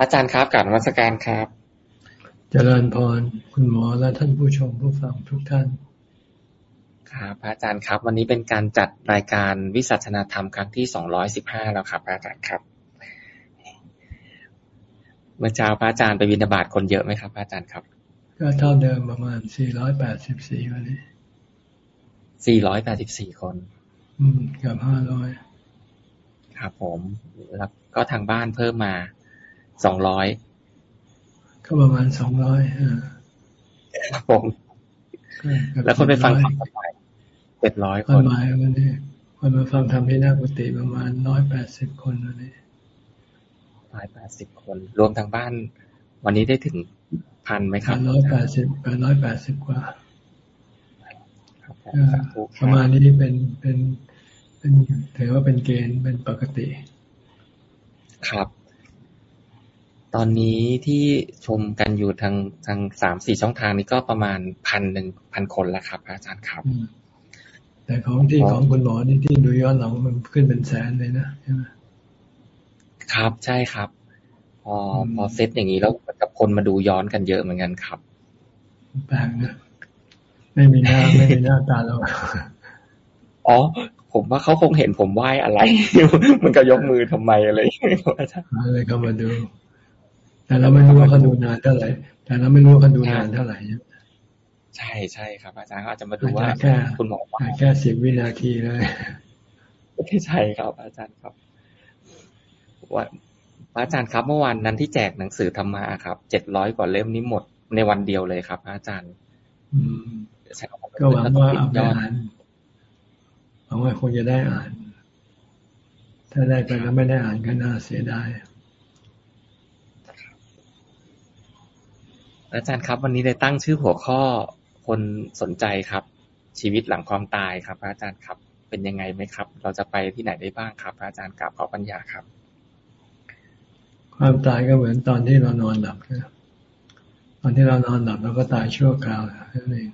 อาจารย์ครับกับนวัตการครับ เจริญพร คุณหมอและท่านผู้ชมผู้ฟังทุกท่าน ครับอาจารย์ครับ วันนี้เป็นการจัดรายการวิสัชนาธรรมครั้งที่สองร้อยสิบห้าแล้วครับอาจารย์ครับ เมื่อเช้าพระอาจารย์ไปวินาบาตคนเยอะไหมครับอาจารย์ครับ ก็เท่าเดิมประมาณสี่ร้อยแปดสิบสี่วันนี้สี่ร้อยแปดสิบสี่คน อืมเกือบห้าร้อยครับผม แล้วก็ทางบ้านเพิ่มมา สองร้อยก็ประมาณสองร้อยครับผมแล้วคนไปฟังธรรมเจ็ดร้อยคนมาวันนี้คนมาฟังธรรมที่นากุฏิประมาณร้อยแปดสิบคนวันนี้ร้อยแปดสิบคน รวมทางบ้าน วันนี้ได้ถึงพันไหมครับร้อยแปดสิบแปดร้อยแปดสิบกว่าประมาณนี้เป็นเป็นเป็นถือว่าเป็นเกณฑ์เป็นปกติ ครับ ตอนนี้ที่ชมกันอยู่ทางทางสามสี่ช่องทางนี้ก็ประมาณพันหนึ่งพันคนแล้วครับ อาจารย์ครับ แต่ของที่ของคุณหมอนี่ที่ดูย้อนหลังมันขึ้นเป็นแสนเลยนะใช่ไหมครับใช่ครับ พอพอเซตอย่างนี้แล้วกับคนมาดูย้อนกันเยอะเหมือนกันครับแปลกนะไม่มีหน้าไม่มีหน้าตาเราอ๋อผมว่าเขาคงเห็นผมไหว้อะไร มันก็ยกมือทำไมอะไรอาจารย์เลยเขามาดู แต่เราไม่รู้ว่าเขาดูนานเท่าไหร่ แต่เราไม่รู้ว่าเขาดูนานเท่าไหร่ใช่ใช่ครับ อาจารย์อาจจะมาดูว่าคุณหมอแค่สิบวินาทีเลยไม่ใช่ครับ อาจารย์ครับว่าอาจารย์ครับ เมื่อวานนั้นที่แจกหนังสือธรรมะครับเจ็ดร้อยกว่าเล่มนี้หมดในวันเดียวเลยครับ อาจารย์ก็หวังว่าเอาไปอ่านหวังว่าคงจะได้อ่าน ถ้าได้ไปแล้วไม่ได้อ่านก็น่าเสียดาย อาจารย์ครับ วันนี้ได้ตั้งชื่อหัวข้อคนสนใจครับ ชีวิตหลังความตายครับ อาจารย์ครับ เป็นยังไงไหมครับ เราจะไปที่ไหนได้บ้างครับ อาจารย์กราบขอปัญญาครับ ความตายก็เหมือนตอนที่เรานอนหลับนะตอนที่เรานอนหลับเราก็ตายชั่วคราวนั่นเอง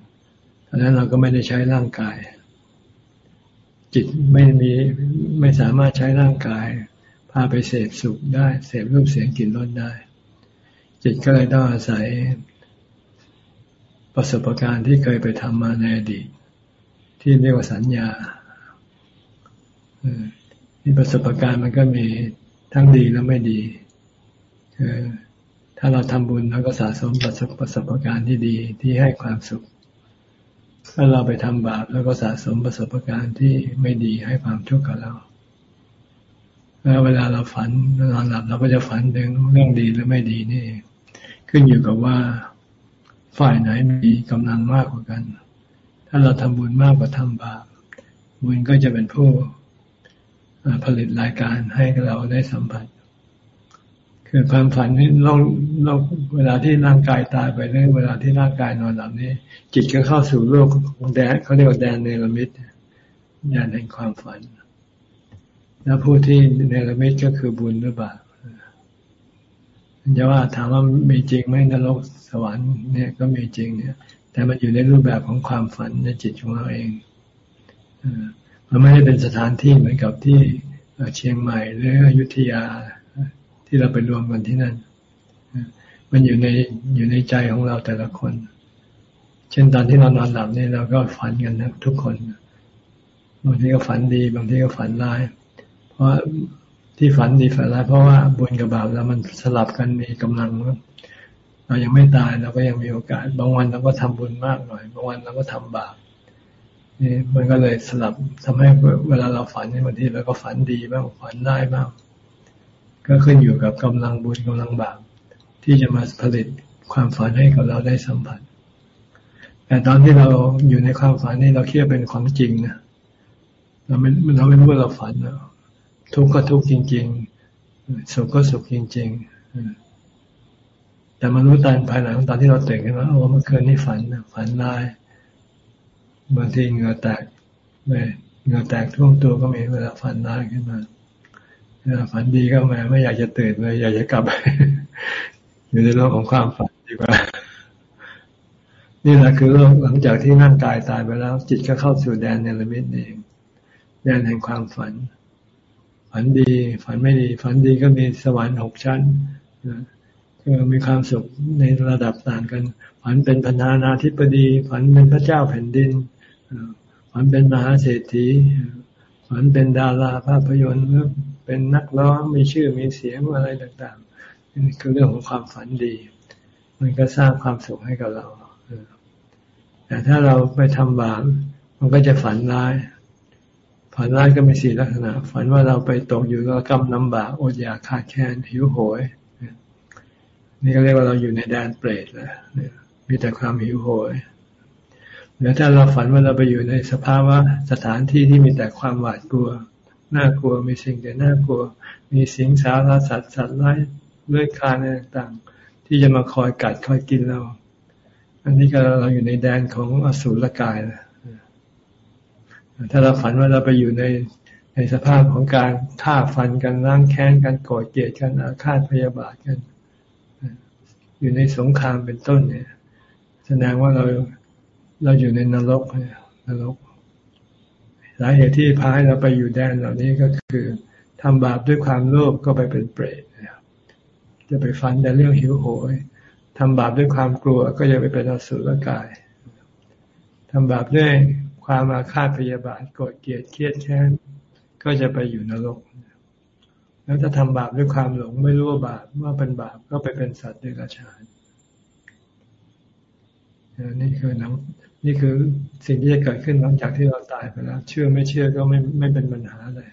ตอนนั้นเราก็ไม่ได้ใช้ร่างกาย จิตไม่มีไม่สามารถใช้ร่างกาย พาไปเสพสุขได้ เสพรูปเสียงกลิ่นรสได้ จิตก็เลยต้องอาศัย ประสบการณ์ที่เคยไปทำมาในอดีต ที่เรียกว่าสัญญาที่ประสบการณ์มันก็มีทั้งดีและไม่ดีถ้าเราทำบุญเราก็สะสมประสบประสบการณ์ที่ดีที่ให้ความสุข ถ้าเราไปทำบาปแล้วก็สะสมประสบการณ์ที่ไม่ดีให้ความทุกข์กับเราแล้วเวลาเราฝันนอนหลับเราก็จะฝันถึงเรื่องดีหรือไม่ดีนี่ ขึ้นอยู่กับว่าฝ่ายไหนมีกำลังมากกว่ากัน ถ้าเราทำบุญมากกว่าทำบาป บุญก็จะเป็นผู้ผลิตรายการให้เราได้สัมผัส คือความฝันนี่เราเราเวลาที่ร่างกายตายไปเรื่องเวลาที่ร่างกายนอนหลับนี้ จิตก็เข้าสู่โลกของแดนเขาเรียกว่าแดนเนรมิตแดนแห่งความฝัน แล้วผู้ที่เนรมิตก็คือบุญหรือเปล่า จะว่าถามว่ามีจริงไหมนรกสวรรค์เนี่ยก็มีจริงเนี่ย แต่มันอยู่ในรูปแบบของความฝันในจิตของเราเองมันไม่ได้เป็นสถานที่เหมือนกับที่เชียงใหม่หรืออยุธยาที่เราไปรวมกันที่นั่น มันอยู่ในอยู่ในใจของเราแต่ละคน เช่นตอนที่เรานอนหลับเนี่ยเราก็ฝันกันนะทุกคน บางทีก็ฝันดี บางทีก็ฝันร้าย เพราะ ที่ฝันดีฝันร้ายเพราะว่าบุญกับบาปแล้วมันสลับกันมีกำลังเรายังไม่ตายเราก็ยังมีโอกาส บางวันเราก็ทำบุญมากหน่อย บางวันเราก็ทำบาปนี่มันก็เลยสลับทำให้เวลาเราฝันในบางทีเราก็ฝันดีบ้างฝันได้บ้างก็ขึ้นอยู่กับกำลังบุญกำลังบาปที่จะมาผลิตความฝันให้กับเราได้สัมผัส แต่ตอนที่เราอยู่ในความฝันนี่เราคิดเป็นของจริงนะเราไม่เราไม่รู้ว่าเราฝันนะ ทุกข์ก็ทุกข์จริง ๆ สุขก็สุขจริง ๆ แต่มารู้ตอนภายหลังตอนที่เราตื่นขึ้นมาโอ้เมื่อคืนนี่ฝันฝันร้ายบางทีเหงื่อแตกเหงื่อแตกท่วมตัวก็มีเวลาฝันร้ายขึ้นมาฝันดีก็มาไม่อยากจะตื่นเลยอยากจะกลับ อยู่ในโลกของความฝันดีกว่านี่แหละคือโลกหลังจากที่ร่างกายตายไปแล้ว จิตก็เข้าสู่แดนเนรมิตเองแดนแห่งความฝัน ฝันดี ฝันไม่ดี ฝันดีก็มีสวรรค์หกชั้นคือมีความสุขในระดับต่างกัน ฝันเป็นประธานาธิบดี ฝันเป็นพระเจ้าแผ่นดิน ฝันเป็นมหาเศรษฐี ฝันเป็นดาราภาพยนตร์เป็นนักร้องมีชื่อมีเสียงอะไรต่างๆนี่คือเรื่องของความฝันดี มันก็สร้างความสุขให้กับเราแต่ถ้าเราไปทำบาปมันก็จะฝันร้าย ฝันร้ายก็มีสี่ลักษณะ ฝันว่าเราไปตกอยู่กับกำลำบากอดอยากขาดแคลนหิวโหย นี่ก็เรียกว่าเราอยู่ในแดนเปรตแล้วมีแต่ความหิวโหยแล้วถ้าเราฝันว่าเราไปอยู่ในสภาวะสถานที่ที่มีแต่ความหวาดกลัวน่ากลัวมีสิ่งแต่น่ากลัว มีสิงสารสัตว์สัตว์ร้ายเลือดคานต่างๆ ที่จะมาคอยกัดคอยกินเรา อันนี้ก็เราอยู่ในแดนของอสูรกายนะ ถ้าเราฝันว่าเราไปอยู่ในในสภาพของการฆ่าฟันกันล้างแค้นกันโกรธเกลียดกันอาฆาตพยาบาทกัน อยู่ในสงครามเป็นต้นเนี่ย แสดงว่าเราเราอยู่ในนรกนรกสาเหตุที่พาให้เราไปอยู่แดนเหล่านี้ก็คือทำบาปด้วยความโลภก็ไปเป็นเปรตจะไปฟันแต่เรื่องหิวโหยทำบาปด้วยความกลัวก็จะไปเป็นอสุรกายทำบาปด้วย ความอาฆาตพยาบาทโกรธเกลียดเครียดแค้นก็จะไปอยู่นรก แล้วถ้าทำบาปด้วยความหลงไม่รู้ว่าบาปว่าเป็นบาปก็ไปเป็นสัตว์เดรัจฉานนี่คือนังนี่คือสิ่งที่จะเกิดขึ้นหลังจากที่เราตายไปแล้ว เชื่อไม่เชื่อก็ไม่ไม่เป็นปัญหาเลย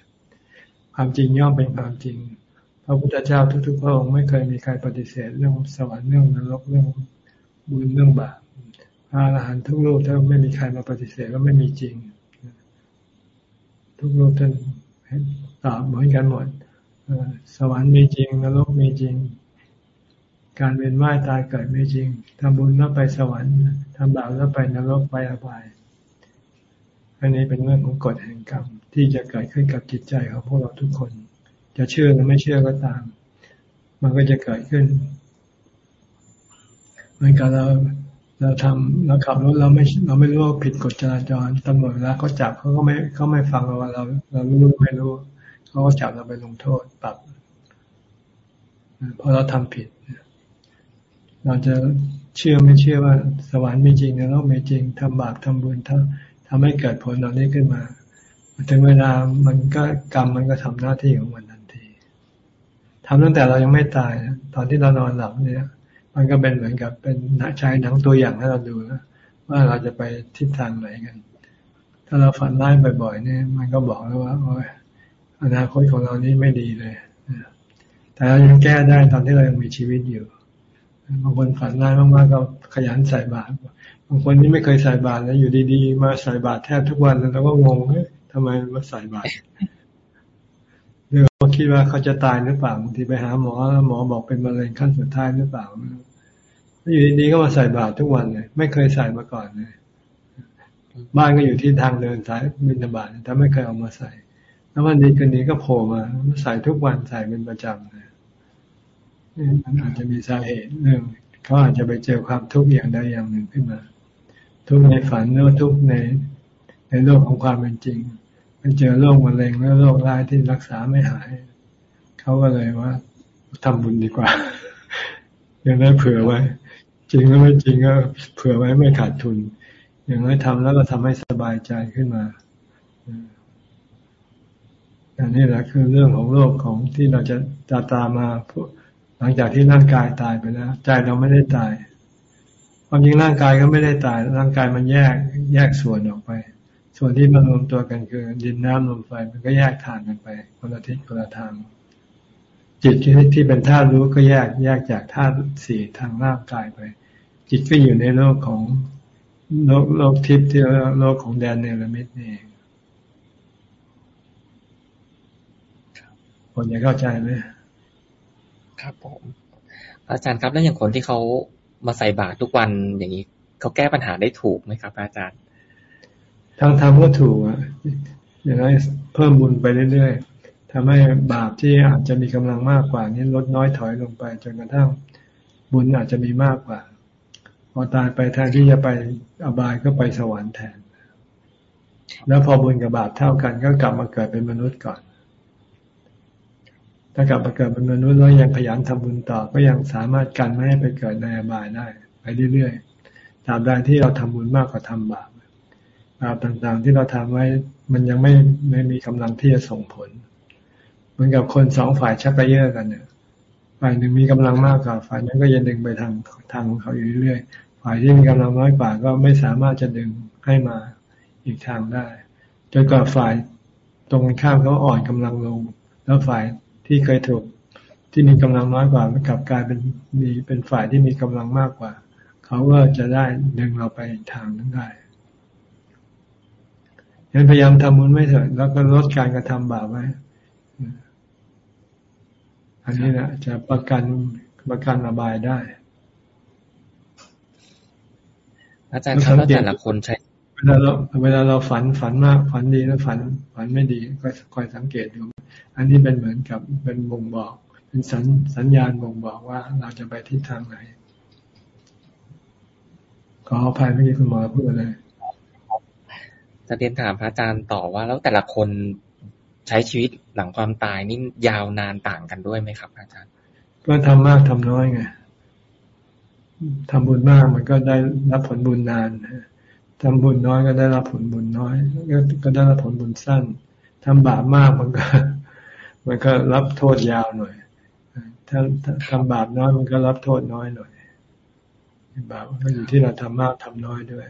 ความจริงย่อมเป็นความจริง พระพุทธเจ้าทุกๆพระองค์ไม่เคยมีใครปฏิเสธเรื่องสวรรค์เรื่องนรกเรื่องบุญเรื่องบาป พระอรหันต์ทุกรูปถ้าไม่มีใครมาปฏิเสธก็ไม่มีจริง ทุกรูปท่านตอบเหมือนกันหมดสวรรค์มีจริงนรกมีจริง การเวียนว่ายตายเกิดม่จริงทำบุญแล้วไปสวรรค์ทำบาปแล้วไปนรกไปอบายอันนี้เป็นเรื่องของกฎแห่งกรรมที่จะเกิดขึ้นกับจิตใจของพวกเราทุกคน จะเชื่อหรือไม่เชื่อก็ตาม มันก็จะเกิดขึ้น เหมือนกับเรา เราทำเราขับรถเราไม่เราไม่รู้ว่าผิดกฎจราจรตำรวจแล้วเขาจับเขาก็ไม่เขาไม่ฟังเราเรา เรารู้ไม่รู้เขาก็จับเราไปลงโทษปรับเพราะเราทำผิด เราจะเชื่อไม่เชื่อว่าสวรรค์มีจริงนรกมีจริงทำบาปทำบุญทำทำให้เกิดผลเหล่านี้ขึ้นมาถึงเวลามันก็กรรมมันก็ทำหน้าที่ของมันทันทีทำตั้งแต่เรายังไม่ตาย ตอนที่เรานอนหลับเนี่ย มันก็เป็นเหมือนกับเป็นหนักชายหนังตัวอย่างให้เราดูนะว่าเราจะไปทิศทางไหนกัน ถ้าเราฝันร้ายบ่อยๆเนี่ยมันก็บอกแล้วว่าโอ้ยอนาคตของเรานี่ไม่ดีเลยแต่เรายังแก้ได้ตอนที่เรายังมีชีวิตอยู่บางคนฝันร้ายมากๆก็ขยันใส่บาตรบางคนนี่ไม่เคยใส่บาตรแล้วอยู่ดีๆ มาใส่บาตรแทบทุกวันแล้วก็งงเฮ้ยทำไมมาใส่บาตร หรือเขาคิดว่าเขาจะตายหรือเปล่าบางทีไปหาหมอหมอบอกเป็นมะเร็งขั้นสุดท้ายหรือเปล่าอยู่ดีๆก็มาใส่บาตรทุกวันเลย ไม่เคยใส่มาก่อนเลยบ้านก็อยู่ที่ทางเดินสายบินบาตแต่ไม่เคยเอามาใส่ แล้ววันนี้คืนนี้ก็โผล่มาใส่ทุกวันใส่เป็นประจำเลยมันอาจจะมีสาเหตุเรื่องเขาอาจจะไปเจอความทุกข์อย่างใดอย่างหนึ่งขึ้นมา ทุกข์ในฝันหรือทุกข์ในในโลกของความเป็นจริง มันเจอโรคมะเร็งแล้วโรคร้ายที่รักษาไม่หาย เขาก็เลยว่าทำบุญดีกว่า อย่างนั้นเผื่อไว้ จริงหรือไม่จริงก็เผื่อไว้ไม่ขาดทุน อย่างนั้นทำแล้วก็ทำให้สบายใจขึ้นมาอันนี้แหละคือเรื่องของโลกของที่เราจะจะตามมาหลังจากที่ร่างกายตายไปแล้ว ใจเราไม่ได้ตายความจริงร่างกายก็ไม่ได้ตาย ร่างกายมันแยกแยกส่วนออกไป ส่วนที่มารวมตัวกันคือ ดินน้ำลมไฟมันก็แยกทางกันไป คนละทิศคนละทาง จิตที่เป็นธาตุรู้ก็แยกแยกจากธาตุสี่ทางร่างกายไป จิตก็อยู่ในโลกของโลกโลกทิพย์ที่โลกของแดนเนรมิตนี่เองคนจะเข้าใจไหมครับผม อาจารย์ครับแล้วอย่างคนที่เขามาใส่บาตรทุกวันอย่างนี้เขาแก้ปัญหาได้ถูกไหมครับ อาจารย์ ทางธรรมก็ถูกอะอย่างไรเพิ่มบุญไปเรื่อยๆทำให้บาปที่อาจจะมีกำลังมากกว่านี้ลดน้อยถอยลงไป จนกระทั่งบุญอาจจะมีมากกว่า พอตายไปแทนที่จะไปอบายก็ไปสวรรค์แทน แล้วพอบุญกับบาปเท่ากันก็กลับมาเกิดเป็นมนุษย์ก่อน ถ้ากลับมาเกิดเป็นมนุษย์แล้วยังขยันทำบุญต่อ ก็ยังสามารถกันไม่ให้ไปเกิดในอบายได้ ไปเรื่อยๆ ตาบใดที่เราทำบุญมากกว่าทำบาป บาปต่างๆ ที่เราทำไว้ มันยังไม่ไม่มีกำลังที่จะส่งผล เหมือนกับคนสองฝ่ายชักกระเยาะกันเนี่ยฝ่ายหนึ่งมีกำลังมากกว่าฝ่ายนั้นก็ยังดึงไปทางทางของเขาอยู่เรื่อยๆฝ่ายที่มีกำลังน้อยกว่าก็ไม่สามารถจะดึงให้มาอีกทางได้จนกว่าฝ่ายตรงข้ามเขาอ่อนกำลังลง แล้วฝ่ายที่เคยถูกที่มีกำลังน้อยกว่ามันกลับกลายเป็นมีเป็นฝ่ายที่มีกำลังมากกว่า เขาก็จะได้ดึงเราไปทางนั้นได้ ยังพยายามทำบุญไม่เถิดแล้วก็ลดการกระทำบาปไว้ อันนี้นะจะประกันประกันอบายได้ อาจารย์ครับแล้วแต่ละคนใช้เวลาเราเวลาเราฝันฝันมาก ฝันดีแล้วฝัน ฝันไม่ดีก็คอยสังเกตดูอันนี้เป็นเหมือนกับเป็นบ่งบอก เป็นสัญสัญญาณบ่งบอกว่าเราจะไปทิศทางไหนขออภัยเมื่อกี้คุณหมอพูดเลย จะเรียนถามพระอาจารย์ต่อว่าแล้วแต่ละคนใช้ชีวิตหลังความตายนี่ยาวนานต่างกันด้วยไหมครับ อาจารย์ ก็ทำมากทำน้อยไงทำบุญมากมันก็ได้รับผลบุญนานทำบุญน้อยก็ได้รับผลบุญน้อย ก็ได้รับผลบุญสั้นทำบาปมากมันก็มันก็รับโทษยาวหน่อย ถ้าทำบาปน้อยมันก็รับโทษน้อยหน่อยบาปก็อยู่ที่เราทำมากทำน้อยด้วย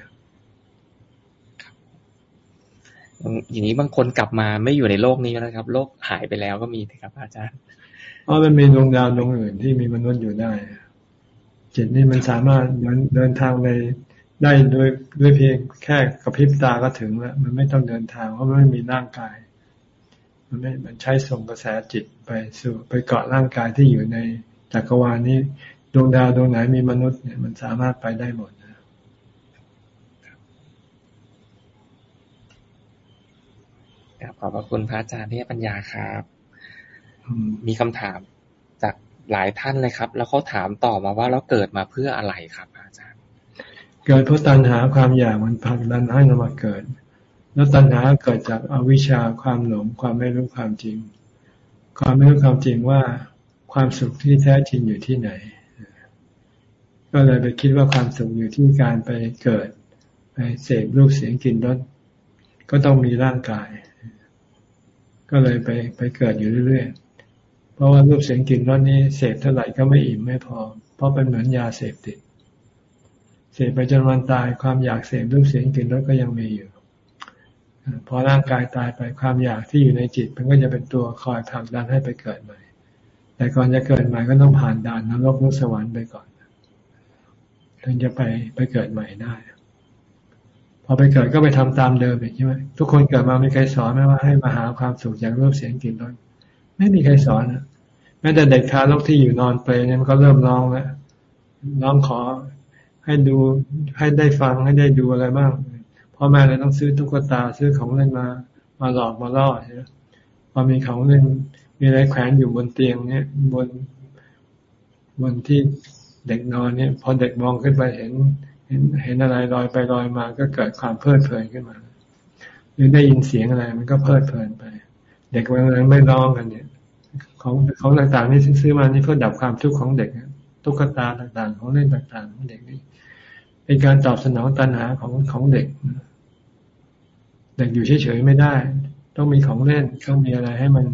อย่างนี้บางคนกลับมาไม่อยู่ในโลกนี้แล้วครับ โลกหายไปแล้วก็มีครับ อาจารย์เพราะมันมีดวงดาวดวงอื่นที่มีมนุษย์อยู่ได้จิตนี่มันสามารถเดินทางในได้ด้วยด้วยเพียงแค่กระพริบตาก็ถึงแล้วมันไม่ต้องเดินทางเพราะมันไม่มีร่างกาย มันไม่มันใช้ส่งกระแสจิตไปสู่ไปเกาะร่างกายที่อยู่ในจักรวาลนี้ดวงดาวดวงไหนมีมนุษย์เนี่ยมันสามารถไปได้หมดนะ ขอบพระคุณพระอาจารย์ที่ให้ปัญญาครับมีคำถามจากหลายท่านเลยครับ แล้วเขาถามต่อมาว่าเราเกิดมาเพื่ออะไรครับอาจารย์ เกิดเพราะตัณหาความอยากมันพักดันให้เรามาเกิด แล้วตัณหาเกิดจากอวิชชาความหลงความไม่รู้ความจริง ความไม่รู้ความจริงว่าความสุขที่แท้จริงอยู่ที่ไหน ก็เลยไปคิดว่าความสุขอยู่ที่การไปเกิด ไปเสพรูปเสียงกลิ่นรสก็ต้องมีร่างกาย ก็เลยไปไปเกิดอยู่เรื่อยๆ เพราะว่ารูปเสียงกลิ่นรสนี้เสพเท่าไหร่ก็ไม่อิ่มไม่พอ เพราะเป็นเหมือนยาเสพติด เสพไปจนวันตายความอยากเสพรูปเสียงกลิ่นรสก็ยังมีอยู่ พอร่างกายตายไปความอยากที่อยู่ในจิต มันก็จะเป็นตัวคอยผลักดันให้ไปเกิดใหม่ แต่ก่อนจะเกิดใหม่ก็ต้องผ่านด่านนรกนุสวรรค์ไปก่อนถึงจะไปไปเกิดใหม่ได้ อไปเกิดก็ไปทำตามเดิมใช่ไหมทุกคนเกิดมาไม่ใครสอนไม่ว่าให้มาหาความสุขจากรูปเสียงกลิ่นรสไม่มีใครสอนนะแม้แต่เด็กทารกที่อยู่นอนเปเนี่ยมันก็เริ่มร้องแล้วร้องขอให้ดูให้ได้ฟังให้ได้ดูอะไรบ้างพ่อแม่เลยต้องซื้อตุ๊กตาซื้อของเล่นมา มาหลอกมาล่อใช่ไหมพอมีของเล่นมีอะไรแขวนอยู่บนเตียงเนี่ยบนบนที่เด็กนอนเนี่ย พอเด็กมองขึ้นไปเห็น เห็นเห็นอะไรลอยไปลอยมาก็เกิดความเพลิดเพลินขึ้นมา หรือได้ยินเสียงอะไรมันก็เพลิดเพลินไป เด็กวันนั้นไม่ร้องกันเนี่ย ของของต่างๆนี่ซื้อมานี่เพื่อดับความทุกข์ของเด็กตุ๊กตาต่างๆ ของเล่นต่างๆของเด็กนี่เป็นการตอบสนองตัณหาของของเด็กเด็กอยู่เฉยๆไม่ได้ ต้องมีของเล่นต้องมีอะไรให้มัน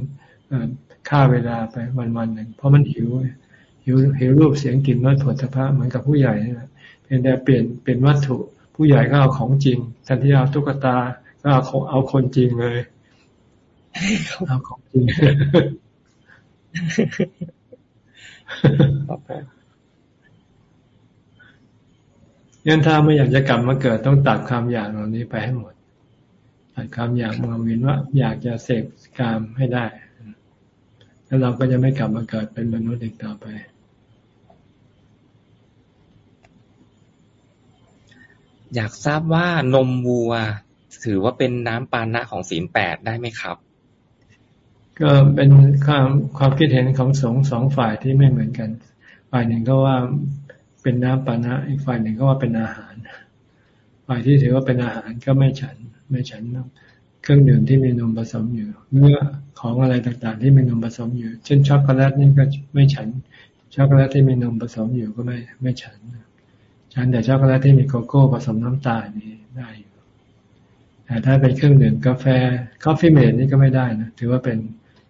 ฆ่าเวลาไปวันๆหนึ่งเพราะมันหิวหิวหิวรูปเสียงกลิ่นรสผลสะพะเหมือนกับผู้ใหญ่นะ เพียงแต่เปลี่ยนเป็นวัตถุ ผู้ใหญ่ก็เอาของจริงแทนที่เอาตุ๊กตา ก็เอาเอาคนจริงเลยเอาของจริงงั้นถ้าไม่อยากจะกลับมาเกิดต้องตัดความอยากเหล่านี้ไปให้หมด ตัดความอยากมาวินว่า อยากจะเสพกามให้ได้ แล้วเราก็จะไม่กลับมาเกิดเป็นมนุษย์อีกต่อไป อยากทราบว่านมวัว ถือว่าเป็นน้ำปานะของศีลแปดได้ไหมครับ ก็เป็นความความคิดเห็นของสงสองฝ่ายที่ไม่เหมือนกัน ฝ่ายหนึ่งก็ว่าเป็นน้ำปานะ อีกฝ่ายหนึ่งก็ว่าเป็นอาหาร ฝ่ายที่ถือว่าเป็นอาหารก็ไม่ฉัน ไม่ฉันเครื่องดื่มที่มีนมผสมอยู่เนื้อของอะไรต่างๆ ที่มีนมผสมอยู่ เช่นช็อกโกแลตนี่ก็ไม่ฉันช็อกโกแลตที่มีนมผสมอยู่ก็ไม่ไม่ฉัน ฉันแต่ช็อกโกแลตที่มีโกโก้ผสมน้ำตาลนี่ได้อยู่แต่ถ้าเป็นเครื่องดื่มกาแฟ Coffee-mate นี่ก็ไม่ได้นะถือว่าเป็น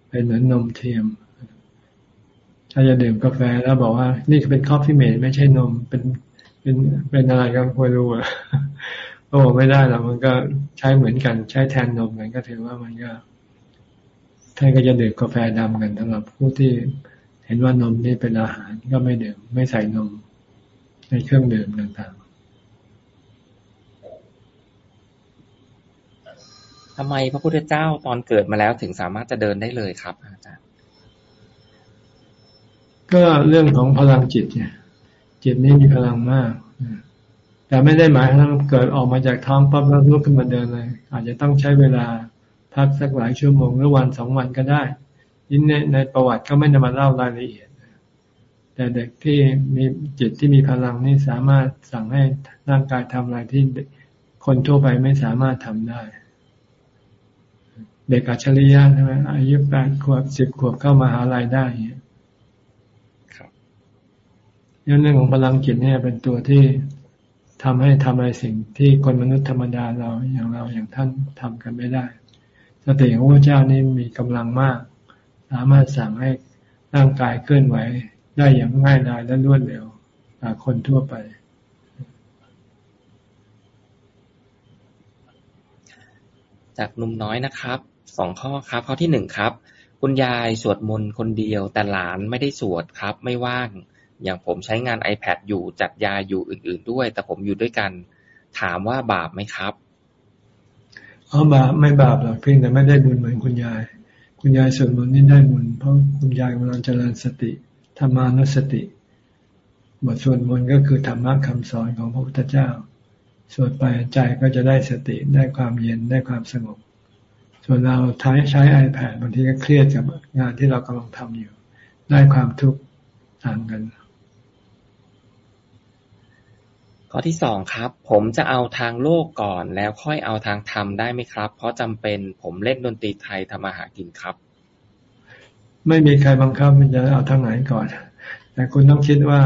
เป็นเหมือนนมเทียม ถ้าจะดื่มกาแฟแล้วบอกว่า นี่เป็น Coffee-mate ไม่ใช่นมเป็นเป็นเป็นอะไรก็ไม่รู้อะก็บอกไม่ได้หรอกมันก็ใช้เหมือนกันใช้แทนนมกันก็ถือว่ามันก็ท่านก็จะดื่มกาแฟดำกันสำหรับผู้ที่เห็นว่านมนี่เป็นอาหารก็ไม่ดื่มไม่ใส่นม ในเครื่องดื่มต่างๆทำไมพระพุทธเจ้าตอนเกิดมาแล้วถึงสามารถจะเดินได้เลยครับอาจารย์ก็เรื่องของพลังจิตเนี่ย จิตนี่มีพลังมากแต่ไม่ได้หมายถึงเกิดออกมาจากท้องปั๊บแล้วลุกขึ้นมาเดินเลย อาจจะต้องใช้เวลาพักสักหลายชั่วโมงหรือวันสองวันก็ได้ยินในในประวัติก็ไม่ได้มาเล่ารายละเอียด แต่เด็กที่มีจิตที่มีพลังนี่สามารถสั่งให้ร่างกายทำอะไรที่คนทั่วไปไม่สามารถทำได้ เด็กอัจฉริยะใช่ไหมอายุแปดขวบสิบขวบเข้ามาหาลัยได้ครับเรื่องของพลังจิตเนี่ยเป็นตัวที่ทำให้ทำอะไรสิ่งที่คนมนุษย์ธรรมดาเราอย่างเราอย่างท่านทำกันไม่ได้สติของพระเจ้านี่มีกำลังมาก สามารถสั่งให้ร่างกายเคลื่อนไหว ได้อย่างง่ายดายและรวดเร็วกว่าคนทั่วไป จากหนุ่มน้อยนะครับสองข้อครับ ข้อที่หนึ่งครับ คุณยายสวดมนต์คนเดียว แต่หลานไม่ได้สวดครับ ไม่ว่าง อย่างผมใช้งาน iPad อยู่จัดยาอยู่อื่น ๆ ด้วย แต่ผมอยู่ด้วยกัน ถามว่าบาปไหมครับอ๋อบาปไม่บาปหรอกเพียงแต่ไม่ได้บุญเหมือนคุณยาย คุณยายสวดมนต์นี่ได้บุญเพราะคุณยายกำลังเจริญสติ ธรรมานุสติ บทสวดมนต์ก็คือธรรมะคำสอนของพระพุทธเจ้า สวดไปใจก็จะได้สติได้ความเย็นได้ความสงบ ส่วนเราใช้ใช้ iPad บางทีก็เครียดกับงานที่เรากำลังทำอยู่ ได้ความทุกข์ต่างกันข้อที่สองครับ ผมจะเอาทางโลกก่อน แล้วค่อยเอาทางธรรมได้ไหมครับ เพราะจำเป็นผมเล่นดนตรีไทยทำมาหากินครับ ไม่มีใครบังคับมันจะเอาทางไหนก่อน แต่คุณต้องคิดว่า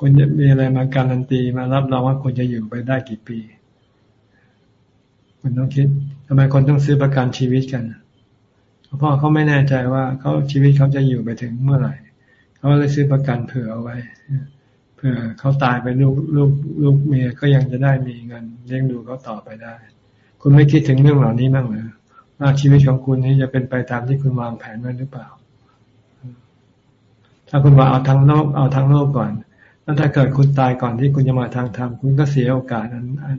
คุณจะมีอะไรมาการันตีมารับรองว่าคุณจะอยู่ไปได้กี่ปี คุณต้องคิดทำไมคนต้องซื้อประกันชีวิตกัน เพราะเขาไม่แน่ใจว่าเขาชีวิตเขาจะอยู่ไปถึงเมื่อไหร่เขาเลยซื้อประกันเผื่อเอาไว้เพื่อเขาตายไปลูกลูกลูกเมียก็ยังจะได้มีเงินเลี้ยงดูเขาต่อไปได้ คุณไม่คิดถึงเรื่องเหล่านี้บ้างหรอว่าชีวิตของคุณนี้จะเป็นไปตามที่คุณวางแผนไว้หรือเปล่า ถ้าคุณว่าเอาทางโลกเอาทางโลกก่อน แล้วถ้าเกิดคุณตายก่อนที่คุณจะมาทางธรรมคุณก็เสียโอกาสอันอัน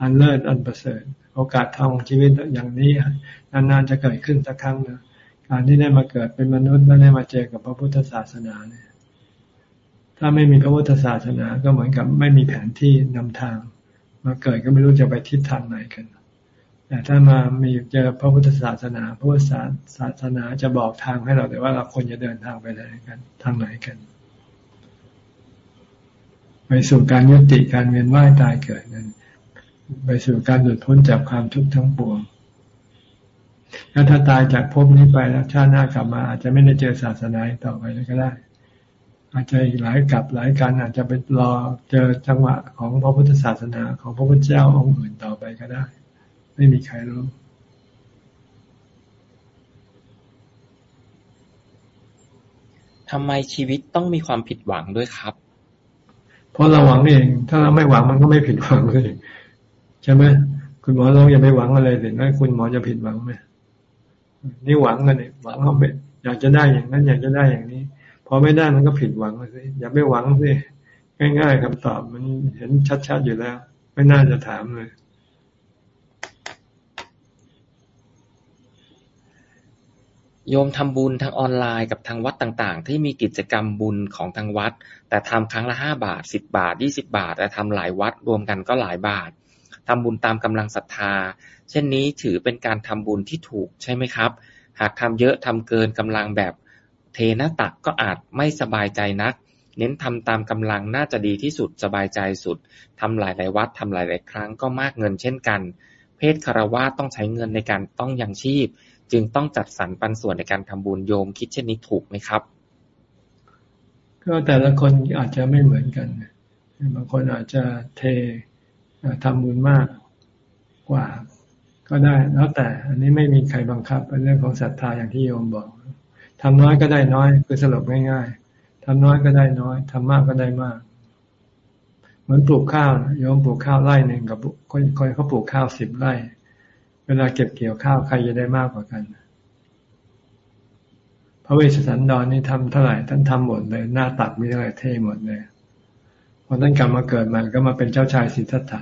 อันเลิศอันประเสริฐ โอกาสทองชีวิตอย่างนี้นานๆจะเกิดขึ้นสักครั้งนะการที่ได้มาเกิดเป็นมนุษย์และได้มาเจอกับพระพุทธศาสนาเนี่ย ถ้าไม่มีพระพุทธศาสนาก็เหมือนกับไม่มีแผนที่นำทาง มาเกิดก็ไม่รู้จะไปทิศทางไหนกัน แต่ถ้ามามีเจอพระพุทธศาสนาพระพุทธศาสนาจะบอกทางให้เราแต่ว่าเราควรจะเดินทางไปไหนกันทางไหนกัน ไปสู่การยุติการเวียนว่ายตายเกิดนั้น ไปสู่การหลุดพ้นจากความทุกข์ทั้งปวงแล้วถ้าตายจากภพนี้ไปแล้วชาติหน้ากลับมา อาจจะไม่ได้เจอศาสนาต่อไปเลยก็ได้ อาจจะอีกหลายกลับหลายการอาจจะไปรอเจอจังหวะของพระพุทธศาสนาของพระพุทธเจ้าองค์อื่นต่อไปก็ได้ ไม่มีใครรู้ทำไมชีวิตต้องมีความผิดหวังด้วยครับ เพราะเราหวังเอง ถ้าเราไม่หวังมันก็ไม่ผิดหวังเลยใช่ไหมคุณหมอเราอย่าไปหวังอะไรเลยนะคุณหมอจะผิดหวังไหมนี่หวังกันเนี่ยหวังว่าอยากจะได้อย่างนั้น อยากจะได้อย่างนี้ พอไม่ได้มันก็ผิดหวังสิอย่าไปหวังสิง่าย ๆคำตอบมันเห็นชัดๆอยู่แล้ว ไม่น่าจะถามเลย โยมทำบุญทางออนไลน์กับทางวัดต่างๆ ที่มีกิจกรรมบุญของทางวัด แต่ทำครั้งละห้าบาทสิบบาทยี่สิบาท แต่ทำหลายวัดรวมกันก็หลายบาททำบุญตามกำลังศรัทธา เช่นนี้ถือเป็นการทำบุญที่ถูกใช่ไหมครับ หากทำเยอะทำเกินกำลังแบบเทหน้าตักก็อาจไม่สบายใจนัก เน้นทำตามกำลังน่าจะดีที่สุดสบายใจสุดทำหลายหลายวัดทำหลายหลายครั้งก็มากเงินเช่นกัน เพศคารวาสต้องใช้เงินในการต้องยังชีพ จึงต้องจัดสรรปันส่วนในการทำบุญโยมคิดเช่นนี้ถูกไหมครับ ก็แต่ละคนอาจจะไม่เหมือนกันบางคนอาจจะเททำบุญมากกว่า ก็ได้แล้วแต่ อันนี้ไม่มีใครบังคับเป็นเรื่องของศรัทธาอย่างที่โยมบอกทำน้อยก็ได้น้อย คือสรุปง่ายๆทำน้อยก็ได้น้อยทำมากก็ได้มากเหมือนปลูกข้าวโยมปลูกข้าวไร่หนึ่งกับคนคนเขาปลูกข้าวสิบไร่ เวลาเก็บเกี่ยวข้าวใครจะได้มากกว่ากัน พระเวสสันดรนี่ทำเท่าไหร่ท่านทำหมดเลย หน้าตักมีอะไรเท่หมดเลยพอท่านกลับมาเกิดมาก็มาเป็นเจ้าชายสิทธัตถะ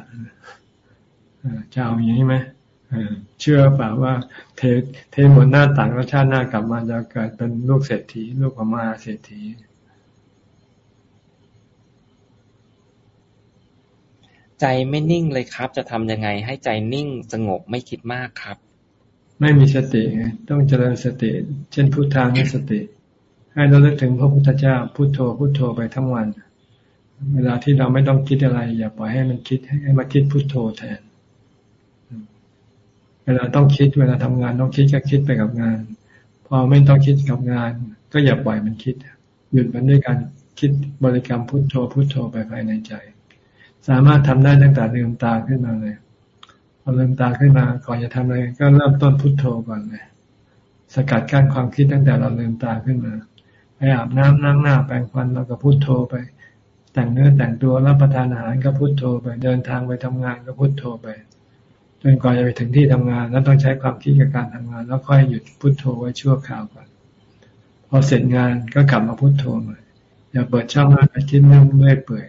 จะเอาอย่างนี้ไหมเชื่อเปล่าว่าเทเทหมดหน้าต่างแล้วชาติหน้ากลับมาจะเกิดเป็นลูกเศรษฐี ลูกพม่าเศรษฐี ใจไม่นิ่งเลยครับ จะทำยังไงให้ใจนิ่งสงบไม่คิดมากครับ ไม่มีสติต้องเจริญสติ เช่นพุทธานุสติ ให้เราเลิกถึงพระพุทธเจ้าพุทโธพุทโธไปทั้งวัน เวลาที่เราไม่ต้องคิดอะไร อย่าปล่อยให้มันคิดให้มาคิดพุทโธแทน เวลาต้องคิดเวลาทำงานต้องคิดก็คิดไปกับงาน พอไม่ต้องคิดกับงาน ก็อย่าปล่อยมันคิด หยุดมันด้วยการคิดบริกรรมพุทโธพุทโธไปภายในใจ สามารถทำได้ตั้งแต่ลืมตาขึ้นมาเลยพอลืมตาขึ้นมาก่อนจะทำอะไรก็เริ่มต้นพุทโธก่อนเลยสกัดกั้นความคิดตั้งแต่เราลืมตาขึ้นมาไปอาบน้ำนั่งหน้าแปรงฟันเราก็พุทโธไป แต่งเนื้อแต่งตัวรับประทานอาหารก็พุทโธไปเดินทางไปทำงานก็พุทโธไปจนกว่าจะไปถึงที่ทำงาน แล้วต้องใช้ความคิดกับการทำงาน แล้วค่อยหยุดพุดโทโธไว้ชั่วคราวก่อนพอเสร็จงานก็กลับมาพุโทโธใหม่อย่าเปิดช่องให้ไปคิดเรื่องเมื่อยเปื่อย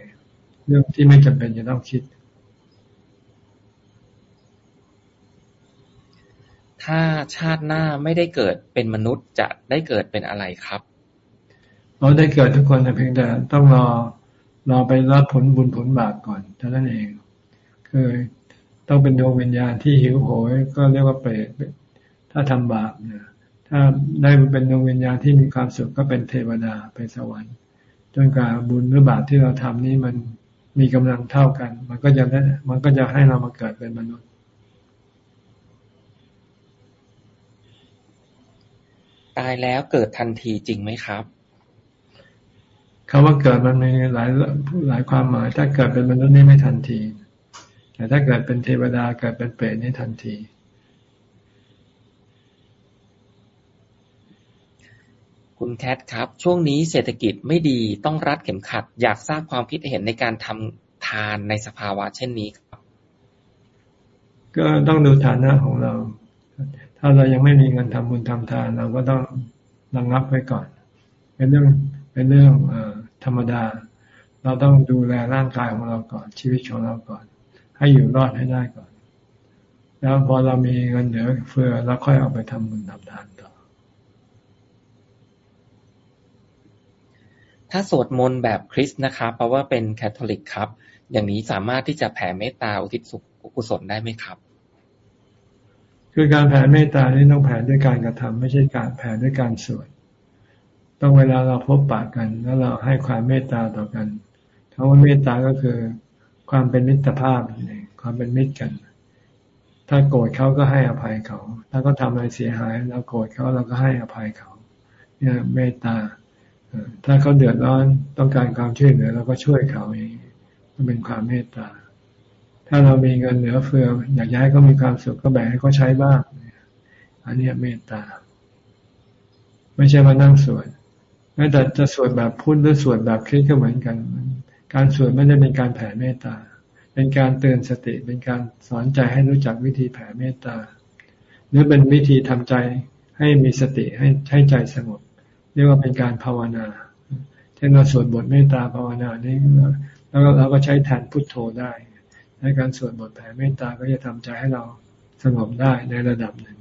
เรื่องที่ไม่จำเป็นจะต้องคิด ถ้าชาติหน้าไม่ได้เกิดเป็นมนุษย์จะได้เกิดเป็นอะไรครับเราได้เกิดทุกคนแต่เพียงแต่ต้องรอรอไปรับผลบุญผลบาปก่อนเท่านั้นเอง คือต้องเป็นดวงวิญญาณที่หิวโหย ก็เรียกว่าเปรตถ้าทำบาปเนี่ยถ้าได้เป็นดวงวิญญาณที่มีความสุขก็เป็นเทวดาไปสวรรค์ จนกว่าบุญหรือบาปที่เราทำนี้มัน มีกำลังเท่ากัน มันก็จะได้มันก็จะให้เรามาเกิดเป็นมนุษย์ตายแล้วเกิดทันทีจริงไหมครับคำว่าเกิดมันมีหลายหลายความหมาย ถ้าเกิดเป็นมนุษย์นี่ไม่ทันที แต่ถ้าเกิดเป็นเทวดาเกิดเป็นเปรตนี่ทันที คุณแคทครับ ช่วงนี้เศรษฐกิจไม่ดีต้องรัดเข็มขัด อยากทราบความคิดเห็นในการทำทานในสภาวะเช่นนี้ครับ ก็ต้องดูฐานะของเรา ถ้าเรายังไม่มีเงินทำบุญทำทาน เราก็ต้องระงับไว้ก่อน เป็นเรื่องเป็นเรื่องอธรรมดา เราต้องดูแลร่างกายของเราก่อน ชีวิตของเราก่อน ให้อยู่รอดให้ได้ก่อน แล้วพอเรามีเงินเหลือเฟือเราค่อยเอาไปทำบุญทำทานต่อ ถ้าสวดมนต์แบบคริสต์นะครับ เพราะว่าเป็นแคทอลิกครับ อย่างนี้สามารถที่จะแผ่เมตตาอุทิศสุขกุศลได้ไหมครับ คือการแผ่เมตตานี่ต้องแผ่ด้วยการกระทำไม่ใช่การแผ่ด้วยการสวดต้องเวลาเราพบปะกัน แล้วเราให้ความเมตตาต่อกันคำว่าเมตตาก็คือ ความเป็นมิตรภาพนี่ความเป็นมิตรกัน ถ้าโกรธเขาก็ให้อภัยเขา ถ้าเขาทาอะไรเสียหายเราโกรธเขาเราก็ให้อภัยเขาเนี่ยเมตตา ถ้าเขาเดือดร้อนต้องการความช่วยเหลือเราก็ช่วยเขาเองมันเป็นความเมตตา ถ้าเรามีเงินเหลือเฟืออยากให้เขามีความสุขก็แบ่งให้เขาใช้บ้างอันนี้เมตตา ไม่ใช่มานั่งสวดแม้แต่จะสวดแบบพุทธหรือสวดแบบคริสก็เหมือนกัน การสวดไม่ได้เป็นการแผ่เมตตา เป็นการเตือนสติเป็นการสอนใจให้รู้จักวิธีแผ่เมตตา หรือเป็นวิธีทำใจให้มีสติให้ให้ใจสงบ รียกว่าเป็นการภาวนาเช่นเราสวดบทเมตตาภาวนานี้แล้วเราก็ใช้แทนพุทโธได้ในการสวดบทแผ่เมตตาก็จะทำใจให้เราสงบได้ในระดับหนึ่ง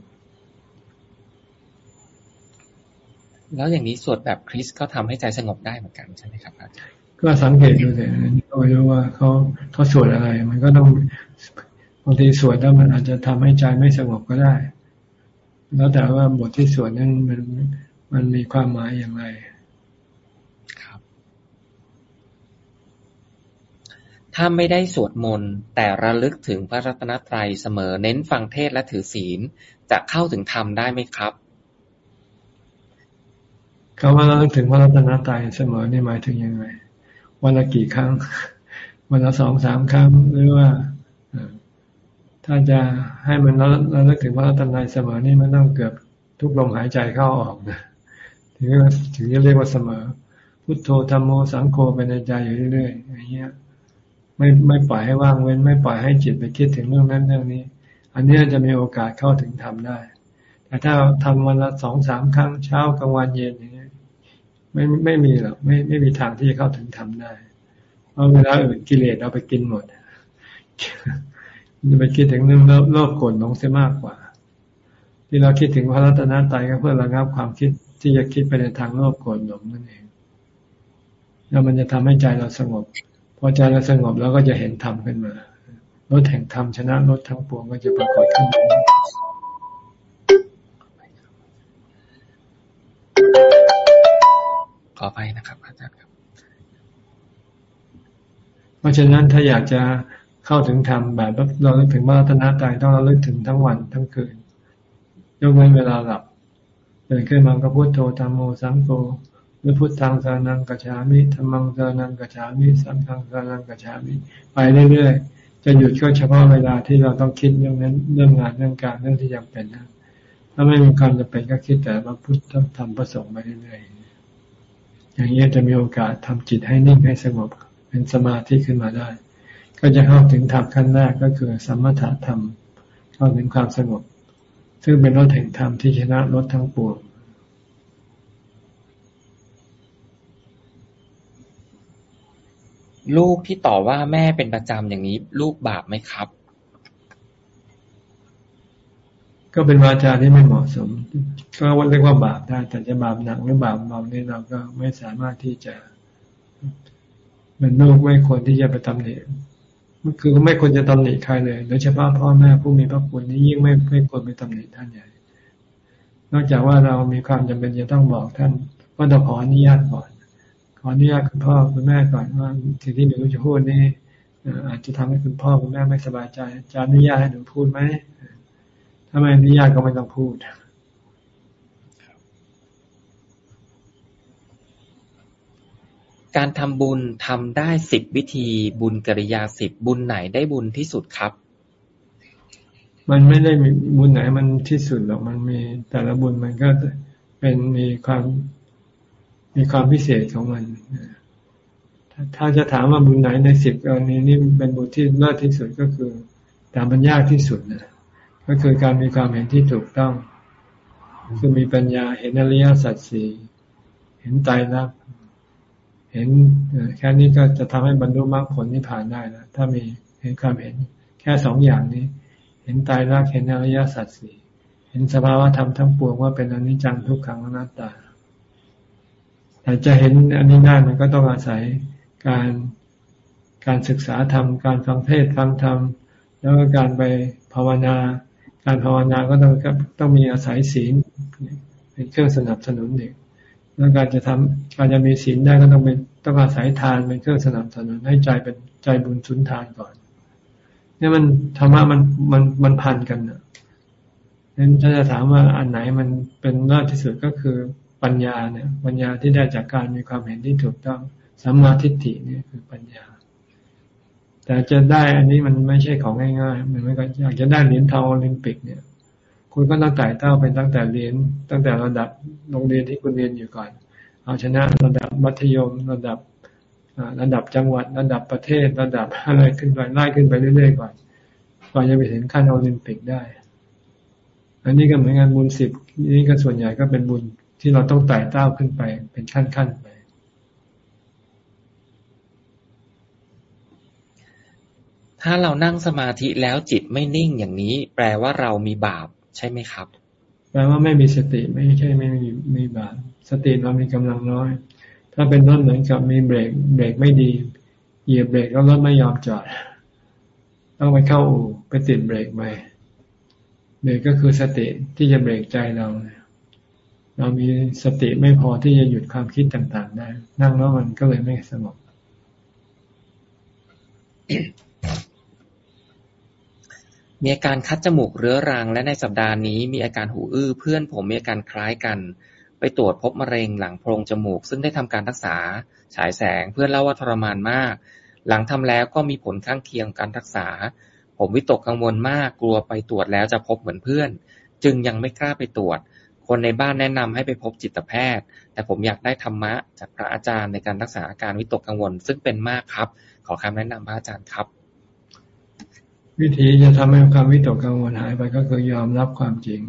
แล้วอย่างนี้สวดแบบคริสก็ทำให้ใจสงบได้เหมือนกันใช่ไหมครับอาจารย์ก็สังเกตดูเลยก็ไม่รู้ว่าเขาเขาสวดอะไร มันก็ต้องบางทีสวดแล้วมันอาจจะทำให้ใจไม่สงบก็ได้ แล้วแต่ว่าบทที่สวดนั้นมัน มันมีความหมายอย่างไรครับ ถ้าไม่ได้สวดมนต์แต่ระลึกถึงพระรัตนตรัยเสมอเน้นฟังเทศและถือศีล จะเข้าถึงธรรมได้ไหมครับคำว่าระลึกถึงพระรัตนตรัยเสมอนี่หมายถึงยังไงวันละกี่ครั้ง วันละสองสามครั้งหรือว่าถ้าจะให้มันระลึกถึงพระรัตนตรัยเสมอนี่มันต้องเกือบทุกลมหายใจเข้าออกนะ ถึงถึงจะเรียกว่าเสมอ พุทโธธรรมโมสังโฆไปในใจอยู่เรื่อยๆอย่างเงี้ยไม่ไม่ปล่อยให้ว่างเว้น ไม่ปล่อยให้จิตไปคิดถึงเรื่องนั้นเรื่องนี้ อันนี้จะมีโอกาสเข้าถึงธรรมได้ แต่ถ้าทำวันละสองสามครั้งเช้ากลางวันเย็นอย่างเงี้ยไม่ไม่มีหรอกไม่ไม่มีทางที่จะเข้าถึงธรรมได้เพราะเวลาอื่นกิเลสเอาไปกินหมดจะไปคิดถึงเรื่องโลภโกรธหลงเสียมากกว่า ที่เราคิดถึงพระรัตนตรัยก็เพื่อระงับความคิด ที่จะคิดไปในทางโลภโกรธหลงนั่นเอง แล้วมันจะทำให้ใจเราสงบ พอใจเราสงบเราก็จะเห็นธรรมขึ้นมารถแห่งธรรมชนะรถทั้งปวงก็จะปรากฏขึ้นมาขอไปนะครับอาจารย์ครับ เพราะฉะนั้นถ้าอยากจะเข้าถึงธรรมแบบเราเลึกถึงมาตนาใจต้องเราเลึกถึงทั้งวันทั้งคืนยกเว้นเวลาหลับ เดินขึ้นมาก็พุทโธธรรมโมสังโฆหรือพุทธังสานังกัจฉามิธรรมังสานังกัจฉามิสังฆังสานังกัจฉามิไปเรื่อยๆจะหยุดก็เฉพาะเวลาที่เราต้องคิดเรื่องนั้นเรื่องงานเรื่องการเรื่องที่จำเป็นนะถ้าไม่มีความจำเป็นก็คิดแต่ว่าพุทธธรรมประสงค์ไปเรื่อยๆอย่างนี้จะมีโอกาสทำจิตให้นิ่งให้สงบเป็นสมาธิขึ้นมาได้ ก็จะเข้าถึงธรรมขั้นแรกก็คือสมถะธรรมเข้าถึงความสงบ ซึ่งเป็นรถแห่งธรรมที่ชนะรถทั้งปวงลูกที่ต่อว่าแม่เป็นประจำอย่างนี้ ลูกบาปไหมครับ ก็เป็นวาจาที่ไม่เหมาะสม ก็ว่าเรียกว่าบาปได้ แต่จะบาปหนักหรือบาปเบาเนี่ยเราก็ไม่สามารถที่จะเป็นลูกไม่ควรที่จะไปตำหนิ คือไม่ควรจะตำหนิใครเลย โดยเฉพาะพ่อแม่ผู้มีพระคุณนี่ยิ่งไม่ไม่ควรไปตำหนิท่านใหญ่ นอกจากว่าเรามีความจำเป็นจะต้องบอกท่าน ว่าต้องขออนุญาตก่อน ขออนุญาตคุณพ่อคุณแม่ก่อนว่าสิ่งที่หนูจะพูดนี่อาจจะทำให้คุณพ่อคุณแม่ไม่สบายใจ จะอนุญาตให้หนูพูดไหมถ้าไม่อนุญาตก็ไม่ต้องพูด การทำบุญทำได้สิบวิธี บุญกิริยาสิบบุญไหนได้บุญที่สุดครับ มันไม่ได้มีบุญไหนมันที่สุดหรอกมันมีแต่ละบุญมันก็เป็นมีความมีความพิเศษของมันถ้าจะถามว่าบุญไหนในสิบกรณีนี้เป็นบุญที่เลิศที่สุดก็คือแต่มันยากที่สุดนะก็คือการมีความเห็นที่ถูกต้อง คือมีปัญญาเห็นอริยสัจสี่เห็นใจรัก เห็นแค่นี้ก็จะทำให้บรรลุมรรคผลนิพพานได้นะถ้ามีเห็นความเห็น แค่สองอย่างนี้ เห็นตายรักเห็นอริยสัจสี่เห็นสภาวะธรรมทั้งปวงว่าเป็นอนิจจังทุกขังอนัตตาแต่จะเห็นอันนี้ได้มันก็ต้องอาศัยการการศึกษาธรรมการฟังเทศฟังธรรมแล้วก็การไปภาวนา การภาวนาก็ต้องต้องมีอาศัยศีลเป็นเครื่องสนับสนุนเด็ก แล้วการจะทำการจะมีศีลได้ก็ต้องเป็นต้องอาศัยทานเป็นเครื่องสนับสนุนให้ใจเป็นใจบุญสุนทานก่อนเนี่ยมันธรรมะมันมันมันพันกันนะนั้นถ้าจะถามว่าอันไหนมันเป็นเลิศที่สุดก็คือปัญญาเนี่ยปัญญาที่ได้จากการมีความเห็นที่ถูกต้องสัมมาทิฏฐินี่คือปัญญา แต่จะได้อันนี้มันไม่ใช่ของง่ายๆมันไม่ก็อยากจะได้เหรียญทองโอลิมปิกเนี่ย คุณก็ต้องไต่เต้าเป็นตั้งแต่เรียน ตั้งแต่ระดับโรงเรียนที่คุณเรียนอยู่ก่อน เอาชนะระดับมัธยมระดับระดับจังหวัดระดับประเทศระดับอะไรขึ้นไปไล่ขึ้นไปเรื่อยๆก่อนก่อนจะไปถึงขั้นโอลิมปิกได้ อันนี้ก็เหมือนงานบุญสิบนี่ก็ส่วนใหญ่ก็เป็นบุญที่เราต้องไต่เต้าขึ้นไป เป็นขั้นๆไปถ้าเรานั่งสมาธิแล้วจิตไม่นิ่งอย่างนี้ แปลว่าเรามีบาป ใช่ไหมครับ แปลว่าไม่มีสติไม่ใช่ไม่มีมีบาปสติเรามีกำลังน้อย ถ้าเป็นรถเหมือนกับมีเบรกเบรกไม่ดีเหยียบเบรกแล้วรถไม่ยอมจอดต้องไปเข้าอู่ไปติดเบรกใหม่เบรกก็คือสติที่จะเบรกใจเรา เรามีสติไม่พอที่จะหยุดความคิดต่าง ๆ ได้ นั่งแล้วมันก็เลยไม่สงบ มีอาการคัดจมูกเรื้อรัง และในสัปดาห์นี้มีอาการหูอื้อ เพื่อนผมมีอาการคล้ายกัน ไปตรวจพบมะเร็งหลังโพรงจมูก ซึ่งได้ทำการรักษา ฉายแสง เพื่อนเล่าว่าทรมานมาก หลังทำแล้วก็มีผลข้างเคียงการรักษา ผมวิตกกังวลมาก กลัวไปตรวจแล้วจะพบเหมือนเพื่อน จึงยังไม่กล้าไปตรวจ คนในบ้านแนะนำให้ไปพบจิตแพทย์ แต่ผมอยากได้ธรรมะจากพระอาจารย์ในการรักษาอาการวิตกกังวล ซึ่งเป็นมากครับ ขอคำแนะนำพระอาจารย์ครับ วิธีจะทำให้ความวิตกกังวลหายไปก็คือยอมรับความจริง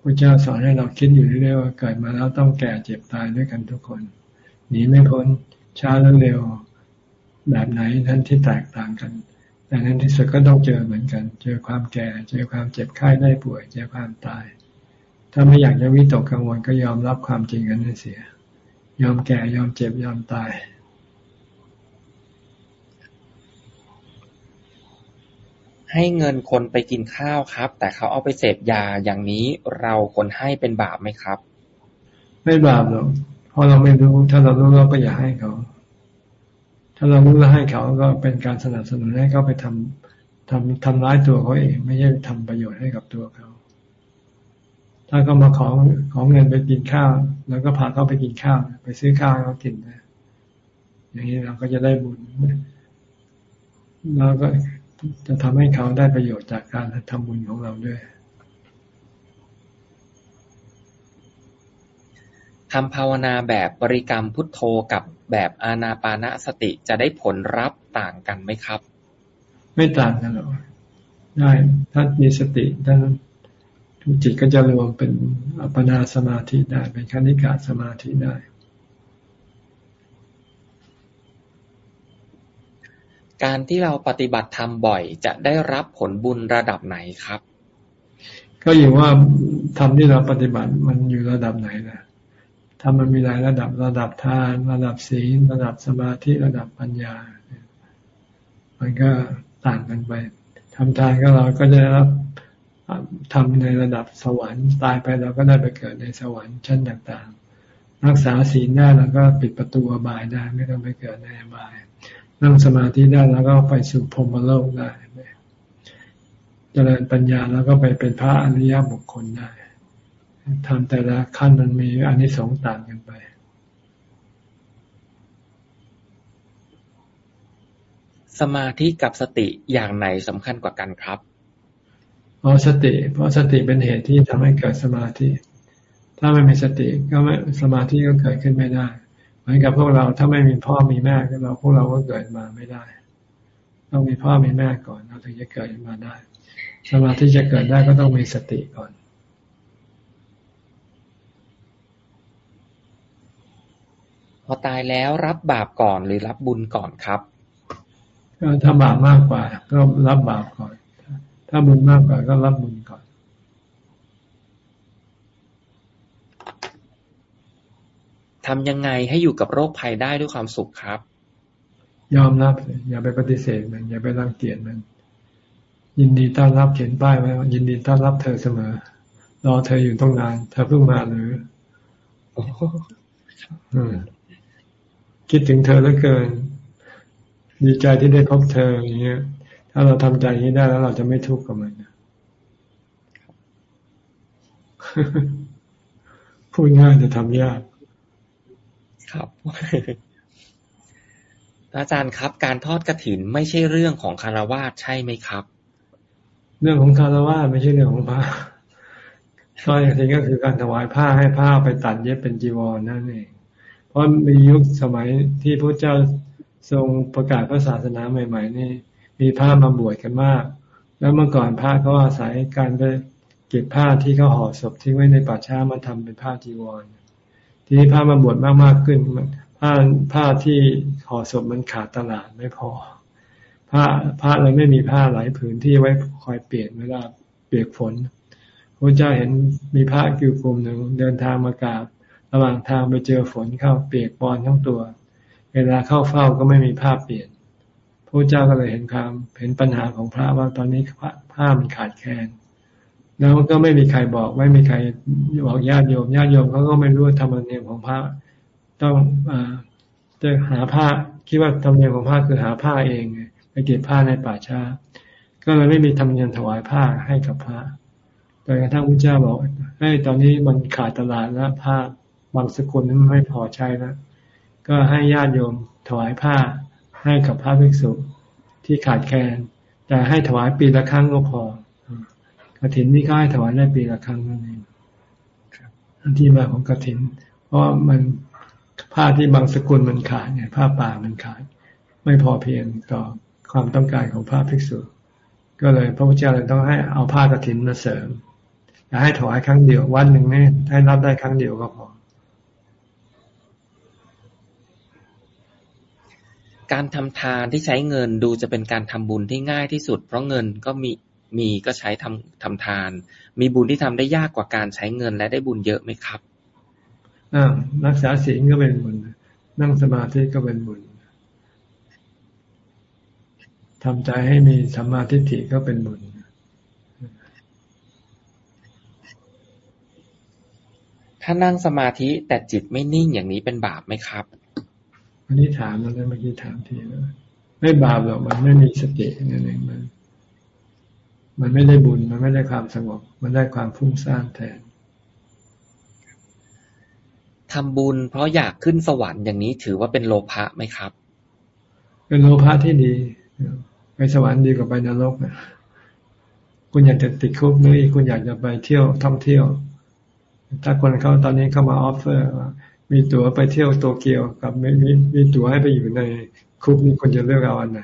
พระเจ้าสอนให้เราคิดอยู่เรื่อยๆว่าเกิดมาแล้วต้องแก่เจ็บตายด้วยกันทุกคนหนีไม่พ้นช้าหรือเร็ว แบบไหนนั้นที่แตกต่างกันแต่นั้นที่สุดก็ต้องเจอเหมือนกัน เจอความแก่ เจอความเจ็บไข้ได้ป่วย เจอความตาย ถ้าไม่อยากจะวิตกกังวลก็ยอมรับความจริงกันนั่นเสีย ยอมแก่ยอมเจ็บยอมตาย ให้เงินคนไปกินข้าวครับ แต่เขาเอาไปเสพยา อย่างนี้เราคนให้เป็นบาปไหมครับ ไม่บาปหรอกเพราะเราไม่รู้ ถ้าเรารู้เราก็อย่าให้เขา ถ้าเรารู้แล้วให้เขาก็เป็นการสนับสนุนให้เขาไปทำทำทำร้ายตัวเขาเอง ไม่ใช่ทำประโยชน์ให้กับตัวเขา ถ้าเขามาขอของเงินไปกินข้าว แล้วก็พาเขาไปกินข้าว ไปซื้อข้าวให้เขากินนะอย่างนี้เราก็จะได้บุญแล้วก็ จะทำให้เขาได้ประโยชน์จากการทำบุญของเราด้วยทำภาวนาแบบบริกรรมพุทโธกับแบบอานาปานสติจะได้ผลรับต่างกันไหมครับ ไม่ต่างกันหรอกได้ถ้ามีสติท่านจิตก็จะรวมเป็นอัปปนาสมาธิได้ เป็นคณิกาสมาธิได้ การที่เราปฏิบัติธรรมบ่อย จะได้รับผลบุญระดับไหนครับ ก็อยู่ว่าธรรมที่เราปฏิบัติมันอยู่ระดับไหนนะธรรมมันมีหลายระดับระดับทาน ระดับศีล ระดับสมาธิระดับปัญญา มันก็ต่างกันไปทำทานก็เราก็จะรับทำในระดับสวรรค์ตายไปเราก็ได้ไปเกิดในสวรรค์ชั้นต่างๆ รักษาศีลได้แล้วก็ปิดประตูอบายได้ไม่ต้องไปเกิดในอบาย นั่งสมาธิได้แล้วก็ไปสู่พรมโลกได้เจริญปัญญาแล้วก็ไปเป็นพระอริยบุคคลได้ทำแต่ละขั้นมันมีอันนี้สองต่างกันไป สมาธิกับสติอย่างไหนสำคัญกว่ากันครับเพราะสติ เพราะสติเป็นเหตุที่ทำให้เกิดสมาธิ ถ้าไม่มีสติก็ไม่สมาธิก็เกิดขึ้นไม่ได้ มือนกับพวกเราถ้าไม่มีพ่อมีแม่เราพวกเราก็เกิดมาไม่ได้ ต้องมีพ่อมีแม่ก่อนเราถึงจะเกิดมาได้ สมาธิจะเกิดได้ก็ต้องมีสติก่อนพอตายแล้วรับบาปก่อนหรือรับบุญก่อนครับก็ถ้าบาปมากกว่าก็รับบาปก่อน ถ้าบุญมากกว่าก็รับบุญก่อน ทำยังไงให้อยู่กับโรคภัยได้ด้วยความสุขครับ ยอมรับอย่าไปปฏิเสธมัน อย่าไปรังเกียจมัน ยินดีต้อนรับเขียนป้ายไว้ยินดีต้อนรับเธอเสมอ รอเธออยู่ต้องนาน เธอเพิ่งมาหรือคิดถึงเธอแล้วเกิน ดีใจที่ได้พบเธออย่างเงี้ย ถ้าเราทำใจนี้ได้แล้วเราจะไม่ทุกข์กับมันพูดง่ายจะทำยาก ครับอาจารย์ครับ การทอดกระถินไม่ใช่เรื่องของคารวาสใช่ไหมครับ เรื่องของคารวาสไม่ใช่เรื่องของพระทอดกระถินก็คือการถวายผ้าให้ผ้าไปตัดเย็บเป็นจีวรนั่นเองเพราะมียุคสมัยที่พระเจ้าทรงประกาศพระศาสนาใหม่ ๆ นี่ มีผ้ามาบวชกันมาก แล้วเมื่อก่อนผ้าเขาอาศัยการไปเก็บผ้าที่เขาห่อศพทิ้งไว้ในป่าช้ามาทำเป็นผ้าจีวร ทีนี้ผ้ามาบวชมากๆขึ้นผ้าผ้าที่ห่อศพมันขาดตลาดไม่พอ ผ้าผ้าเลยไม่มีผ้าหลายผืนที่ไว้คอยเปลี่ยนเวลาเปียกฝนพระเจ้าเห็นมีพระกิวกลุ่มหนึ่งเดินทางมากราบ ระหว่างทางไปเจอฝนเข้าเปียกปอนทั้งตัว เวลาเข้าเฝ้าก็ไม่มีผ้าเปลี่ยนพระเจ้าก็เลยเห็นความเห็นปัญหาของพระว่าตอนนี้ผ้ามันขาดแคลน แล้วก็ไม่มีใครบอกไม่มีใครบอกญาติโยมญาติโยมเขาก็ไม่รู้ธรรมเนียมของพระต้องอจะหาผ้าคิดว่าธรรมเนียมของพระคือหาผ้าเองไปเก็บผ้าในป่าช้า ก็เลยไม่มีทำเงินถวายผ้าให้กับพระโดยกระทั่งพระเจ้าบอกให้ตอนนี้มันขาดตลาดแล้วผ้าบางสกุลนั้นไม่พอใช้แล้วก็ให้ญาติโยมถวายผ้าให้กับพระภิกษุที่ขาดแคลนแต่ให้ถวายปีละครั้งก็พอ กระถินนี่ก็ให้ถวายได้ปีละครั้งนั่นเองที่มาของกระถิน เพราะมันผ้าที่บางสกุลมันขาดเนี่ยผ้าป่ามันขาด ไม่พอเพียงต่อความต้องการของพระภิกษุ ก็เลยพระพุทธเจ้าเลยต้องให้เอาผ้ากระถินมาเสริมอย่าให้ถวายครั้งเดียว วันหนึ่งนี่ให้รับได้ครั้งเดียวก็พอการทำทานที่ใช้เงินดูจะเป็นการทำบุญที่ง่ายที่สุด เพราะเงินก็มี มีก็ใช้ทำทำทาน มีบุญที่ทำได้ยากกว่าการใช้เงินและได้บุญเยอะไหมครับอ่ารักษาศีลก็เป็นบุญนั่งสมาธิก็เป็นบุญทำใจให้มีสัมมาทิฏฐิก็เป็นบุญถ้านั่งสมาธิแต่จิตไม่นิ่งอย่างนี้เป็นบาปไหมครับอันนี้ถามแล้วเมื่อกี้ถามทีแล้วไม่บาปหรอกมันไม่มีสตินั่นเองมัน มันไม่ได้บุญ มันไม่ได้ความสงบ มันได้ความฟุ้งซ่านแทนทำบุญเพราะอยากขึ้นสวรรค์อย่างนี้ถือว่าเป็นโลภะไหมครับ เป็นโลภะที่ดี ไปสวรรค์ดีกว่าไปนรกนะคุณอยากจะติดคุกหรือคุณอยากจะไปเที่ยวท่องเที่ยว ถ้าคนเขาตอนนี้เข้ามา offer ว่ามีตั๋วไปเที่ยวโตเกียวกับมีมีมีตั๋วให้ไปอยู่ในคุกนี่คนจะเลือกเอาอันไหน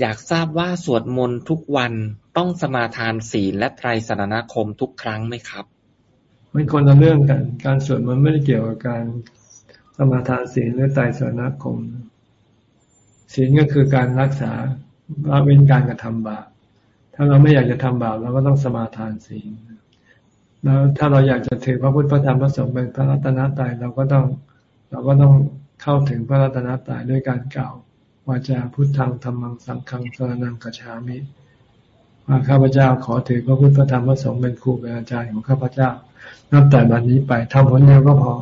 อยากทราบว่าสวดมนต์ทุกวันต้องสมาทานศีลและไตรสรณคมทุกครั้งไหมครับ มันคนละเรื่องกัน การสวดมนต์ไม่ได้เกี่ยวกับการสมาทานศีลหรือไตรสรณคมศีลก็คือการรักษาละเว้นการกระทำบาปถ้าเราไม่อยากจะทำบาปเราก็ต้องสมาทานศีลแล้วถ้าเราอยากจะถือพระพุทธพระธรรมพระสงฆ์เป็นพระรัตนตรัยเราก็ต้อง เราก็ต้องเข้าถึงพระรัตนตรัยด้วยการกล่าว วาจาพุทธังธรรมังสังฆังสรนังกัจฉามิว่าข้าพเจ้าขอถือพระพุทธพระธรรมพระสงฆ์เป็นครูเป็นอาจารย์ของข้าพเจ้า นับแต่บัดนนี้ไปทำผลเดียวก็พอ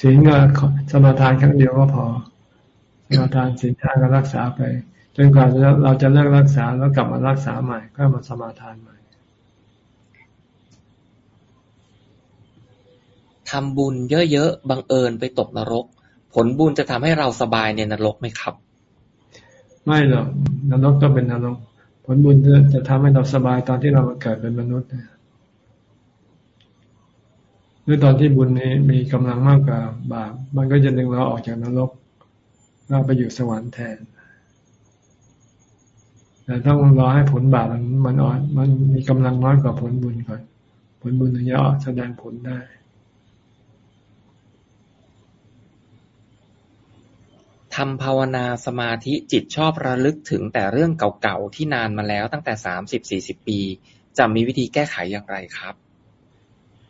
ศีลก็สมาทานครั้งเดียวก็พอ สมาทานศีลทานก็รักษาไปจนกว่าเราจะเลิกรักษาแล้วกลับมารักษาใหม่ก็มาสมาทานใหม่ทำบุญเยอะๆบังเอิญไปตกนรก ผลบุญจะทำให้เราสบายในนรกไหมครับ ไม่หรอกนรกก็เป็นนรก ผลบุญจะจะทำให้เราสบายตอนที่เรามาเกิดเป็นมนุษย์หรือตอนที่บุญนี้มีกำลังมากกว่าบาปมันก็จะดึงเราออกจากนรกเราไปอยู่สวรรค์แทนแต่ต้องรอให้ผลบาปมันมันอ่อน มันมีกำลังน้อยกว่าผลบุญก่อน ผลบุญถึงจะแสดงผลได้ ทำภาวนาสมาธิจิตชอบระลึกถึงแต่เรื่องเก่าๆ ที่นานมาแล้วตั้งแต่สามสิบสี่สิบปี จะมีวิธีแก้ไขอย่างไรครับ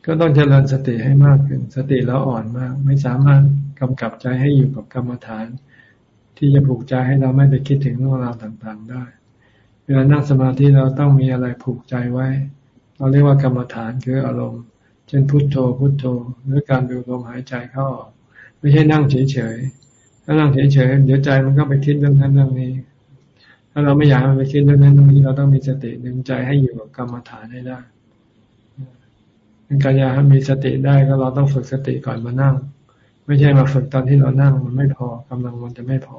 ก็ต้องเจริญสติให้มากขึ้น สติแล้วอ่อนมาก ไม่สามารถกำกับใจให้อยู่กับกรรมฐาน ที่จะผูกใจให้เราไม่ไปคิดถึงเรื่องราวต่างๆได้ เวลานั่งสมาธิเราต้องมีอะไรผูกใจไว้ เราเรียกว่ากรรมฐานคืออารมณ์ เช่นพุทโธพุทโธหรือการดูลมหายใจเข้าออกไม่ใช่นั่งเฉยๆ ถ้านั่งเฉยๆเดี๋ยวใจมันก็ไปคิดเรื่องนั้นเรื่องนี้ ถ้าเราไม่อยากมันไปคิดเรื่องนั้นเรื่องนี้เราต้องมีสติดึงใจให้อยู่กับกรรมฐานให้ได้การอยากมีสติได้ก็เราต้องฝึกสติก่อนมานั่ง ไม่ใช่มาฝึกตอนที่เรานั่งมันไม่พอกำลังมันจะไม่พอ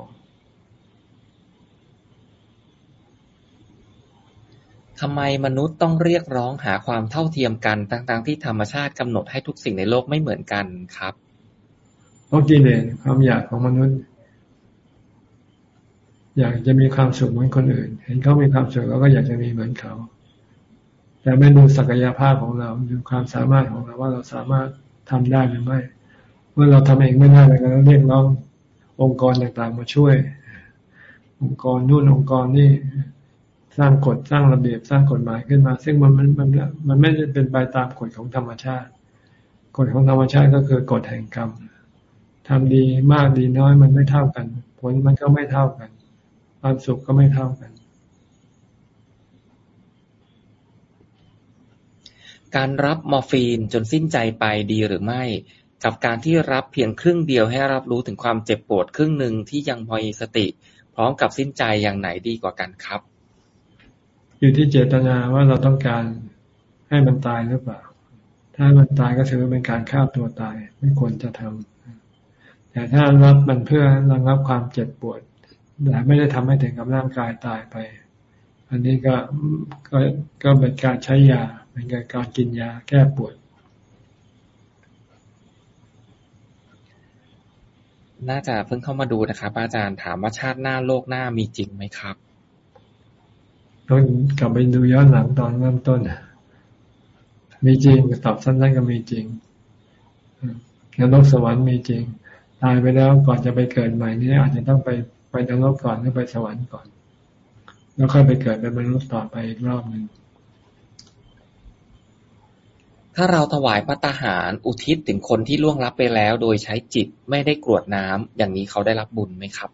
ทำไมมนุษย์ต้องเรียกร้องหาความเท่าเทียมกันทั้งๆที่ธรรมชาติกำหนดให้ทุกสิ่งในโลกไม่เหมือนกันครับ ราะกิเลสความอยากของมนุษย์ อยากจะมีความสุขเหมือนคนอื่น เห็นเขามีความสุขเราก็อยากจะมีเหมือนเขา แต่ไม่ดูศักยภาพของเราดูความสามารถของเราว่าเราสามารถทำได้หรือไม่ เมื่อเราทำเองไม่ได้เราก็เรียกร้ององค์กรต่างๆมาช่วย องค์กรนู่นองค์กรนี่สร้างกฎสร้างระเบียบสร้างกฎหมายขึ้นมา ซึ่งมันมันมันมันไม่ได้เป็นไปตามกฎของธรรมชาติกฎของธรรมชาติก็คือกฎแห่งกรรม ทำดีมากดีน้อยมันไม่เท่ากัน ผลมันก็ไม่เท่ากัน ความสุขก็ไม่เท่ากัน การรับมอร์ฟีนจนสิ้นใจไปดีหรือไม่ กับการที่รับเพียงครึ่งเดียวให้รับรู้ถึงความเจ็บปวดครึ่งหนึ่งที่ยังพอมีสติ พร้อมกับสิ้นใจอย่างไหนดีกว่ากันครับ อยู่ที่เจตนาว่าเราต้องการให้มันตายหรือเปล่า ถ้ามันตายก็ถือว่าเป็นการฆ่าตัวตาย ไม่ควรจะทำ แต่ถ้ารับมันเพื่อระงับความเจ็บปวดแต่ไม่ได้ทำให้ถึงกับร่างกายตายไป อันนี้ก็ก็ก็เป็นการใช้ยาเป็นการกินยาแก้ปวด น่าจะเพิ่งเข้ามาดูนะครับอาจารย์ถามว่าชาติหน้าโลกหน้ามีจริงไหมครับต้องกลับไปดูย้อนหลังตอนเริ่มต้น มีจริงตอบสั้นๆก็มีจริงนรกสวรรค์มีจริง ตายไปแล้วก่อนจะไปเกิดใหม่นี่อาจจะต้องไปไปนรกก่อนหรือไปสวรรค์ก่อน แล้วค่อยไปเกิดเป็นมนุษย์ต่อไปอีกรอบหนึ่งถ้าเราถวายพระตาหารอุทิศถึงคนที่ล่วงลับไปแล้ว โดยใช้จิตไม่ได้กรวดน้ำอย่างนี้เขาได้รับบุญไหมครับ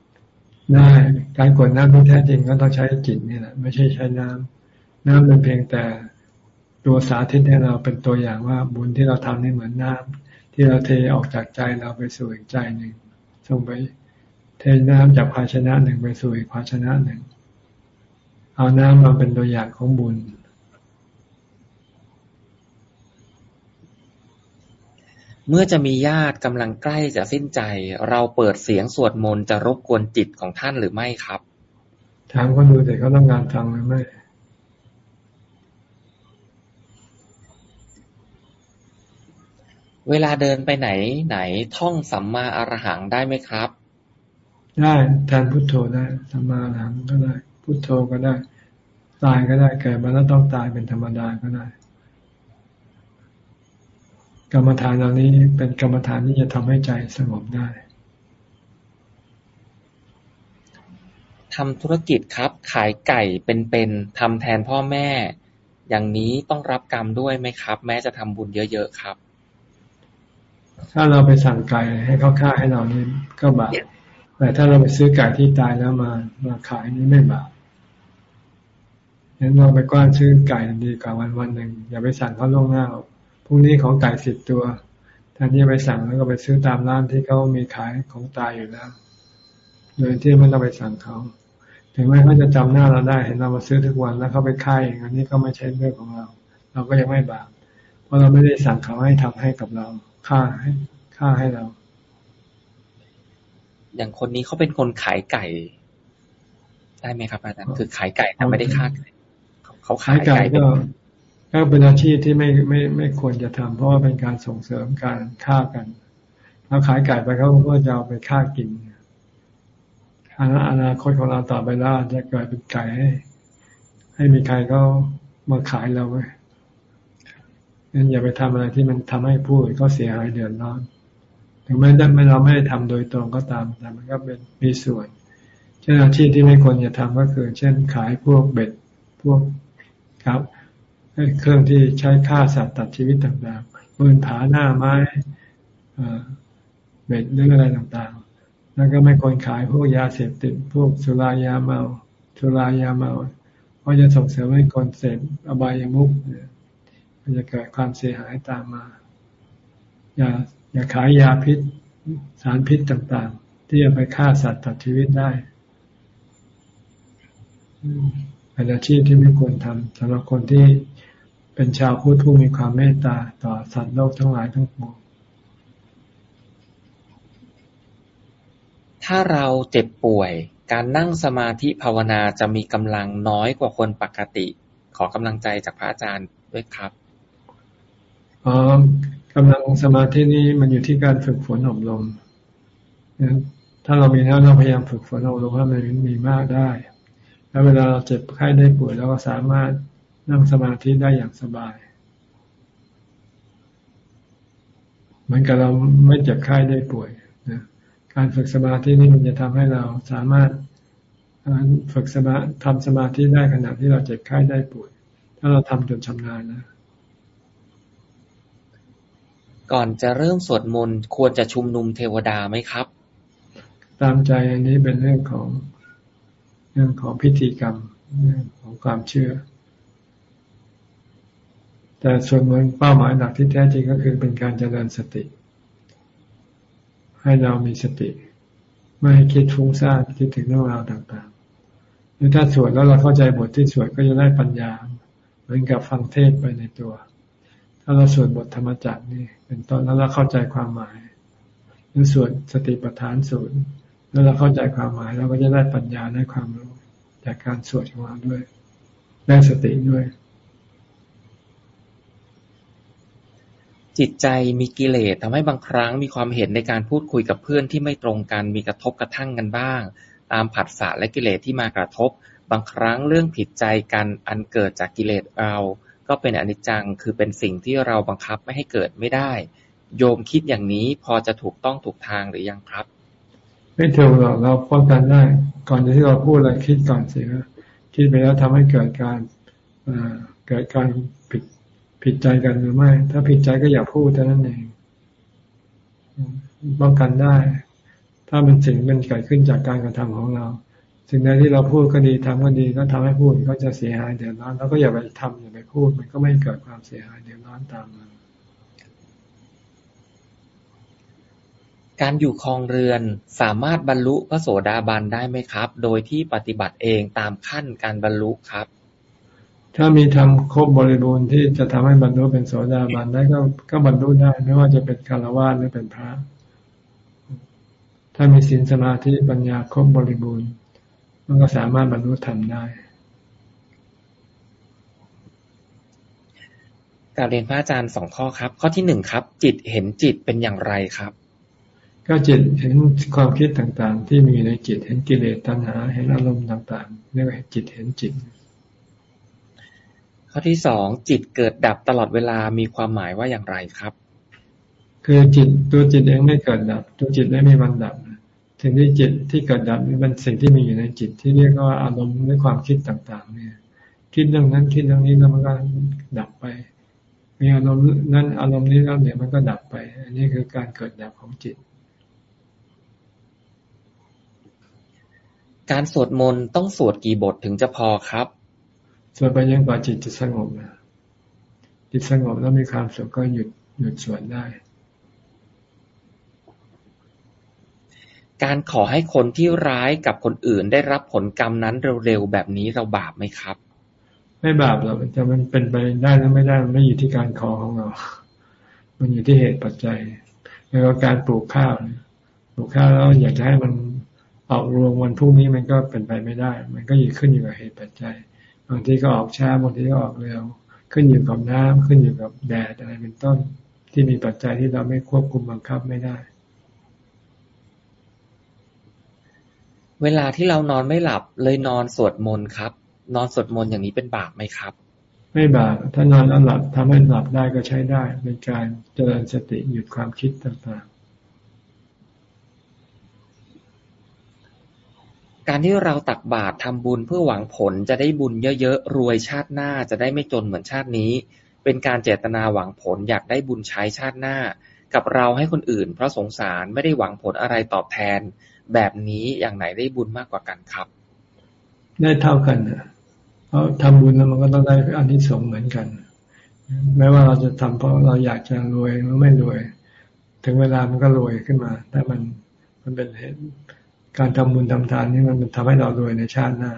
ได้การกรวดน้ำที่แท้จริงก็ต้องใช้จิตนี่แหละไม่ใช่ใช้น้ำน้ำเป็นเพียงแต่ตัวสาธิตให้เราเป็นตัวอย่างว่าบุญที่เราทำนี่เหมือนน้ำ ที่เราเทออกจากใจเราไปสู่อีกใจหนึ่งส่งไปเทน้ำจากภาชนะหนึ่งไปสู่อีกภาชนะหนึ่ง เอาน้ำมาเป็นตัวอย่างของบุญ เมื่อจะมีญาติกำลังใกล้จะสิ้นใจ เราเปิดเสียงสวดมนต์จะรบกวนจิตของท่านหรือไม่ครับ ถามคนดูแต่เขาต้องการฟังหรือไม่ เวลาเดินไปไหนไหนท่องสัมมาอรหังได้ไหมครับ ได้แทนพุทโธได้สัมมาอรหังก็ได้ พุทโธก็ได้ ตายก็ได้เกิดมาแล้วต้องตายเป็นธรรมดาก็ได้ กรรมฐานเหล่านี้เป็นกรรมฐานที่จะทำให้ใจสงบได้ทำธุรกิจครับ ขายไก่เป็นๆทำแทนพ่อแม่ อย่างนี้ต้องรับกรรมด้วยไหมครับ แม้จะทำบุญเยอะๆครับ ถ้าเราไปสั่งไก่ให้เขาฆ่าให้เรานี่ก็บาปแต่ถ้าเราไปซื้อไก่ที่ตายแล้วมามาขายนี่ไม่บาปงั้นเราไปกว้านซื้อไก่ดีกว่าวันวันหนึ่งอย่าไปสั่งเขาล่วงหน้ารุ่งนี้ของไก่สิบตัวแทนที่ไปสั่งแล้วก็ไปซื้อตามร้านที่เขามีขายของตายอยู่แล้วโดยที่ไม่ต้องไปสั่งเขาถึงแม้เขาจะจำหน้าเราได้เห็นเรามาซื้อทุกวันแล้วเขาไปค่ายอย่างนี้ก็ไม่ใช่เรื่องของเรา เราก็ยังไม่บาปเพราะเราไม่ได้สั่งเขาให้ทำให้กับเรา ค่าให้ค่าให้เรา อย่างคนนี้เขาเป็นคนขายไก่ ได้ไหมครับอาจารย์คือขายไก่แต่ไม่ได้ฆ่าไก่เขาขายไก่ก็ก็เป็นอาชีพที่ไม่ไม่ไม่ควรจะทำเพราะว่าเป็นการส่งเสริมการฆ่ากันเราขายไก่ไปเขาก็จะเอาไปฆ่ากินอนาคตของเราต่อไปแล้วจะเกิดเป็นไก่ให้ ให้มีใครก็มาขายเราไว้ งั้นอย่าไปทำอะไรที่มันทำให้ผู้อื่นก็เสียหายเดือดร้อนถึงแม้ไม่เราไม่ได้ทำโดยตรงก็ตาม แต่มันก็เป็นมีส่วน เช่นอาชีพที่ไม่ควรจะทำก็คือ เช่นขายพวกเบ็ดพวกครับเครื่องที่ใช้ฆ่าสัตว์ตัดชีวิตต่างๆปืนผาหน้าไม้เบ็ดหรืออะไรต่างๆ แล้วก็ไม่ควรขายพวกยาเสพติด พวกสุรายาเมาสุรายาเมาเพราะจะส่งเสริมให้คนเสพอบายามุก มันจะเกิดความเสียหายตามมา อย่าอย่าขายยาพิษสารพิษต่างๆ ที่จะไปฆ่าสัตว์ตัดชีวิตได้เป็นอาชีพที่ไม่ควรทำสำหรับคนที่เป็นชาวพุทธผู้มีความเมตตาต่อสัตว์โลกทั้งหลายทั้งปวงถ้าเราเจ็บป่วย การนั่งสมาธิภาวนาจะมีกำลังน้อยกว่าคนปกติ ขอกำลังใจจากพระอาจารย์ด้วยครับ อ๋อกำลังสมาธินี้มันอยู่ที่การฝึกฝนอบรมถ้าเรามีแล้วเราพยายามฝึกฝนอบรมให้มันมีมากได้ แล้วเวลาเราเจ็บไข้ได้ป่วยเราก็สามารถนั่งสมาธิได้อย่างสบายเหมือนกับเราไม่เจ็บไข้ได้ป่วยนะการฝึกสมาธินี่มันจะทำให้เราสามารถฝึกสมาทำสมาธิได้ขณะที่เราเจ็บไข้ได้ป่วย ถ้าเราทำจนชำนาญนะ ก่อนจะเริ่มสวดมนต์ควรจะชุมนุมเทวดาไหมครับ ตามใจอันนี้เป็นเรื่องของเรื่องของพิธีกรรมเรื่องของความเชื่อ แต่ส่วนมันเป้าหมายหลักที่แท้จริงก็คือเป็นการเจริญสติ ให้เรามีสติ ไม่ให้คิดฟุ้งซ่านคิดถึงเรื่องราวต่างๆหรือถ้าสวดแล้วเราเข้าใจบทที่สวดก็จะได้ปัญญา เหมือนกับฟังเทศไปในตัวาเราสวดบทธรรมจักรนี่เป็นต้นแล้วเราเข้าใจความหมาย หรือสวดสติปัฏฐานสูตรแล้วเราเข้าใจความหมายเราก็จะได้ปัญญาได้ความรู้ จากการสวดของเราด้วย ได้สติด้วย จิตใจมีกิเลสทำให้บางครั้งมีความเห็นในการพูดคุยกับเพื่อนที่ไม่ตรงกันมีกระทบกระทั่งกันบ้าง ตามผัสสะและกิเลสที่มากระทบ บางครั้งเรื่องผิดใจกันอันเกิดจากกิเลสเรา ก็เป็นอนิจจัง คือเป็นสิ่งที่เราบังคับไม่ให้เกิดไม่ได้ โยมคิดอย่างนี้พอจะถูกต้องถูกทางหรือยังครับ ไม่ถูกหรอกเราป้องกันได้ ก่อนที่เราพูดอะไรคิดก่อนสิว่าคิดไปแล้วทำให้เกิดการเกิดการผิดผิดใจกันหรือไม่ ถ้าผิดใจก็อย่าพูดเท่านั้นเองป้องกันได้ ถ้าเป็นสิ่งเป็นเกิดขึ้นจากการกระทำของเรา สิ่งใดที่เราพูดก็ดีทำก็ดีก็ทำให้พูดก็จะเสียหายเดือดร้อนเราก็อย่าไปทำอย่าไปพูด มันก็ไม่เกิดความเสียหายเดือดร้อนตามมาการอยู่คลองเรือนสามารถบรรลุพระโสดาบันได้ไหมครับ โดยที่ปฏิบัติเองตามขั้นการบรรลุครับ ถ้ามีทำครบบริบูรณ์ที่จะทำให้บรรลุเป็นโสดาบันได้ก็ก็บรรลุได้ ไม่ว่าจะเป็นคารวะหรือเป็นพระ ถ้ามีศีลสมาธิปัญญาครบบริบูรณ์ มันก็สามารถบรรลุธรรมได้การเรียนพระอาจารย์สองข้อครับ ข้อที่หนึ่งครับ จิตเห็นจิตเป็นอย่างไรครับ ก็จิตเห็นความคิดต่างๆ ที่มีในจิตเห็นกิเลสตัณหาเห็นอารมณ์ต่างๆเรียกว่าจิตเห็นจิต ข้อที่สองจิตเกิดดับตลอดเวลามีความหมายว่าอย่างไรครับ คือจิตตัวจิตเองไม่เกิดดับ ตัวจิตไม่มีวันดับ ถึงที่จิตที่เกิดดับนี่มันสิ่งที่มีอยู่ในจิตที่เรียกว่าอารมณ์ในความคิดต่าง ๆ เนี่ย คิดเรื่องนั้นคิดเรื่องนี้แล้วมันก็ดับไป มีอารมณ์นั้นอารมณ์นี้แล้วเนี่ยมันก็ดับไป อันนี้คือการเกิดดับของจิต การสวดมนต์ต้องสวดกี่บทถึงจะพอครับสวดไปยังกว่าจิตจะสงบนะจิตสงบแล้วมีความสุขก็หยุดหยุดสวดได้ การขอให้คนที่ร้ายกับคนอื่นได้รับผลกรรมนั้นเร็วๆแบบนี้เราบาปไหมครับ ไม่บาปหรอกจะมันเป็นไปได้หรือไม่ได้มันไม่อยู่ที่การขอของเรา มันอยู่ที่เหตุปัจจัยแล้วก็การปลูกข้าวปลูกข้าวแล้วอยากจะให้มันออกรวงวันพรุ่งนี้มันก็เป็นไปไม่ได้ มันก็อยู่ขึ้นอยู่กับเหตุปัจจัย บางทีก็ออกช้าบางทีก็ออกเร็ว ขึ้นอยู่กับน้ำขึ้นอยู่กับแดดอะไรเป็นต้น ที่มีปัจจัยที่เราไม่ควบคุมบังคับไม่ได้ เวลาที่เรานอนไม่หลับ เลยนอนสวดมนต์ครับ นอนสวดมนต์อย่างนี้เป็นบาปไหมครับ ไม่บาปถ้านอนแล้วหลับทำให้หลับได้ก็ใช้ได้เป็นการเจริญสติหยุดความคิดต่างการที่เราตักบาตรทำบุญเพื่อหวังผลจะได้บุญเยอะๆรวยชาติหน้าจะได้ไม่จนเหมือนชาตินี้ เป็นการเจตนาหวังผลอยากได้บุญใช้ชาติหน้า กับเราให้คนอื่น เพราะสงสารไม่ได้หวังผลอะไรตอบแทน แบบนี้อย่างไหนได้บุญมากกว่ากันครับ ได้เท่ากันนะเพราะทำบุญแล้วมันก็ต้องได้อันที่สงเหมือนกันไม่ว่าเราจะทำเพราะเราอยากจะรวยหรือไม่รวย ถึงเวลามันก็รวยขึ้นมาแต่มันมันเป็นเหตุการทำบุญทำทานนี่มันทำให้เรารวยในชาติหน้า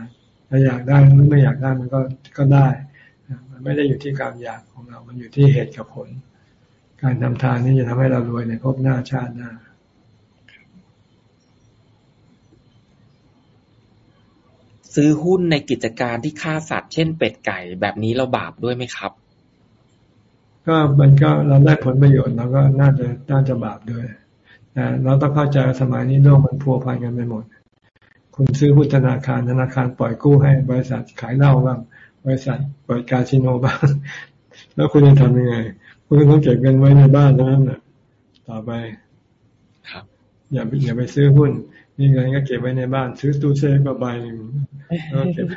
ถ้าอยากได้หรือไม่อยากได้มันก็ก็ได้ มันไม่ได้อยู่ที่การอยากของเรา มันอยู่ที่เหตุกับผล การทำทานนี่จะทำให้เรารวยในภพหน้าชาติหน้า ซื้อหุ้นในกิจการที่ฆ่าสัตว์เช่นเป็ดไก่แบบนี้เราบาปด้วยไหมครับ ก็มันก็เราได้ผลประโยชน์เราก็น่าจะน่าจะบาปด้วยนะเราต้องเข้าใจสมัยนี้โลกมันพัวพันกันไปหมด คุณซื้อหุ้นธนาคารธนาคารปล่อยกู้ให้บริษัทขายเหล้าบ้างบริษัทเปิดคาสิโนบ้าง แล้วคุณจะทำยังไง คุณต้องเก็บเงินไว้ในบ้านนั้นนะต่อไป ครับ อย่าอย่าไปซื้อหุ้น มีเงินก็เก็บไว้ในบ้าน ซื้อตู้เซฟก็ใบแล้วเก็บ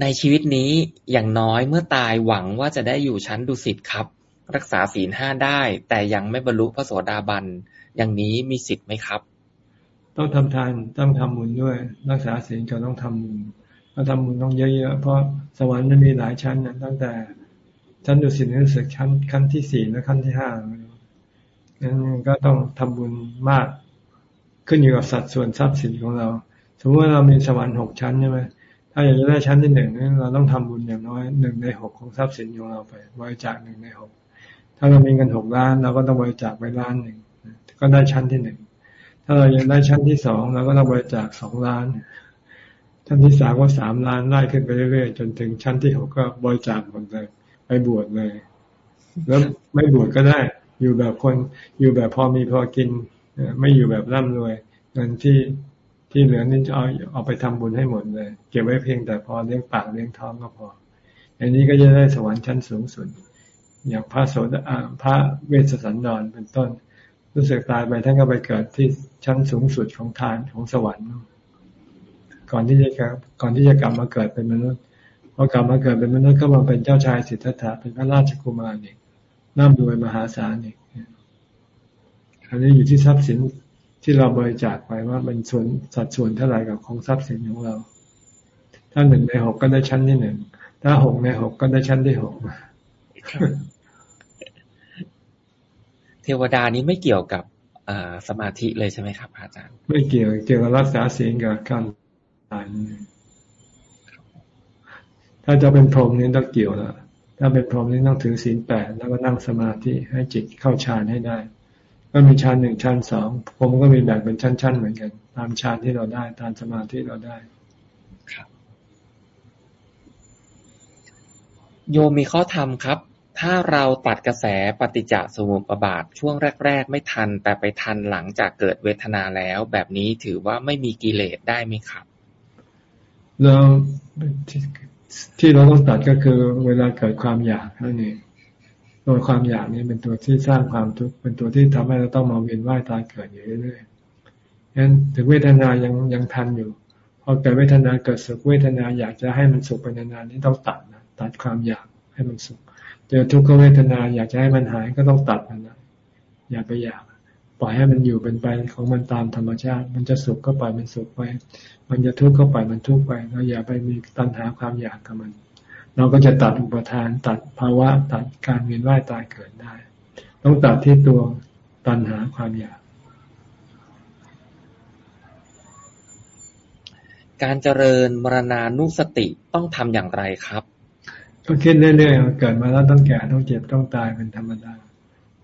ในชีวิตนี้อย่างน้อยเมื่อตายหวังว่าจะได้อยู่ชั้นดุสิตครับ รักษาศีลห้าได้ แต่ยังไม่บรรลุพระโสดาบันอย่างนี้มีสิทธิ์ไหมครับ ต้องทำทานต้องทำบุญด้วย รักษาศีลก็ต้องทำบุญเราทำบุญต้องเยอะๆเพราะสวรรค์มันมีหลายชั้นนะตั้งแต่ชั้นดุสิตนี่รู้สึกชั้นขั้นที่สี่และขั้นที่ห้า งั้นก็ต้องทำบุญมาก ขึ้นอยู่กับสัดส่วนทรัพย์สินของเรา สมมติว่าเรามีสวรรค์หกชั้นใช่ไหมถ้าอยากจะได้ชั้นที่หนึ่งเราต้องทำบุญอย่างน้อยหนึ่งในหกของทรัพย์สินของเราไปบริจาคหนึ่งในหกถ้าเรามีเงินหกล้านเราก็ต้องบริจาคไปล้านหนึ่งก็ได้ชั้นที่หนึ่งถ้าเราอยากได้ชั้นที่สองเราก็ต้องบริจาคสองล้านชั้นที่สามก็สามล้านไล่ขึ้นไปเรื่อยๆจนถึงชั้นที่หกก็บริจาคหมดเลย ไปบวชเลย แล้วไม่บวชก็ได้ อยู่แบบคน อยู่แบบพอมีพอกินไม่อยู่แบบร่ำรวย เงินที่ที่เหลือนี่จะเอาเอาไปทำบุญให้หมดเลย เก็บไว้เพียงแต่พอเลี้ยงปากเลี้ยงท้องก็พอ อันนี้ก็จะได้สวรรค์ชั้นสูงสุด อย่างพระโสดาพระเวสสันดรเป็นต้น รู้สึกตายไปท่านก็ไปเกิดที่ชั้นสูงสุดของทานของสวรรค์ก่อนที่จะก่อนที่จะกลับมาเกิดเป็นมนุษย์พอกลับมาเกิดเป็นมนุษย์ก็มาเป็นเจ้าชายสิทธัตถะเป็นพระราชกุมารอีก ร่ำรวยมหาศาลอีกอันนี้อยู่ที่ทรัพย์สินที่เราบริจาคไปว่าเป็นส่วนสัดส่วนเท่าไหร่กับของทรัพย์สินของเรา ถ้าหนึ่งในหกก็ได้ชั้นที่หนึ่ง ถ้าหกในหกก็ได้ชั้นที่หกเทวดานี้ไม่เกี่ยวกับสมาธิเลยใช่ไหมครับ อาจารย์ ไม่เกี่ยวเกี่ยวกับรักษาศีลกับการทานถ้าจะเป็นพรหมนี่ต้องเกี่ยวละ ถ้าเป็นพรหมนี่ต้องถือศีลแปดแล้วก็นั่งสมาธิให้จิตเข้าฌานให้ได้ ก็มีชั้นหนึ่งชั้นสองผมก็มีแบ่งเป็นชั้น ๆ เหมือนกัน ตามชั้นที่เราได้ ตามสมาธิเราได้ครับโยมมีข้อธรรมครับ ถ้าเราตัดกระแสปฏิจจสมุปบาทช่วงแรก ๆ ไม่ทัน แต่ไปทันหลังจากเกิดเวทนาแล้ว แบบนี้ถือว่าไม่มีกิเลสได้ไหมครับ เรา ที่เราต้องตัดก็คือเวลาเกิดความอยากนั่นเองตัวความอยากนี้เป็นตัวที่สร้างความทุกข์เป็นตัวที่ทำให้เราต้องมาเวียนว่ายตายเกิดอยู่เรื่อยๆงั้นถึงเวทนายังยังทันอยู่พอเกิดเวทนาเกิดสุขเวทนาอยากจะให้มันสุขไปนานๆนี่ต้องตัดนะตัดความอยากให้มันสุขเจอทุกขเวทนาอยากจะให้มันหายก็ต้องตัดมันนะอย่าไปอยาก ปล่อยให้มันอยู่เป็นไปของมันตามธรรมชาติ มันจะสุขก็ปล่อยมันสุขไป มันจะทุกข์ก็ปล่อยมันทุกข์ไปเราอย่าไปมีตัณหาความอยากกับมัน เราก็จะตัดอุปทานตัดภาวะตัดการเวียนว่ายตายเกิดได้ ต้องตัดที่ตัวตัณหาความอยาก การเจริญมรณานุสติต้องทำอย่างไรครับ ก็คิดเรื่อยๆเกิดมาแล้วต้องแก่ต้องเจ็บต้องตายเป็นธรรมดา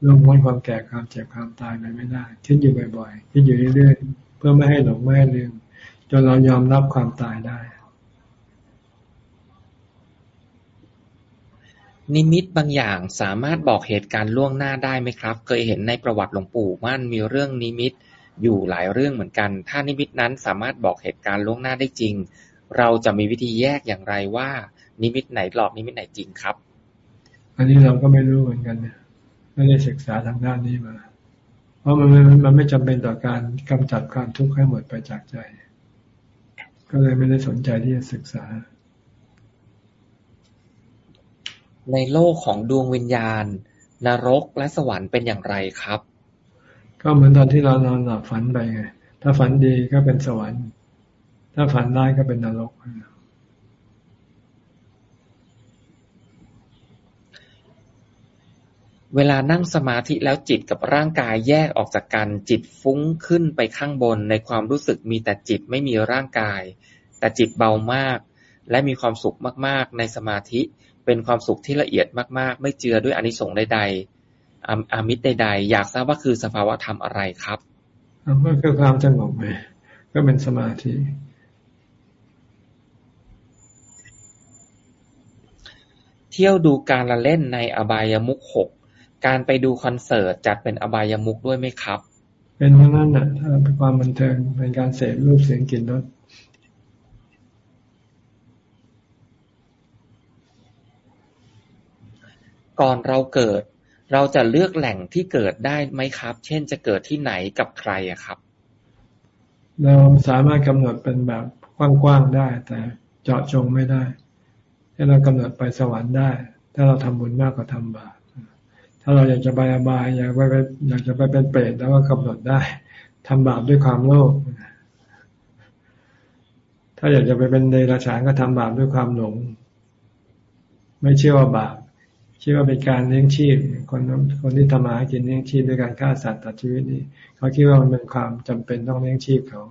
ล่วงพ้นความแก่ความเจ็บความตายไปไม่ได้ คิดอยู่บ่อยๆ คิดอยู่เรื่อยๆ เพื่อไม่ให้หลงไม่ให้ลืม จนเรายอมรับความตายได้ นิมิตบางอย่างสามารถบอกเหตุการณ์ล่วงหน้าได้ไหมครับ เคยเห็นในประวัติหลวงปู่มั่นมีเรื่องนิมิตอยู่หลายเรื่องเหมือนกัน ถ้านิมิตนั้นสามารถบอกเหตุการณ์ล่วงหน้าได้จริง เราจะมีวิธีแยกอย่างไรว่า นิมิตไหนหลอกนิมิตไหนจริงครับ อันนี้เราก็ไม่รู้เหมือนกันน ไม่ได้ศึกษาทางด้านนี้มา เพราะมันมันไม่จำเป็นต่อการกำจัดความทุกข์ให้หมดไปจากใจ ก็เลยไม่ได้สนใจที่จะศึกษา ในโลกของดวงวิญญาณ นรกและสวรรค์เป็นอย่างไรครับ ก็เหมือนตอนที่เรานอนหลับฝันไปไงถ้าฝันดีก็เป็นสวรรค์ ถ้าฝันร้ายก็เป็นนรก เวลานั่งสมาธิแล้วจิตกับร่างกายแยกออกจากกัน จิตฟุ้งขึ้นไปข้างบน ในความรู้สึกมีแต่จิตไม่มีร่างกาย แต่จิตเบามาก และมีความสุขมากๆ ในสมาธิเป็นความสุขที่ละเอียดมากๆ ไม่เจือด้วยอนิสงส์ใดๆอามิตรใดๆ อยากทราบว่าคือสภาวะธรรมอะไรครับก็คือความสงบไปก็เป็นสมาธิเที่ยวดูการละเล่นในอบายมุขหก การไปดูคอนเสิร์ตจัดเป็นอบายมุขด้วยไหมครับ เป็นเท่านั้นนะถ้าเป็นความบันเทิงเป็นการเสพรูปเสียงกลิ่นรสก่อนเราเกิด เราจะเลือกแหล่งที่เกิดได้ไหมครับ เช่นจะเกิดที่ไหนกับใครอะครับ เราสามารถกำหนดเป็นแบบกว้างๆได้ แต่เจาะจงไม่ได้ ให้เรากำหนดไปสวรรค์ได้ ถ้าเราทำบุญมากกว่าทำบาป ถ้าเราอยากจะไปอบายอยากไปอยากจะไปเป็นเปรตแล้วก็กำหนดได้ทำบาปด้วยความโลภถ้าอยากจะไปเป็นเดรัจฉานก็ทำบาปด้วยความหลง ไม่เชื่อว่าบาปเชื่อว่าเป็นการเลี้ยงชีพ คนคนที่ทำมาหากินเลี้ยงชีพด้วยการฆ่าสัตว์ตัดชีวิตนี่เขาคิดว่ามันเป็นความจำเป็นต้องเลี้ยงชีพเขา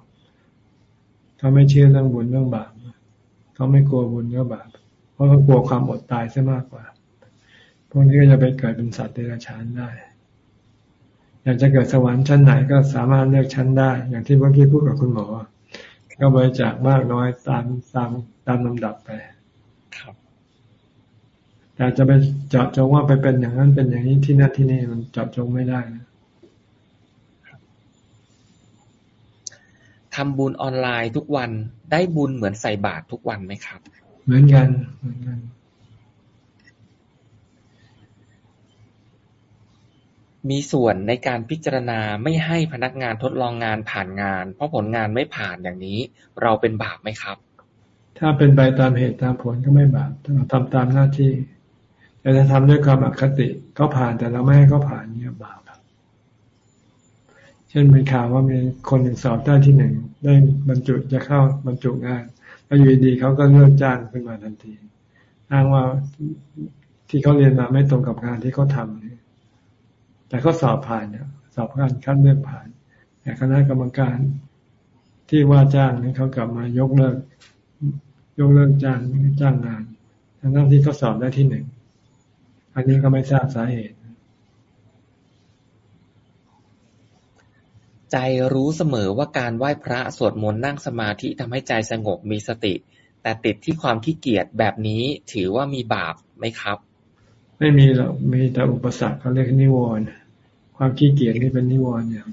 เขาไม่เชื่อเรื่องบุญเรื่องบาปเขาไม่กลัวบุญเรื่องบาปเพราะเขากลัวความอดตายซะมากกว่า พวกนี้ก็จะไปเกิดเป็นสัตว์เดรัจฉานได้ อยากจะเกิดสวรรค์ชั้นไหนก็สามารถเลือกชั้นได้ อย่างที่เมื่อกี้พูดกับคุณหมอ ก็บริจาคมากน้อยตามตามตามลำดับไปครับแต่จะไปเจาะจงว่าไปเป็นอย่างนั้นเป็นอย่างนี้ที่นั่นที่นี่มันเจาะจงไม่ได้นะทำบุญออนไลน์ทุกวันได้บุญเหมือนใส่บาตรทุกวันไหมครับ เหมือนกันเหมือนกัน มีส่วนในการพิจารณาไม่ให้พนักงานทดลองงานผ่านงาน เพราะผลงานไม่ผ่านอย่างนี้ เราเป็นบาปไหมครับ ถ้าเป็นไปตามเหตุตามผลก็ไม่บาปเราทำตามหน้าที่ แต่ถ้าทำด้วยความอคติเขาผ่านแต่เราไม่ให้เขาผ่านเนี่ยบาปเช่นมีข่าวว่ามีคนหนึ่งสอบได้ที่หนึ่งได้บรรจุจะเข้าบรรจุงานแล้วอยู่ดีเขาก็เลิกจ้างขึ้นมาทันทีอ้างว่าที่เขาเรียนมาไม่ตรงกับงานที่เขาทำ แต่เขาสอบผ่านเนี่ยสอบการคัดเลือกผ่าน แต่คณะกรรมการที่ว่าจ้างนี่เขากลับมายกเลิก ยกเลิกจ้างจ้างงานทั้งที่เขาสอบได้ที่หนึ่งอันนี้ก็ไม่ทราบสาเหตุ ใจรู้เสมอว่าการไหว้พระสวดมนต์นั่งสมาธิทำให้ใจสงบมีสติ แต่ติดที่ความขี้เกียจแบบนี้ถือว่ามีบาปไหมครับ ไม่มีหรอกมีแต่อุปสรรคเขาเรียกนิวรณ์ ความขี้เกียจนี่เป็นนิวรณ์อย่าง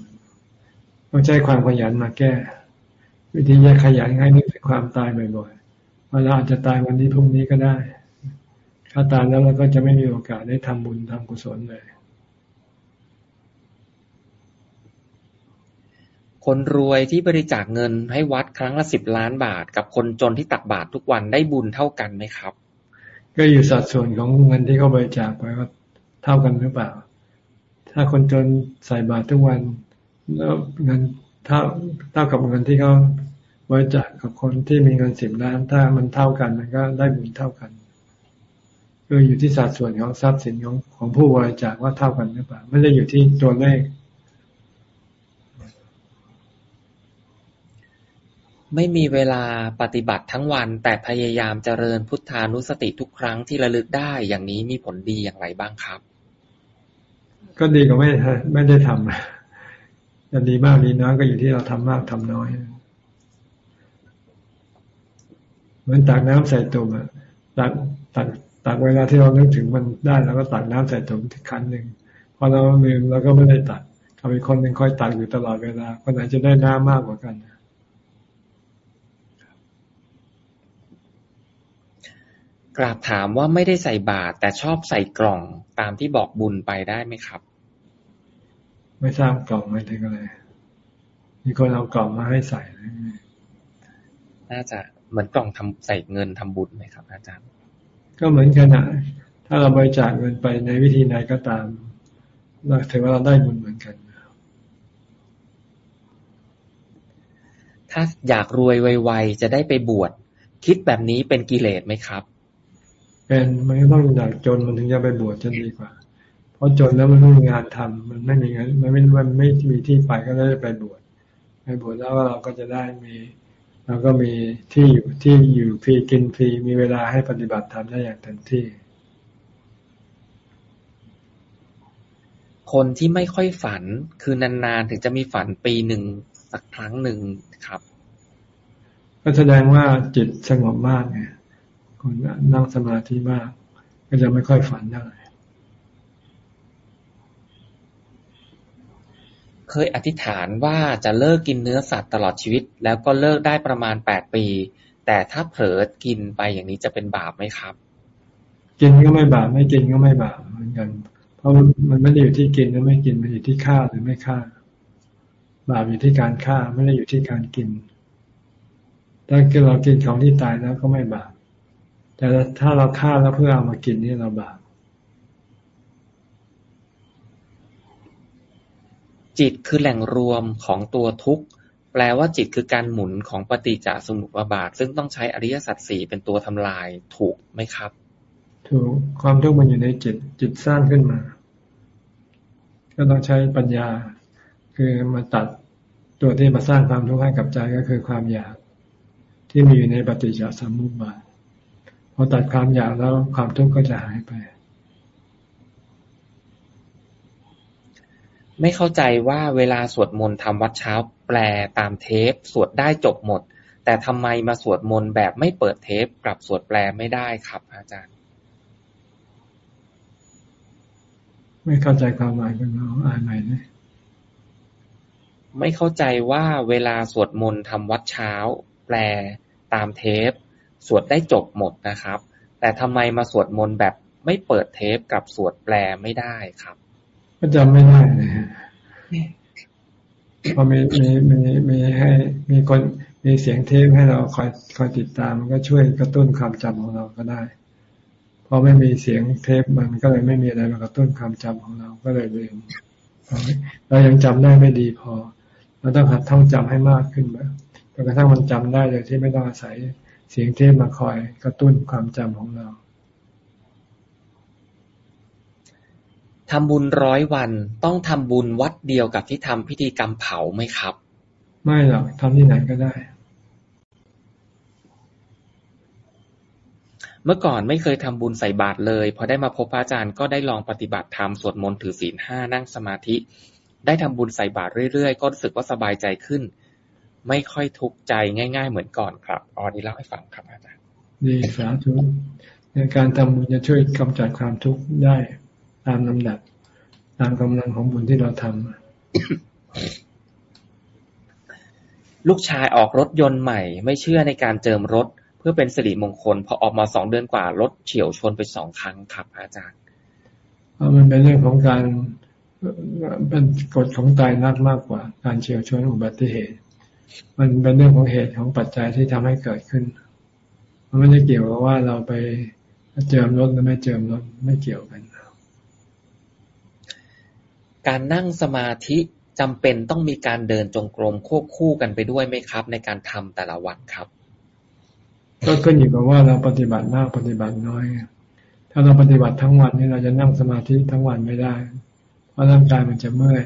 ต้องใช้ความขยันมาแก้ วิธีแยกขยันให้นึกถึงความตายบ่อยๆเวลาอาจจะตายวันนี้พรุ่งนี้ก็ได้ ถ้าตายแล้วเราก็จะไม่มีโอกาสได้ทำบุญทำกุศลเลย คนรวยที่บริจาคเงินให้วัดครั้งละสิบล้านบาท กับคนจนที่ตักบาตรทุกวันได้บุญเท่ากันไหมครับ ก็อยู่สัดส่วนของเงินที่เขาบริจาคไปว่าเท่ากันหรือเปล่า ถ้าคนจนใส่บาตรทุกวัน แล้วเงินเท่าเท่ากับเงินที่เขาบริจาคกับคนที่มีเงินสิบล้าน ถ้ามันเท่ากันมันก็ได้บุญเท่ากันคืออยู่ที่สัดส่วนของทรัพย์สินของของผู้บริจาคว่าเท่ากันหรือเปล่าไม่ได้อยู่ที่ตัวเลข ไม่มีเวลาปฏิบัติทั้งวัน แต่พยายามเจริญพุทธานุสติทุกครั้งที่ระลึกได้อย่างนี้มีผลดีอย่างไรบ้างครับ ก็ดีกว่าไม่ไม่ได้ทำจะดีมากดีน้อยก็อยู่ที่เราทำมากทำน้อย เหมือนตักน้ำใส่ตุ่มอะตักตักตักเวลาที่เรานึกถึงมันได้แล้วก็ตักน้ำใส่ตุ่มคันหนึ่งพอเราลืมเราก็ไม่ได้ตักเอาอีกคนหนึ่งคอยตักอยู่ตลอดเวลาคนไหนจะได้น้ำมากกว่ากันกราบถามว่าไม่ได้ใส่บาตรแต่ชอบใส่กล่องตามที่บอกบุญไปได้ไหมครับ ไม่ทราบกล่องไม่ถึงอะไรมีคนเอากล่องมาให้ใส่น่าจะเหมือนกล่องทำใส่เงินทำบุญไหมครับ อาจารย์ ก็เหมือนกันนะถ้าเราบริจาคเงินไปในวิธีไหนก็ตามเราถือว่าเราได้บุญเหมือนกัน ถ้าอยากรวยไวๆจะได้ไปบวชคิดแบบนี้เป็นกิเลสไหมครับ เป็นมันต้องอยากจนมันถึงจะไปบวชจะดีกว่า เพราะจนแล้วมันไม่มีงานทำมันไม่มีงานมันไม่มันไม่มีที่ไปก็เลยไปบวชไปบวชแล้วเราก็จะได้มีเราก็มีที่อยู่ที่อยู่ฟรีกินฟรีมีเวลาให้ปฏิบัติธรรมได้อย่างเต็มที่ คนที่ไม่ค่อยฝันคือนานๆถึงจะมีฝันปีหนึ่งสักครั้งหนึ่งครับ ก็แสดงว่าจิตสงบมากไงคนนั่งสมาธิมาก ก็จะไม่ค่อยฝันได้ เคยอธิษฐานว่าจะเลิกกินเนื้อสัตว์ตลอดชีวิต แล้วก็เลิกได้ประมาณแปดปี แต่ถ้าเผลอกินไปอย่างนี้จะเป็นบาปไหมครับ กินก็ไม่บาปไม่กินก็ไม่บาปเหมือนกัน เพราะมันไม่ได้อยู่ที่กินหรือไม่กินมันอยู่ที่ฆ่าหรือไม่ฆ่า บาปอยู่ที่การฆ่าไม่ได้อยู่ที่การกินถ้าเรากินของที่ตายแล้วก็ไม่บาปแต่ถ้าเราฆ่าแล้วเพื่อเอามากินนี่เราบาป จิตคือแหล่งรวมของตัวทุกข์ แปลว่าจิตคือการหมุนของปฏิจจสมุปบาท ซึ่งต้องใช้อริยสัจสี่เป็นตัวทำลายถูกไหมครับ ถูกความทุกข์มันอยู่ในจิตจิตสร้างขึ้นมา ก็ต้องใช้ปัญญา คือมาตัดตัวที่มาสร้างความทุกข์ให้กับใจก็คือความอยากที่มีอยู่ในปฏิจจสมุปบาทพอตัดความอยากแล้วความทุกข์ก็จะหายไป ไม่เข้าใจว่าเวลาสวดมนต์ทำวัดเช้าแปลตามเทป สวดได้จบหมด แต่ทำไมมาสวดมนต์แบบไม่เปิดเทป กลับสวดแปลไม่ได้ครับ อาจารย์ ไม่เข้าใจความหมายของเราอ่านใหม่เลยไม่เข้าใจว่าเวลาสวดมนต์ทำวัดเช้า แปลตามเทป สวดได้จบหมดนะครับ แต่ทำไมมาสวดมนต์แบบไม่เปิดเทปกับสวดแปลไม่ได้ครับ ก็จำไม่ได้เลยพอมีมีมีมีให้มีคนมีเสียงเทปให้เราคอยคอยติดตามมันก็ช่วยกระตุ้นความจำของเราก็ได้พอไม่มีเสียงเทปมันก็เลยไม่มีอะไรมากระตุ้นความจำของเราก็เลยลืมเรายังจำได้ไม่ดีพอ เราต้องหัดท่องจำให้มากขึ้นแบบจนกระทั่งมันจำได้เลยที่ไม่ต้องอาศัยเสียงเทปมาคอยกระตุ้นความจำของเรา ทำบุญร้อยวัน ต้องทำบุญวัดเดียวกับที่ทำพิธีกรรมเผาไหมครับ ไม่หรอกทำที่ไหนก็ได้ เมื่อก่อนไม่เคยทำบุญใส่บาตรเลย พอได้มาพบพระอาจารย์ก็ได้ลองปฏิบัติธรรมสวดมนต์ถือศีลห้านั่งสมาธิ ได้ทำบุญใส่บาตรเรื่อยๆ ก็รู้สึกว่าสบายใจขึ้น ไม่ค่อยทุกข์ใจง่าย ๆ เหมือนก่อนครับอ๋อนี่เล่าให้ฟังครับอาจารย์ดีสาธุในการทำบุญจะช่วยกำจัดความทุกข์ได้ ตามลำดับ ตามกำลังของบุญที่เราทำลูกชายออกรถยนต์ใหม่ ไม่เชื่อในการเจิมรถเพื่อเป็นสิริมงคล พอออกมาสองเดือนกว่ารถเฉียวชนไปสองครั้งครับ อาจารย์มันเป็นเรื่องของการเป็นกฎของตายนักมากกว่า การเฉียวชนอุบัติเหตุ มันเป็นเรื่องของเหตุของปัจจัยที่ทำให้เกิดขึ้น มันไม่ได้เกี่ยวกับว่าเราไปเจิมรถหรือไม่เจิมรถไม่เกี่ยวกัน การนั่งสมาธิจำเป็นต้องมีการเดินจงกรมควบคู่กันไปด้วยไหมครับ ในการทำแต่ละวันครับ ก็ขึ้นอยู่กับว่าเราปฏิบัติมากปฏิบัติน้อย ถ้าเราปฏิบัติทั้งวันนี่เราจะนั่งสมาธิทั้งวันไม่ได้ เพราะร่างกายมันจะเมื่อย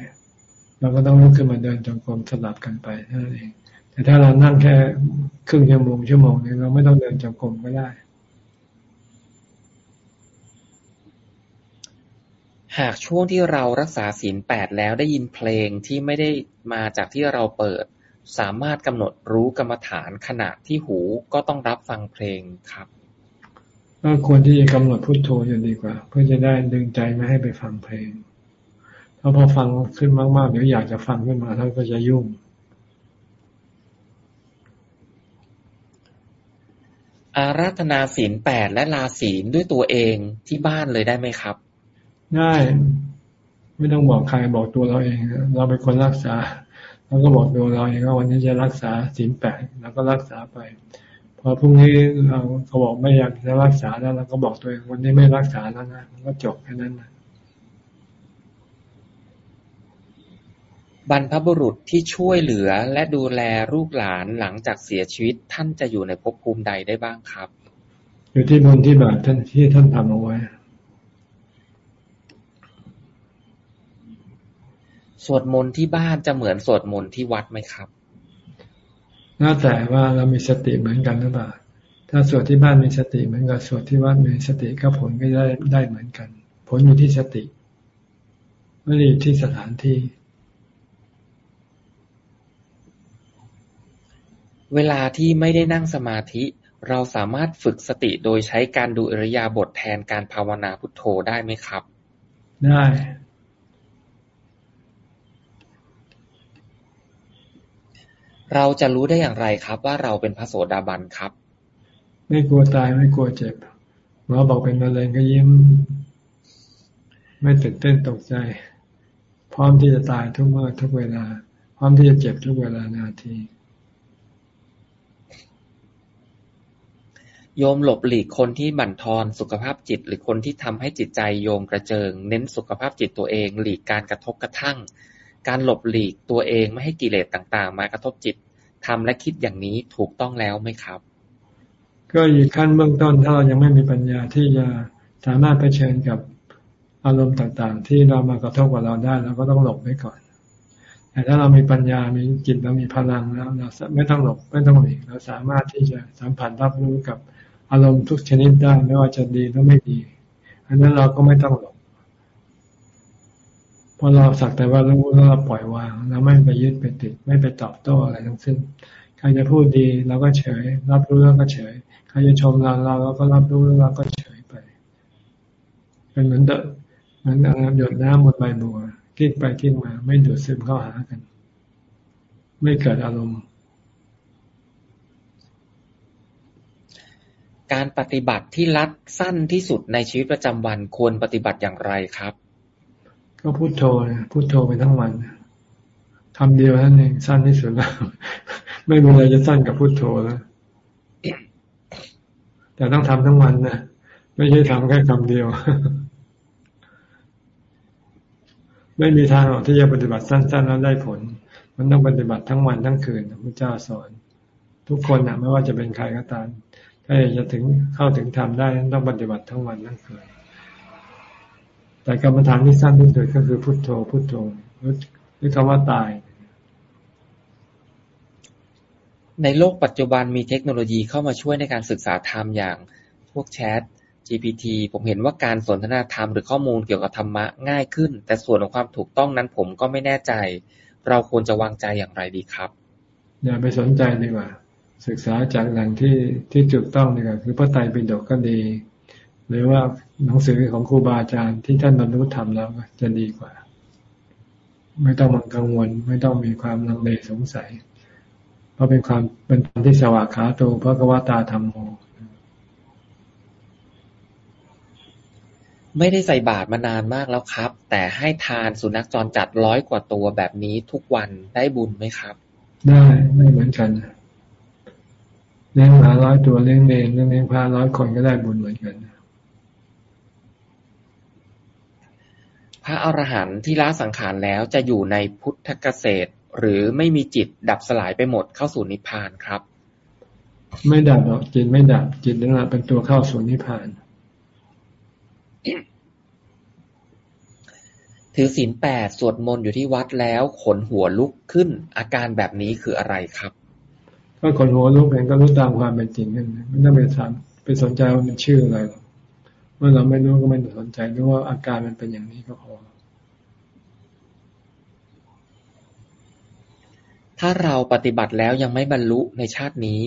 เราก็ต้องลุกขึ้นมาเดินจงกรมสลับกันไปนั่นเองแต่ถ้าเรานั่งแค่ครึ่งชั่วโมงชั่วโมงนึงเราไม่ต้องเดินจงกรมก็ได้ หากช่วงที่เรารักษาศีลแปดแล้วได้ยินเพลงที่ไม่ได้มาจากที่เราเปิด สามารถกำหนดรู้กรรมฐานขณะที่หูก็ต้องรับฟังเพลงครับก็ควรที่จะกำหนดพุทโธจะดีกว่า เพื่อจะได้ดึงใจไม่ให้ไปฟังเพลงพราะพอฟังขึ้นมากๆเดี๋ยวอยากจะฟังขึ้นมาท่านก็จะยุ่งอาราธนาศีลแปดและลาศีลด้วยตัวเองที่บ้านเลยได้ไหมครับ ได้ไม่ต้องบอกใครบอกตัวเราเอง เราเป็นคนรักษาเราก็บอกตัวเราเองว่าวันนี้จะรักษาศีลแปดเราก็รักษาไปพอพรุ่งนี้เราเขาบอกไม่อยากจะรักษาแล้วเราก็บอกตัวเองวันนี้ไม่รักษาแล้วนะก็จบแค่นั้นนะบรรพบุรุษที่ช่วยเหลือและดูแลลูกหลานหลังจากเสียชีวิต ท่านจะอยู่ในภพภูมิใดได้บ้างครับ อยู่ที่บุญที่บาปท่านที่ท่านทำเอาไว้ สวดมนต์ที่บ้านจะเหมือนสวดมนต์ที่วัดไหมครับน่าแต่ว่าเรามีสติเหมือนกันหรือเปล่า ถ้าสวดที่บ้านมีสติเหมือนกับสวดที่วัดมีสติก็ผลก็ได้ได้เหมือนกัน ผลอยู่ที่สติ ไม่ได้อยู่ที่สถานที่ เวลาที่ไม่ได้นั่งสมาธิ เราสามารถฝึกสติโดยใช้การดูอริยาบทแทนการภาวนาพุทโธได้ไหมครับ ได้ เราจะรู้ได้อย่างไรครับ ว่าเราเป็นพระโสดาบันครับ ไม่กลัวตายไม่กลัวเจ็บหมอบอกเป็นมะเร็งก็ยิ้ม ไม่ตื่นเต้นตกใจ พร้อมที่จะตายทุกเมื่อทุกเวลา พร้อมที่จะเจ็บทุกเวลานาทีโยมหลบหลีกคนที่บั่นทอนสุขภาพจิต หรือคนที่ทำให้จิตใจโยมกระเจิง เน้นสุขภาพจิตตัวเอง หลีกการกระทบกระทั่ง การหลบหลีกตัวเองไม่ให้กิเลสต่าง ๆ มากระทบจิตทำและคิดอย่างนี้ถูกต้องแล้วไหมครับ ก็อยู่ขั้นเบื้องต้นถ้าเรายังไม่มีปัญญาที่จะสามารถเผชิญกับอารมณ์ต่างๆ ที่เรามากระทบกับเราได้เราก็ต้องหลบไว้ก่อน แต่ถ้าเรามีปัญญา มีจิตเรามีพลังแล้วเราไม่ต้องหลบไม่ต้องหลีกเราสามารถที่จะสัมผัสรับรู้กับอารมณ์ทุกชนิดได้ไม่ว่าจะดีหรือไม่ดี อันนั้นเราก็ไม่ต้องหลบ พอเราสักแต่ว่ารู้แล้วเราปล่อยวางเราไม่ไปยึดไปติด ไม่ไปตอบโต้อะไรทั้งสิ้นใครจะพูดดีเราก็เฉย รับรู้แล้วก็เฉยใครจะชมเราเราก็รับรู้แล้วเราก็เฉยไป เป็นเหมือนเดิมเหมือนหยดน้ำบนใบบัวกิ้งไปกิ้งมา ไม่ดูดซึมเข้าหากัน ไม่เกิดอารมณ์ การปฏิบัติที่รัดสั้นที่สุดในชีวิตประจำวันควรปฏิบัติอย่างไรครับ ก็พูดโทรนะพูดโทรไปทั้งวันคำเดียวนั่นเองสั้นที่สุดแล้ว ไม่มีอะไรจะสั้นกับพูดโทรแล้วแต่ต้องทำทั้งวันนะไม่ใช่ทำแค่คำเดียว ไม่มีทางหรอกที่จะปฏิบัติสั้น ๆ แล้วได้ผล มันต้องปฏิบัติทั้งวันทั้งคืนพระเจ้าสอน ทุกคนนะไม่ว่าจะเป็นใครก็ตามถ้าอยากจะถึงเข้าถึงธรรมได้ต้องปฏิบัติทั้งวันทั้งคืน แต่กรรมฐานที่สั้นที่สุดก็คือพุทโธ พุทโธหรือคำว่าตาย ในโลกปัจจุบันมีเทคโนโลยีเข้ามาช่วยในการศึกษาธรรมอย่างพวกแชท GPT ผมเห็นว่าการสนทนาธรรมหรือข้อมูลเกี่ยวกับธรรมะง่ายขึ้น แต่ส่วนของความถูกต้องนั้นผมก็ไม่แน่ใจ เราควรจะวางใจอย่างไรดีครับ อย่าไปสนใจดีกว่า ศึกษาจากแหล่งที่ที่ถูกต้องดีกว่าคือพระไตรปิฎกก็ดี หรือว่าหนังสือของครูบาอาจารย์ที่ท่านบรรลุธรรมแล้วจะดีกว่า ไม่ต้องมังกังวล ไม่ต้องมีความลังเลสงสัย เพราะเป็นความเป็นธรรมที่สวากขาโตพระกวตาธรรมโมไม่ได้ใส่บาตรมานานมากแล้วครับ แต่ให้ทานสุนัขจรจัดร้อยกว่าตัวแบบนี้ทุกวันได้บุญไหมครับ ได้ไม่เหมือนกันเลี้ยงหมาร้อยตัวเลี้ยงเนรเลี้ยงพระร้อยคนก็ได้บุญเหมือนกัน พระอรหันต์ที่ละสังขารแล้วจะอยู่ในพุทธเกษตร หรือไม่มีจิตดับสลายไปหมดเข้าสู่นิพพานครับ ไม่ดับหรอกจิตไม่ดับจิตนั่นแหละเป็นตัวเข้าสู่นิพพาน ถือศีลแปดสวดมนต์อยู่ที่วัดแล้วขนหัวลุกขึ้น อาการแบบนี้คืออะไรครับก็ขนหัวลุกเองก็รู้ตามความเป็นจริงนั่นไม่ต้องไปถามไปสนใจว่ามันชื่ออะไรหรอก เมื่อเราไม่รู้ก็ไม่ต้องสนใจรู้ว่าอาการมันเป็นอย่างนี้ก็พอ ถ้าเราปฏิบัติแล้วยังไม่บรรลุในชาตินี้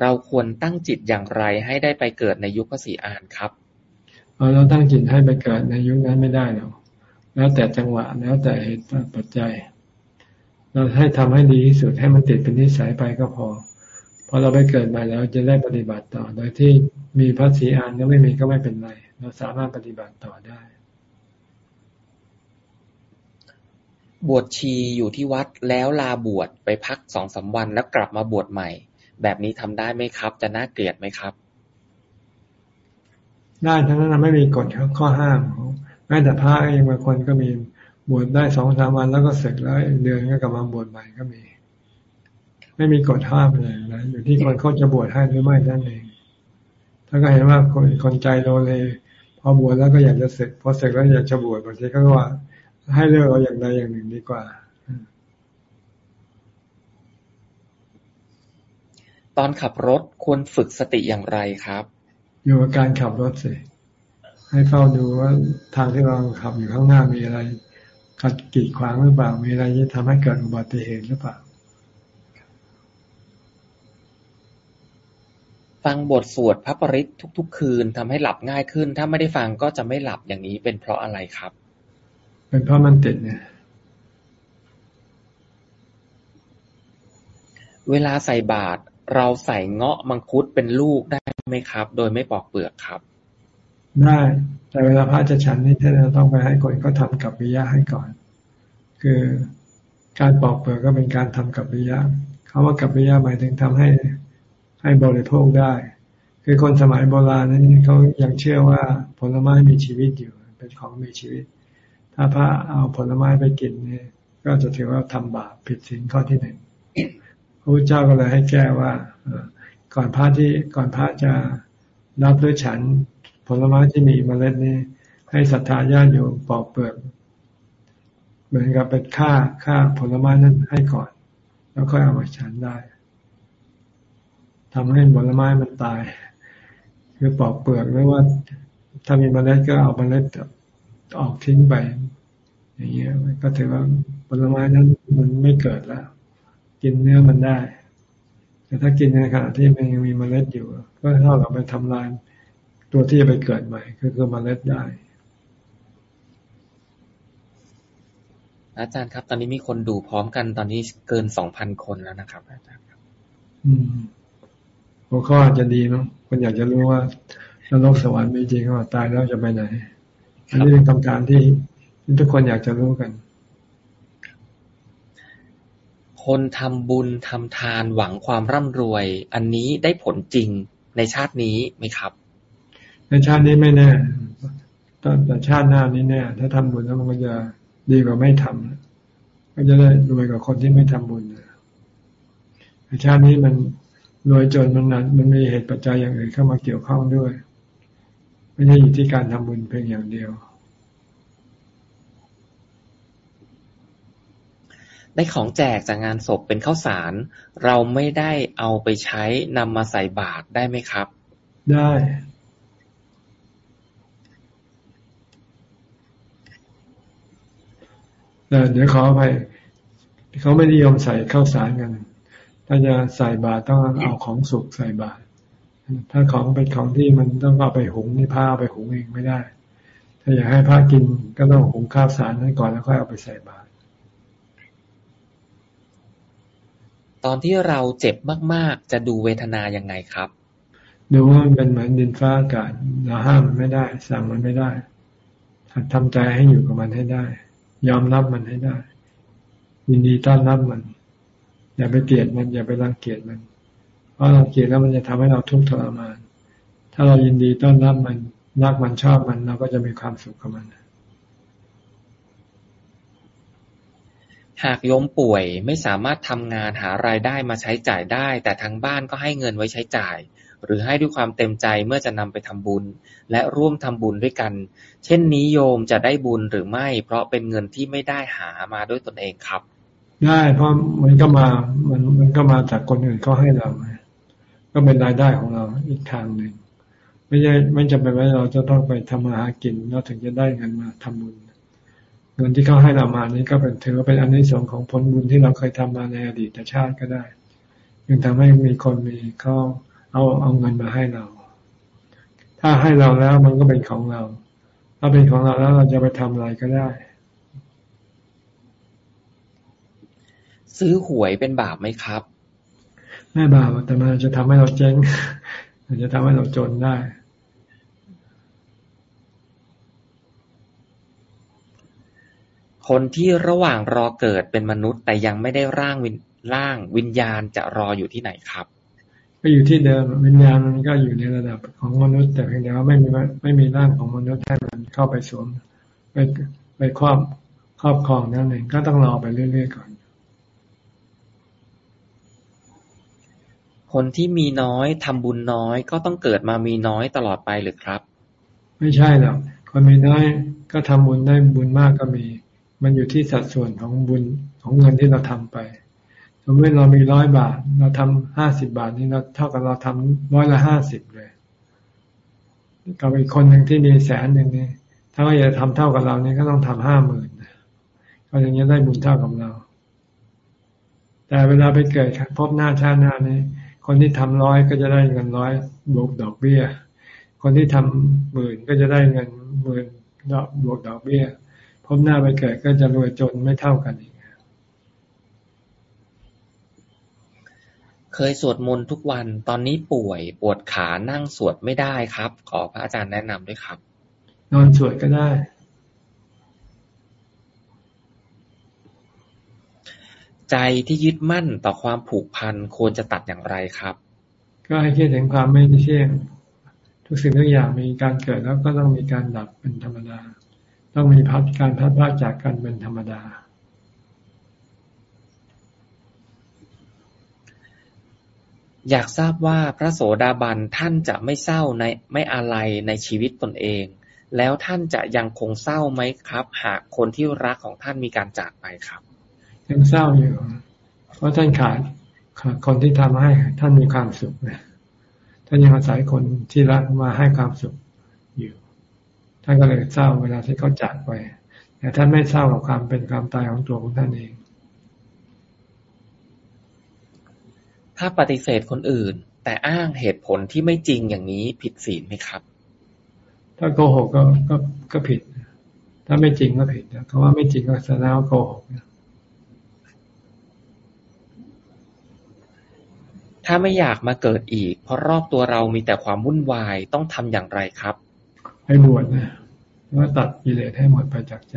เราควรตั้งจิตอย่างไรให้ได้ไปเกิดในยุคพระศรีอานครับเราตั้งจิตให้ไปเกิดในยุคนั้นไม่ได้หรอกแล้วแต่จังหวะแล้วแต่เหตุปัจจัย เราให้ทำให้ดีที่สุดให้มันติดเป็นนิสัยไปก็พอพอเราไปเกิดมาแล้วจะได้ปฏิบัติต่อ โดยที่มีพระศรีอานก็ไม่มีก็ไม่เป็นไร เราสามารถปฏิบัติต่อได้ บวชชีอยู่ที่วัดแล้วลาบวชไปพักสองสาวันแล้วกลับมาบวชใหม่ แบบนี้ทำได้ไหมครับ จะน่าเกลียดไหมครับ ได้ทั้งนั้นไม่มีกฎข้อห้ามแม้แต่พระเองบางคนก็มีบวชได้สองสามวันแล้วก็เสร็จแล้วเดือนก็กลับมาบวชใหม่ก็มี ไม่มีกฎห้ามเลยนะอยู่ที่คนเขาจะบวชให้หรือไม่นั่นเองถ้าก็เห็นว่าคนคนใจโลเลพ อบวชแล้วก็อยากจะเสร็จพอเสร็จแล้วอยากจะบวชบางทีก็ว่า ให้เลือกเอาอย่างใดอย่างหนึ่งดีกว่า ตอนขับรถควรฝึกสติอย่างไรครับ อยู่กับการขับรถสิให้เฝ้าดูว่าทางที่เราขับอยู่ข้างหน้ามีอะไร ขัดกีดขวางหรือเปล่ามีอะไรที่ทำให้เกิดอุบัติเหตุหรือเปล่า ฟังบทสวดพระปริศทุก ๆ คืน ทำให้หลับง่ายขึ้น ถ้าไม่ได้ฟังก็จะไม่หลับอย่างนี้เป็นเพราะอะไรครับ เป็นเพราะมันติดเนี่ยเวลาใส่บาตรเราใส่เงาะมังคุดเป็นลูกได้ไหมครับ โดยไม่ปอกเปลือกครับ ได้ แต่เวลาพระจะฉันนี่ท่านต้องไปให้คนก็ทำกับวิยะให้ก่อน คือการปอกเปลือกก็เป็นการทำกับวิยะเขาว่ากับวิยะหมายถึงทำให้ ให้บริโภคได้ คือคนสมัยโบราณนั้นเขายังเชื่อว่าผลไม้มีชีวิตอยู่ เป็นของมีชีวิต ถ้าพระเอาผลไม้ไปกินเนี่ยก็จะถือว่าทำบาปผิดศีลข้อที่หนึ่งพระพุทธเจ้าก็เลยให้แก้ว่าก่อนพระที่ก่อนพระจะรับด้วยฉันผลไม้ที่มีเมล็ดนี้ ให้ศรัทธาญาติโยมปอกเปลือกเหมือนกับเป็นค่าค่าผลไม้นั้นให้ก่อน แล้วค่อยเอามาฉันได้ ทำให้ผลไม้มันตาย คือปอกเปลือกหรือว่าถ้ามีเมล็ดก็เอาเมล็ดออกทิ้งไป อย่างเงี้ยก็ถือว่าผลไม้นั้นมันไม่เกิดแล้ว กินเนื้อมันได้ แต่ถ้ากินในขณะที่มันยังมีเมล็ดอยู่ ก็เท่ากับไปทำลายตัวที่จะไปเกิดใหม่คือคือเมล็ดได้ อาจารย์ครับ ตอนนี้มีคนดูพร้อมกันตอนนี้เกินสองพันคนแล้วนะครับ อาจารย์ครับ อืม หัวข้ออาจจะดีเนาะคนอยากจะรู้ว่านรกสวรรค์มีจริงว่าตายแล้วจะไปไหน อันนี้เป็นคำถามที่ทุกคนอยากจะรู้กัน คนทำบุญทำทานหวังความร่ำรวย อันนี้ได้ผลจริงในชาตินี้ไหมครับ ในชาตินี้ไม่แน่แต่ชาติหน้านี้แน่ถ้าทำบุญแล้วมันก็จะดีกว่าไม่ทำก็จะได้รวยกว่าคนที่ไม่ทำบุญในชาตินี้มัน รวยจนมันนั้นมันมีเหตุปัจจัยอย่างอื่นเข้ามาเกี่ยวข้องด้วย ไม่ใช่อยู่ที่การทำบุญเพียงอย่างเดียว ได้ของแจกจากงานศพเป็นข้าวสาร เราไม่ได้เอาไปใช้นำมาใส่บาตรได้ไหมครับ ได้เดี๋ยวขอไปเขาไม่นิยมใส่ข้าวสารกัน ถ้าจะใส่บาตรต้องเอาของสุกใส่บาตรถ้าของเป็นของที่มันต้องเอาไปหุงนี่ผ้าไปหุงเองไม่ได้ ถ้าอยากให้ผ้ากินก็ต้องหุงข้าวสารนั้นก่อนแล้วค่อยเอาไปใส่บาตรตอนที่เราเจ็บมาก ๆ จะดูเวทนายังไงครับดูว่ามันเป็นเหมือนดินฟ้าอากาศเราห้ามมันไม่ได้ สั่งมันไม่ได้ทำใจให้อยู่กับมันให้ได้ ยอมรับมันให้ได้ ยินดีต้อนรับมัน อย่าไปเกลียดมัน อย่าไปรังเกียจมัน เพราะรังเกียจแล้วมันจะทำให้เราทุกข์ทรมาน ถ้าเรายินดีต้อนรับมันรักมันชอบมันเราก็จะมีความสุขกับมัน หากโยมป่วยไม่สามารถทำงานหารายได้มาใช้จ่ายได้ แต่ทางบ้านก็ให้เงินไว้ใช้จ่าย หรือให้ด้วยความเต็มใจเมื่อจะนำไปทำบุญ และร่วมทำบุญด้วยกัน เช่นนี้โยมจะได้บุญหรือไม่ เพราะเป็นเงินที่ไม่ได้หามาด้วยตนเองครับ ได้เพราะมันก็มา มันมันก็มาจากคนอื่นก็ให้เรา ก็เป็นรายได้ของเราอีกทางหนึ่งไม่ใช่ไม่จำเป็นว่าเราจะต้องไปทำมาหากินเราถึงจะได้เงินมาทำบุญเงินที่เขาให้เรามานี้ก็เป็นถือว่าเป็นอันในส่วนของผลบุญที่เราเคยทำมาในอดีตชาติก็ได้ยังทำให้มีคนมีเขาเอาเอาเงินมาให้เรา ถ้าให้เราแล้วมันก็เป็นของเรา ถ้าเป็นของเราแล้วเราจะไปทำอะไรก็ได้ ซื้อหวยเป็นบาปไหมครับ ไม่บาปแต่มันจะทำให้เราเจ๊งมันจะทำให้เราจนได้ คนที่ระหว่างรอเกิดเป็นมนุษย์ แต่ยังไม่ได้ร่างวินร่างวิญญาณจะรออยู่ที่ไหนครับ ก็อยู่ที่เดิมวิญญาณมันก็อยู่ในระดับของมนุษย์ แต่เพียงแต่ว่าไม่มีไม่มีร่างของมนุษย์ให้มันเข้าไปสวมไปไปครอบครอบครองนั่นเองก็ต้องรอไปเรื่อยๆก่อน คนที่มีน้อยทำบุญน้อย ก็ต้องเกิดมามีน้อยตลอดไปหรือครับ ไม่ใช่หรอกคนมีน้อยก็ทำบุญได้บุญมากก็มี มันอยู่ที่สัดส่วนของบุญของเงินที่เราทำไปสมมติเรามีร้อยบาท เราทำห้าสิบาทนี่เราเท่ากับเราทำร้อยละห้าสิบเลยกับอีกคนหนึ่งที่มีแสนหนึ่งนี่ถ้าเขาอยากทำเท่ากับเรานี่ก็ต้องทำห้าหมื่นก็อย่างนี้ได้บุญเท่ากับเรา แต่เวลาไปเกิดพบหน้าชาติหน้านี้ คนที่ทำร้อยก็จะได้เงินร้อยบวกดอกเบี้ย คนที่ทำหมื่นก็จะได้เงินหมื่นบวกดอกเบี้ยพบหน้าไปเกิดก็จะรวยจนไม่เท่ากันอีก เคยสวดมนต์ทุกวัน ตอนนี้ป่วยปวดขานั่งสวดไม่ได้ครับ ขอพระอาจารย์แนะนำด้วยครับ นอนสวดก็ได้ ใจที่ยึดมั่นต่อความผูกพันควรจะตัดอย่างไรครับ ก็ให้คิดถึงความไม่เที่ยง ทุกสิ่งทุกอย่างมีการเกิดแล้วก็ต้องมีการดับเป็นธรรมดา ต้องมีพัดการพัดพลาดจากกันเป็นธรรมดา อยากทราบว่าพระโสดาบันท่านจะไม่เศร้าในไม่อะไรในชีวิตตนเอง แล้วท่านจะยังคงเศร้าไหมครับ หากคนที่รักของท่านมีการจากไปครับ ยังเศร้าอยู่ เพราะท่านขาดขาดคนที่ทำให้ท่านมีความสุขนะท่านยังอาศัยคนที่รักมาให้ความสุขอยู่ ท่านก็เลยเศร้าเวลาที่เขาจากไป แต่ท่านไม่เศร้ากับความเป็นความตายของตัวของท่านเอง ถ้าปฏิเสธคนอื่น แต่อ้างเหตุผลที่ไม่จริงอย่างนี้ผิดศีลไหมครับ ถ้าโกหกก็ก็ก็ผิด ถ้าไม่จริงก็ผิดนะคำว่าไม่จริงก็แสดงว่าโกหกนะ ถ้าไม่อยากมาเกิดอีก เพราะรอบตัวเรามีแต่ความวุ่นวาย ต้องทำอย่างไรครับ ให้บวชนะว่าตัดกิเลสให้หมดไปจากใจ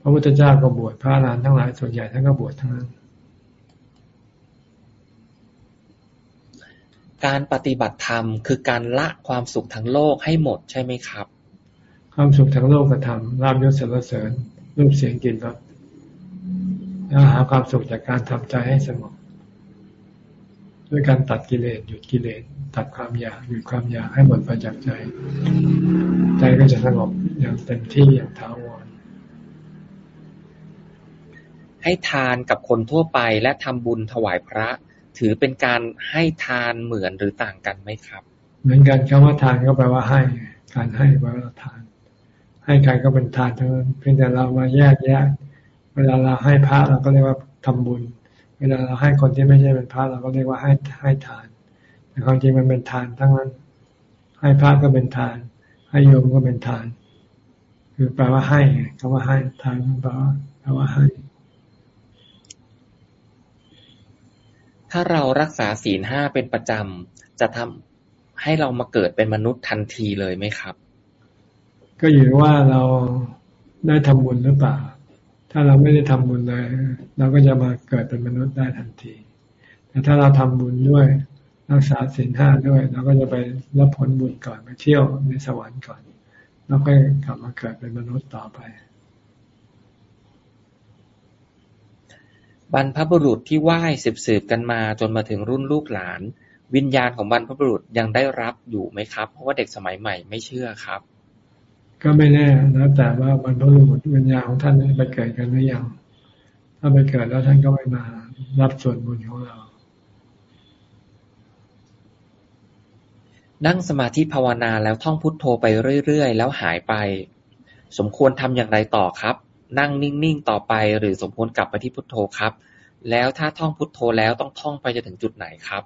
พระพุทธเจ้าก็บวชพระอรหันต์ทั้งหลายส่วนใหญ่ท่านก็บวชทั้งนั้น การปฏิบัติธรรมคือการละความสุขทั้งโลกให้หมดใช่ไหมครับ ความสุขทั้งโลกกระทำลาบยศสรรเสริญรูปเสียงกลิ่นรสแล้วหาความสุขจากการทำใจให้สงบ ด้วยการตัดกิเลสหยุดกิเลสตัดความอยากหยุดความอยากให้หมดไปจากใจ ใจก็จะสงบอย่างเต็มที่อย่างถาวรให้ทานกับคนทั่วไปและทำบุญถวายพระ ถือเป็นการให้ทานเหมือนหรือต่างกันไหมครับ เหมือนกันคำว่าทานก็แปลว่าให้ การให้แปลว่าทาน ให้ใครก็เป็นทานทั้งนั้นเพียงแต่เรามาแยกแยะ เวลาเราให้พระเราก็เรียกว่าทำบุญ เวลาเราให้คนที่ไม่ใช่เป็นพระเราก็เรียกว่าให้ให้ทาน แต่ความจริงมันเป็นทานทั้งนั้น ให้พระก็เป็นทาน ให้โยมก็เป็นทาน คือแปลว่าให้คำว่าให้ทานแปลว่าแปลว่าให้ ถ้าเรารักษาศีลห้าเป็นประจำจะทำให้เรามาเกิดเป็นมนุษย์ทันทีเลยไหมครับ ก็อยู่ที่ว่าเราได้ทำบุญหรือเปล่า ถ้าเราไม่ได้ทำบุญเลย เราก็จะมาเกิดเป็นมนุษย์ได้ทันที แต่ถ้าเราทำบุญด้วย รักษาศีลห้าด้วย เราก็จะไปรับผลบุญก่อนไปเที่ยวในสวรรค์ก่อน แล้วค่อยกลับมาเกิดเป็นมนุษย์ต่อไป บรรพบุรุษที่ไหว้สืบๆกันมาจนมาถึงรุ่นลูกหลาน วิญญาณของบรรพบุรุษยังได้รับอยู่ไหมครับ เพราะว่าเด็กสมัยใหม่ไม่เชื่อครับ ก็ไม่แน่แล้วแต่ว่าบรรพบุรุษวิญญาณของท่านไปเกิดกันหรือยัง ถ้าไปเกิดแล้วท่านก็ไม่มารับส่วนบุญของเรา นั่งสมาธิภาวนาแล้วท่องพุทโธไปเรื่อยๆ แล้วหายไป สมควรทำอย่างไรต่อครับ นั่งนิ่งๆต่อไป หรือสมควรกลับไปที่พุทโธครับ แล้วถ้าท่องพุทโธแล้วต้องท่องไปจนถึงจุดไหนครับ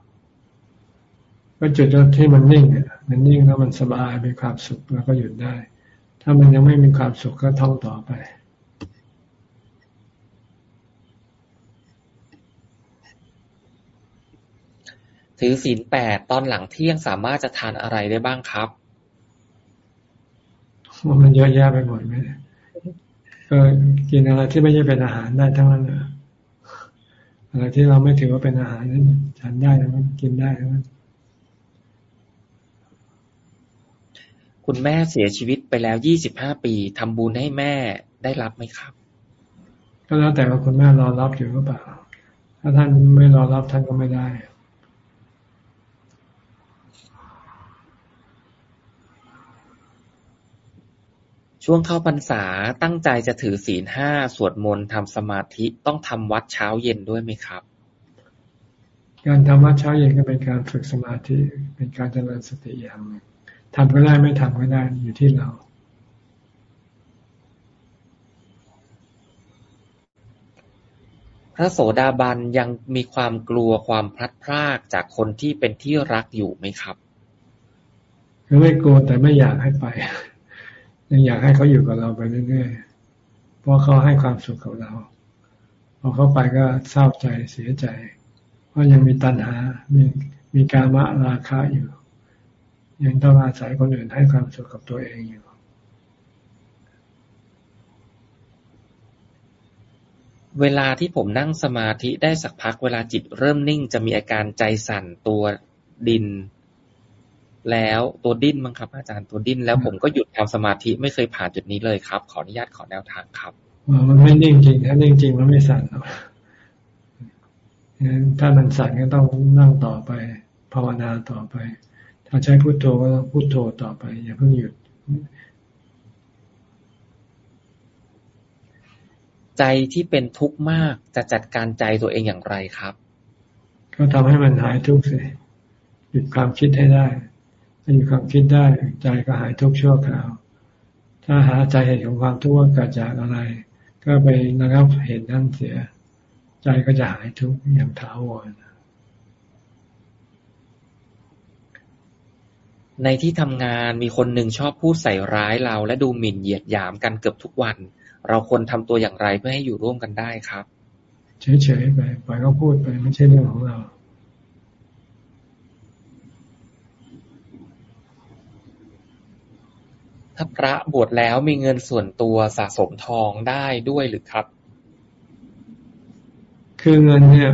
ก็จุดที่มันนิ่งอะมันนิ่งแล้วมันสบายมีความสุขแล้วก็หยุดได้ ถ้ามันยังไม่มีความสุขก็ท่องต่อไปถือศีลแปดตอนหลังเที่ยงสามารถจะทานอะไรได้บ้างครับว่ามันเยอะแยะไปหมดไหมก็กินอะไรที่ไม่ใช่เป็นอาหารได้ทั้งนั้นนะอะไรที่เราไม่ถือว่าเป็นอาหารนั้นฉันได้ทั้งนั้นกินได้ทั้งนั้น คุณแม่เสียชีวิตไปแล้วยี่สิบห้าปีทำบุญให้แม่ได้รับไหมครับ ก็แล้วแต่ว่าคุณแม่รอรับอยู่หรือเปล่า ถ้าท่านไม่รอรับท่านก็ไม่ได้ ช่วงเข้าพรรษาตั้งใจจะถือศีลห้าสวดมนต์ทำสมาธิต้องทำวัดเช้าเย็นด้วยไหมครับ การทำวัดเช้าเย็นก็เป็นการฝึกสมาธิเป็นการเจริญสติอย่างหนึ่ง ทำก็ได้ไม่ทำก็ได้อยู่ที่เราพระโสดาบันยังมีความกลัวความพลัดพรากจากคนที่เป็นที่รักอยู่ไหมครับคือไม่กลัวแต่ไม่อยากให้ไป ยังอยากให้เขาอยู่กับเราไปเรื่อยๆเพราะเขาให้ความสุขกับเราพอเขาไปก็เศร้าใจเสียใจ เพราะยังมีตัณหา มีมีการมะราคะอยู่ ยังต้องอาศัยคนอื่นให้ความสุขกับตัวเองอยู่ เวลาที่ผมนั่งสมาธิได้สักพักเวลาจิตเริ่มนิ่งจะมีอาการใจสั่นตัวดิน แล้วตัวดิ้นมั้งครับ อาจารย์ตัวดิ้นแล้วผมก็หยุดทำสมาธิไม่เคยผ่านจุดนี้เลยครับ ขออนุญาตขอแนวทางครับว่ามันไม่นิ่งจริงถ้านิ่งจริงมันไม่สั่นหรอกถ้ามันสั่นก็ต้องนั่งต่อไป ภาวนาต่อไป ถ้าใช้พุโทโธก็ต้องพุโทโธต่อไป อย่าเพิ่งหยุด ใจที่เป็นทุกข์มากจะจัดการใจตัวเองอย่างไรครับ ก็ทำให้มันหายทุกข์สิหยุดความคิดให้ได้ ถ้าหยุดความคิดได้ ใจก็หายทุกข์ชั่วคราว ถ้าหาใจเหตุของความทุกข์ว่าเกิดจากอะไร ก็ไประงับเหตุนั้นเสีย ใจก็จะหายทุกข์อย่างถาวร ในที่ทำงานมีคนหนึ่งชอบพูดใส่ร้ายเราและดูหมิ่นเหยียดหยามกันเกือบทุกวัน เราควรทำตัวอย่างไรเพื่อให้อยู่ร่วมกันได้ครับ เฉยๆไปปล่อยเขาพูดไปไม่ใช่เรื่องของเราถ้าพระบวชแล้วมีเงินส่วนตัวสะสมทองได้ด้วยหรือครับ คือเงินเนี่ย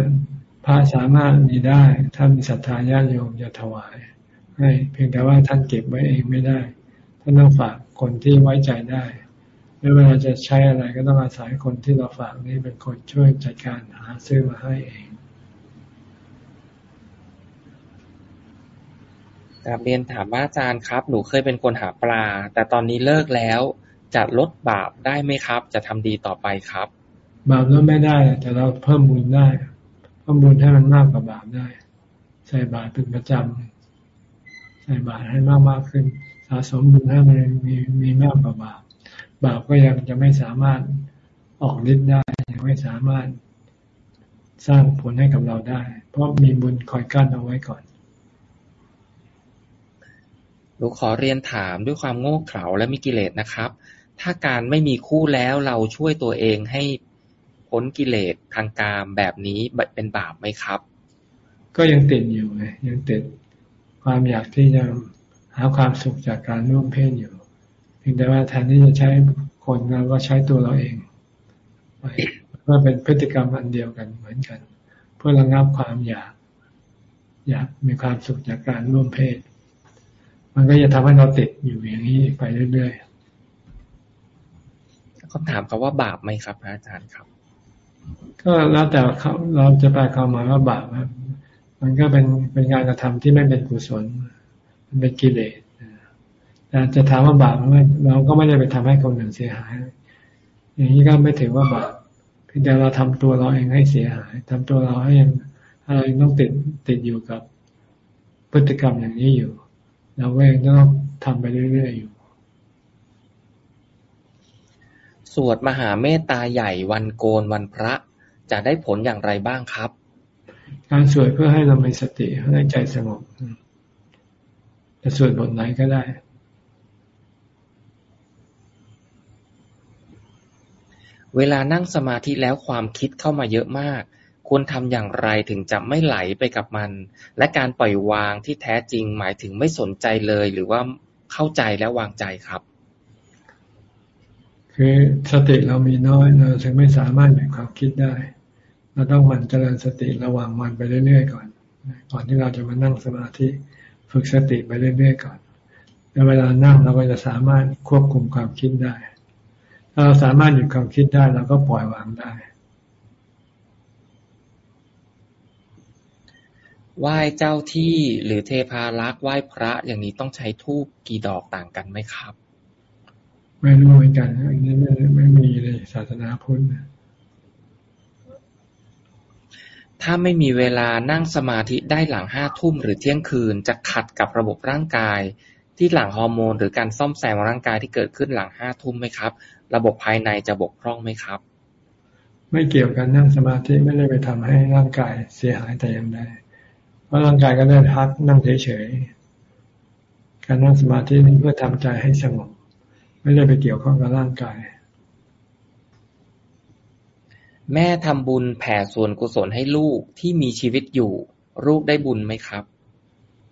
พระสามารถมีได้ ถ้ามีศรัทธาญาติโยมจะถวาย ให้เพียงแต่ว่าท่านเก็บไว้เองไม่ได้ ท่านต้องฝากคนที่ไว้ใจได้เวลาจะใช้อะไรก็ต้องอาศัยคนที่เราฝากนี่เป็นคนช่วยจัดการหาซื้อมาให้เองกราบเรียนถามว่าอาจารย์ครับ หนูเคยเป็นคนหาปลา แต่ตอนนี้เลิกแล้วจะลดบาปได้ไหมครับ จะทำดีต่อไปครับ บาปลดไม่ได้ แต่เราเพิ่มบุญได้ เพิ่มบุญให้มันมากกว่าบาปได้ ใส่บาตรเป็นประจำ ใส่บาตรให้มากมากขึ้น สะสมบุญให้มันมีมีมากกว่าบาปบาปก็ยังจะไม่สามารถออกฤทธิ์ได้ยังไม่สามารถสร้างผลให้กับเราได้ เพราะมีบุญคอยกั้นเอาไว้ก่อนหนูขอเรียนถามด้วยความโง่เขลาและมีกิเลสนะครับ ถ้าการไม่มีคู่แล้วเราช่วยตัวเองให้พ้นกิเลสทางกามแบบนี้เป็นบาปไหมครับ ก็ยังติดอยู่ไงยังติด ความอยากที่จะหาความสุขจากการร่วมเพศอยู่เพียงแต่ว่าแทนที่จะใช้คนเราก็ใช้ตัวเราเองเพื่อเป็นพฤติกรรมอันเดียวกันเหมือนกัน เพื่อระงับความอยาก อยากมีความสุขจากการร่วมเพศ มันก็จะทำให้เราติดอยู่อย่างนี้ไปเรื่อยๆคำถามเขาว่าบาปไหมครับอาจารย์ครับ ก็แล้วแต่เขาเราจะแปลความหมายว่าบาป มันก็เป็นเป็นการกระทำที่ไม่เป็นกุศล มันเป็นกิเลสแต่จะถามว่าบาปไหมเราก็ไม่ได้ไปทำให้คนอื่นเสียหาย อย่างนี้ก็ไม่ถือว่าบาปเพียงแต่เราทำตัวเราเองให้เสียหายทำตัวเราให้ยังเรายังต้องติดติดอยู่กับพฤติกรรมอย่างนี้อยู่ เราก็ยังต้องทำไปเรื่อยๆอยู่ สวดมหาเมตตาใหญ่วันโกนวันพระจะได้ผลอย่างไรบ้างครับ การสวดเพื่อให้เรามีสติให้ใจสงบจะสวดบทไหนก็ได้ เวลานั่งสมาธิแล้วความคิดเข้ามาเยอะมาก ควรทำอย่างไรถึงจะไม่ไหลไปกับมัน และการปล่อยวางที่แท้จริงหมายถึงไม่สนใจเลยหรือว่าเข้าใจแล้ววางใจครับ คือสติเรามีน้อยเราถึงไม่สามารถหยุดความคิดได้ เราต้องมันเจริญสติระวังมันไปเรื่อยๆก่อน ก่อนที่เราจะมานั่งสมาธิฝึกสติไปเรื่อยๆก่อน แล้วเวลานั่งเราก็จะสามารถควบคุมความคิดได้ ถ้าเราสามารถหยุดความคิดได้เราก็ปล่อยวางได้ ไหว้เจ้าที่หรือเทพารักษ์ไหว้พระอย่างนี้ต้องใช้ทูบกี่ดอกต่างกันไหมครับ ไม่รู้เหมือนกันอันนี้ไม่ไม่มีเลยศาสนาพุทธ ถ้าไม่มีเวลานั่งสมาธิได้หลังห้าทุ่มหรือเที่ยงคืน จะขัดกับระบบร่างกาย ที่หลังฮอร์โมน หรือการซ่อมแซมร่างกายที่เกิดขึ้นหลังห้าทุ่มไหมครับ ระบบภายในจะบกพร่องไหมครับ ไม่เกี่ยวกันนั่งสมาธิไม่ได้ไปทำให้ร่างกายเสียหายแต่อย่างใดเพราะร่างกายก็ได้พักนั่งเฉยๆการนั่งสมาธินี้เพื่อทำใจให้สงบไม่ได้ไปเกี่ยวข้องกับร่างกาย แม่ทำบุญแผ่ส่วนกุศลให้ลูกที่มีชีวิตอยู่ ลูกได้บุญไหมครับ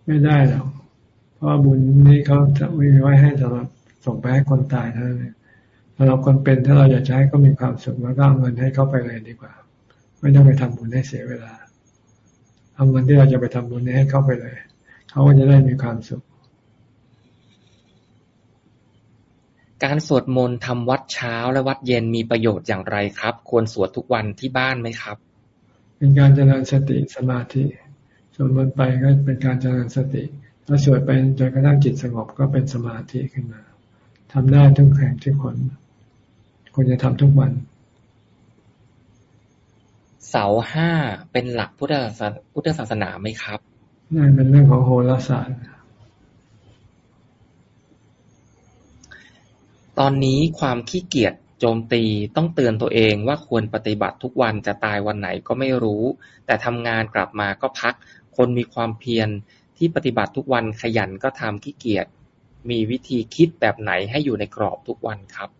ไม่ได้หรอกเพราะบุญนี้เขาจะมีไว้ให้สำหรับส่งไปให้คนตายเท่านั้นสำหรับคนเป็นถ้าเราอยากจะให้เขามีความสุขแล้วก็เอาเงินให้เขาไปเลยดีกว่า ไม่ต้องไปทำบุญให้เสียเวลาเอาเงินที่เราจะไปทำบุญนี้ให้เขาไปเลย เขาก็จะได้มีความสุข การสวดมนต์ ทำวัดเช้าและวัดเย็นมีประโยชน์อย่างไรครับ ควรสวดทุกวันที่บ้านไหมครับ เป็นการเจริญสติสมาธิสวดมนต์ไปก็เป็นการเจริญสติถ้าสวดไปจนกระทั่งจิตสงบก็เป็นสมาธิขึ้นมาทำได้ทุกแห่งทุกคนควรจะทำทุกวัน เสาห้าเป็นหลักพุทธศาสพุทธศาสนาไหมครับนั่นเป็นเรื่องของโหราศาสตร์ ตอนนี้ความขี้เกียจโจมตี ต้องเตือนตัวเองว่าควรปฏิบัติทุกวันจะตายวันไหนก็ไม่รู้ แต่ทำงานกลับมาก็พัก คนมีความเพียรที่ปฏิบัติทุกวันขยันก็ทำขี้เกียจ มีวิธีคิดแบบไหนให้อยู่ในกรอบทุกวันครับ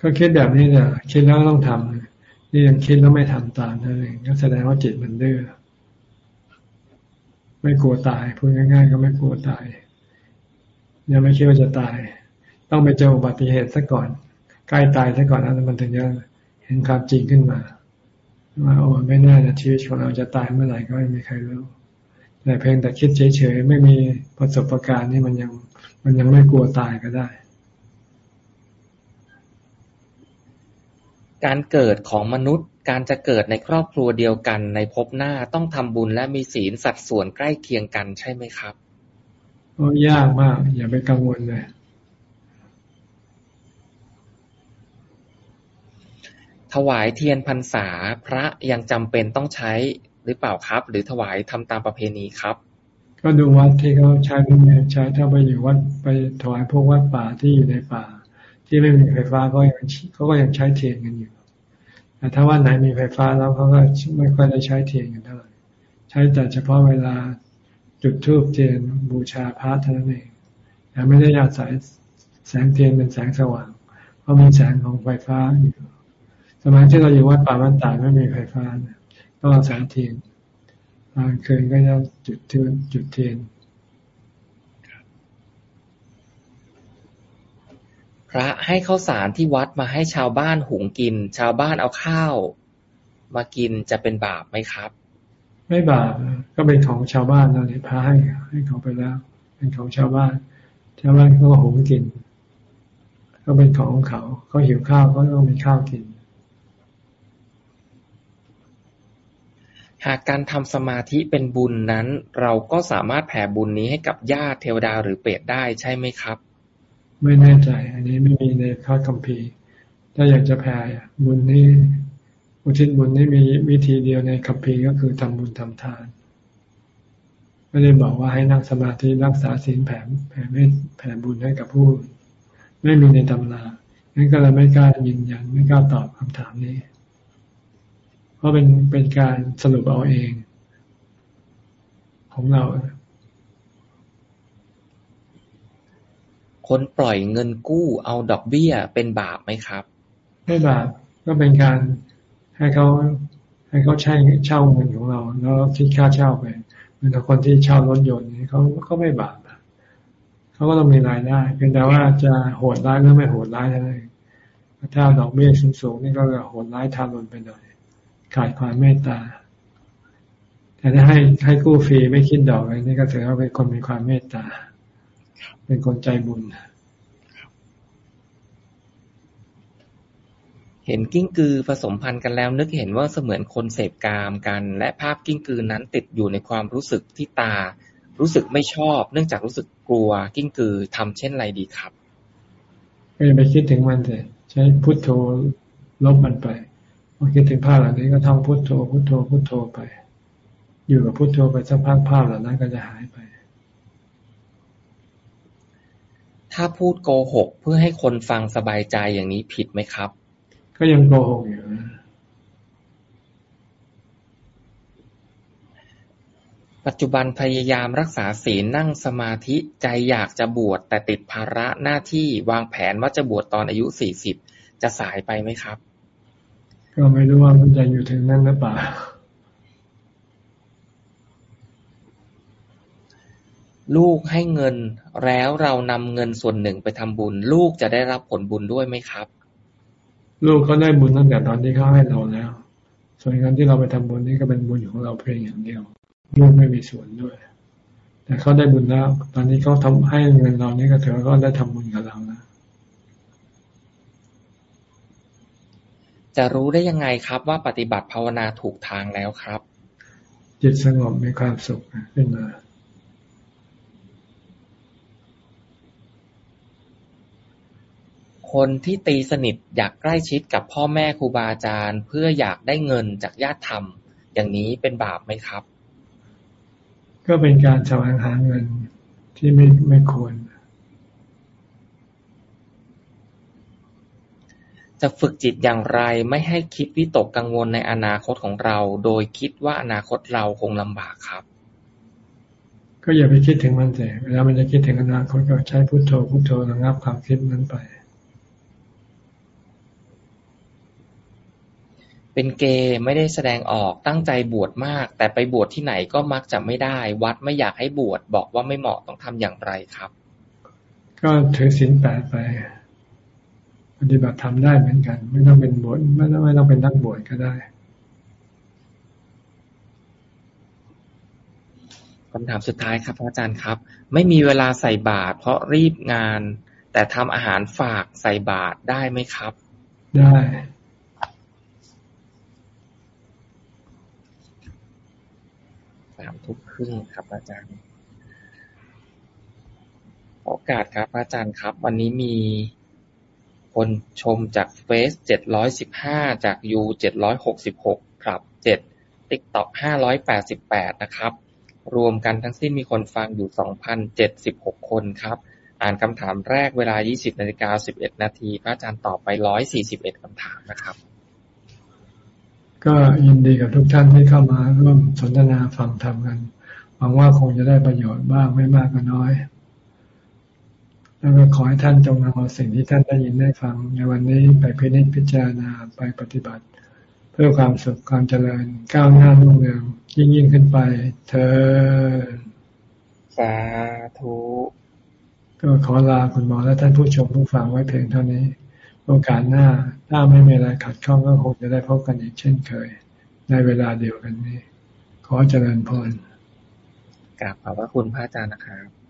ก็คิดแบบนี้เนี่ยคิดแล้วต้องทำนี่ยังคิดแล้วไม่ทำตามนั่นเองก็แสดงว่าจิตมันดื้อไม่กลัวตายพูดง่าย ๆ ก็ไม่กลัวตายยังไม่คิดว่าจะตาย ต้องไปเจออุบัติเหตุซะก่อน ใกล้ตายซะก่อนแล้วมันถึงจะเห็นความจริงขึ้นมาว่าโอ้ไม่แน่นะชีวิตของเราจะตายเมื่อไหร่ก็ไม่มีใครรู้แต่เพียงแต่คิดเฉยๆไม่มีประสบการณ์นี่มันยัง มันยังไม่กลัวตายก็ได้ การเกิดของมนุษย์การจะเกิดในครอบครัวเดียวกันในภพหน้าต้องทำบุญและมีศีลสัดส่วนใกล้เคียงกันใช่ไหมครับโอ้ยากมาก อย่าไปกังวลเลย ถวายเทียนพรรษา พระยังจำเป็นต้องใช้หรือเปล่าครับ หรือถวายทำตามประเพณีครับ ก็ดูวัดที่เขาใช้เป็นใช้ถ้าไปอยู่วัดไปถวายพวกวัดป่าที่อยู่ในป่า ที่ไม่มีไฟฟ้าก็ยังเขาก็ยังใช้เทียนกันอยู่แต่ถ้าว่าไหนมีไฟฟ้าแล้วเขาก็ไม่ค่อยได้ใช้เทียนกันเท่าไหร่ใช้แต่เฉพาะเวลาจุดธูปเทียนบูชาพระเท่านั้นเองแต่ไม่ได้อาศัยแสงเทียนเป็นแสงสว่าง เพราะมีแสงของไฟฟ้าอยู่ สมัยที่เราอยู่วัดป่ามันตายไม่มีไฟฟ้าต้องอาศัยเทียนกลางคืนก็จะจุดเทียนจุดเทียนพระให้ข้าวสารที่วัดมาให้ชาวบ้านหุงกิน ชาวบ้านเอาข้าว มากินจะเป็นบาปไหมครับ ไม่บาปก็เป็นของชาวบ้านนั่นเองพระให้ให้เขาไปแล้ว เป็นของชาวบ้าน ชาวบ้านเขาก็หุงกิน ก็เป็นของเขาเขาหิวข้าวก็ต้องมีข้าวกิน หากการทำสมาธิเป็นบุญนั้น เราก็สามารถแผ่บุญนี้ให้กับญาติเทวดาหรือเปรตได้ใช่ไหมครับ ไม่แน่ใจ อันนี้ไม่มีในข้อคัมภีร์ ถ้าอยากจะแผ่บุญนี้อุทิศบุญนี้มีวิธีเดียวในคัมภีร์ก็คือทำบุญทำทาน ไม่ได้บอกว่าให้นั่งสมาธิรักษาศีลแผ่แผ่ไม่แผ่บุญให้กับผู้ ไม่มีในตำรางั้นก็เลยไม่กล้ายืนยันไม่กล้าตอบคำถามนี้ พราะเป็นเป็นการสรุปเอาเอง ของเรา คนปล่อยเงินกู้เอาดอกเบี้ยเป็นบาปไหมครับไม่บาปก็เป็นการให้เขาให้เขาใช้เช่าเงินของเรา แล้วคิดค่าเช่าไปเหมือนคนที่เช่ารถยนต์นี่เขาก็ไม่บาปเขาก็ต้องมีรายได้เพียงแต่ว่าจะโหดร้ายหรือไม่โหดร้ายเท่านั้นถ้าดอกเบี้ยสูงๆนี่ก็โหดร้ายทารุณไปหน่อย ขาดความเมตตา แต่ถ้าให้ให้กู้ฟรีไม่คิดดอกอะไรนี่ก็ถือว่าเป็นคนมีความเมตตา เป็นคนใจบุญ เห็นกิ้งกือผสมพันธุ์กันแล้ว นึกเห็นว่าเสมือนคนเสพกามกัน และภาพกิ้งกือนั้นติดอยู่ในความรู้สึกที่ตา รู้สึกไม่ชอบ เนื่องจากรู้สึกกลัวกิ้งกือทำเช่นไรดีครับไม่ไปคิดถึงมันเลยใช้พุทโธลบมันไปพ อคิดถึงภาพเหล่านี้ก็ท่องพุโทโธพุโทโธพุโทโธไป อยู่กับพุโทโธไปสักพักภาพเหล่านั้นก็จะหายไป ถ้าพูดโกหกเพื่อให้คนฟังสบายใจอย่างนี้ผิดไหมครับ ก็ยังโกหกอยู่นะปัจจุบันพยายามรักษาศีลนั่งสมาธิใจอยากจะบวชแต่ติดภาระหน้าที่วางแผนว่าจะบวชตอนอายุสี่สิบจะสายไปไหมครับ ก็ไม่รู้ว่ามันจะอยู่ถึงนั้นหรือเปล่า ลูกให้เงินแล้วเรานำเงินส่วนหนึ่งไปทำบุญ ลูกจะได้รับผลบุญด้วยไหมครับ ลูกเขาได้บุญตั้งแต่ตอนที่เขาให้เราแล้ว ส่วนการที่เราไปทำบุญนี่ก็เป็นบุญของเราเพียงอย่างเดียว ลูกไม่มีส่วนด้วย แต่เขาได้บุญแล้ว ตอนนี้เขาทำให้เงินเรานี่ก็ถือว่าเขาได้ทำบุญกับเราแล้ว จะรู้ได้ยังไงครับว่าปฏิบัติภาวนาถูกทางแล้วครับ จิตสงบมีความสุขขึ้นมาคนที่ตีสนิทอยากใกล้ชิดกับพ่อแม่ครูบาอาจารย์ เพื่ออยากได้เงินจากญาติธรรม อย่างนี้เป็นบาปไหมครับ ก็เป็นการแสวงหาเงินที่ไม่ไม่ควร จะฝึกจิตอย่างไรไม่ให้คิดวิตกกังวลในอนาคตของเรา โดยคิดว่าอนาคตเราคงลำบากครับ ก็อย่าไปคิดถึงมันเสียเวลามันจะคิดถึงอนาคตก็ใช้พุโทโธพุโทโธระงับความคิดนั้นไป เป็นเกย์ไม่ได้แสดงออกตั้งใจบวชมาก แต่ไปบวชที่ไหนก็มักจะไม่ได้ วัดไม่อยากให้บวชบอกว่าไม่เหมาะต้องทำอย่างไรครับ ก็ถือศีลแปดไป ปฏิบัติทำได้เหมือนกัน ไม่ต้องเป็นบวชไม่ต้องไม่ต้องเป็นนักบวชก็ได้คำถามสุดท้ายครับพระอาจารย์ครับ ไม่มีเวลาใส่บาตรเพราะรีบงาน แต่ทำอาหารฝากใส่บาตรได้ไหมครับ ได้สามทุ่มครึ่งครับ อาจารย์ โอกาสครับอาจารย์ครับ วันนี้มี คนชมจากเฟซ เจ็ดร้อยสิบห้า จากยูเจ็ดร้อยหกสิบหกครับ เจ็ด TikTok ห้าร้อยแปดสิบแปดนะครับ รวมกันทั้งสิ้นมีคนฟังอยู่สองพันเจ็ดสิบหกคนครับ อ่านคำถามแรกเวลา 20นาฬิกา11 นาที พระอาจารย์ตอบไป 141คำถามนะครับ ก็ยินดีกับทุกท่านที่เข้ามาร่วมสนทนาฟังธรรมกัน หวังว่าคงจะได้ประโยชน์บ้างไม่มากก็น้อย แล้วก็ขอให้ท่านจงนำเอาสิ่งที่ท่านได้ยินได้ฟัง ในวันนี้ไปพิจิตพิจารณาไปปฏิบัติ เพื่อความสุขความเจริญก้าวหน้ารุ่งเรืองยิ่งยิ่งขึ้นไป เธอสาธุก็ขอลาคุณหมอและท่านผู้ชมผู้ฟังไว้เพียงเท่านี้ โอกาสหน้า ถ้าไม่มีอะไรขัดข้องก็คงจะได้พบกันอีกเช่นเคย ในเวลาเดียวกันนี้ ขอเจริญพรกราบขอบพระคุณพระอาจารย์นะครับ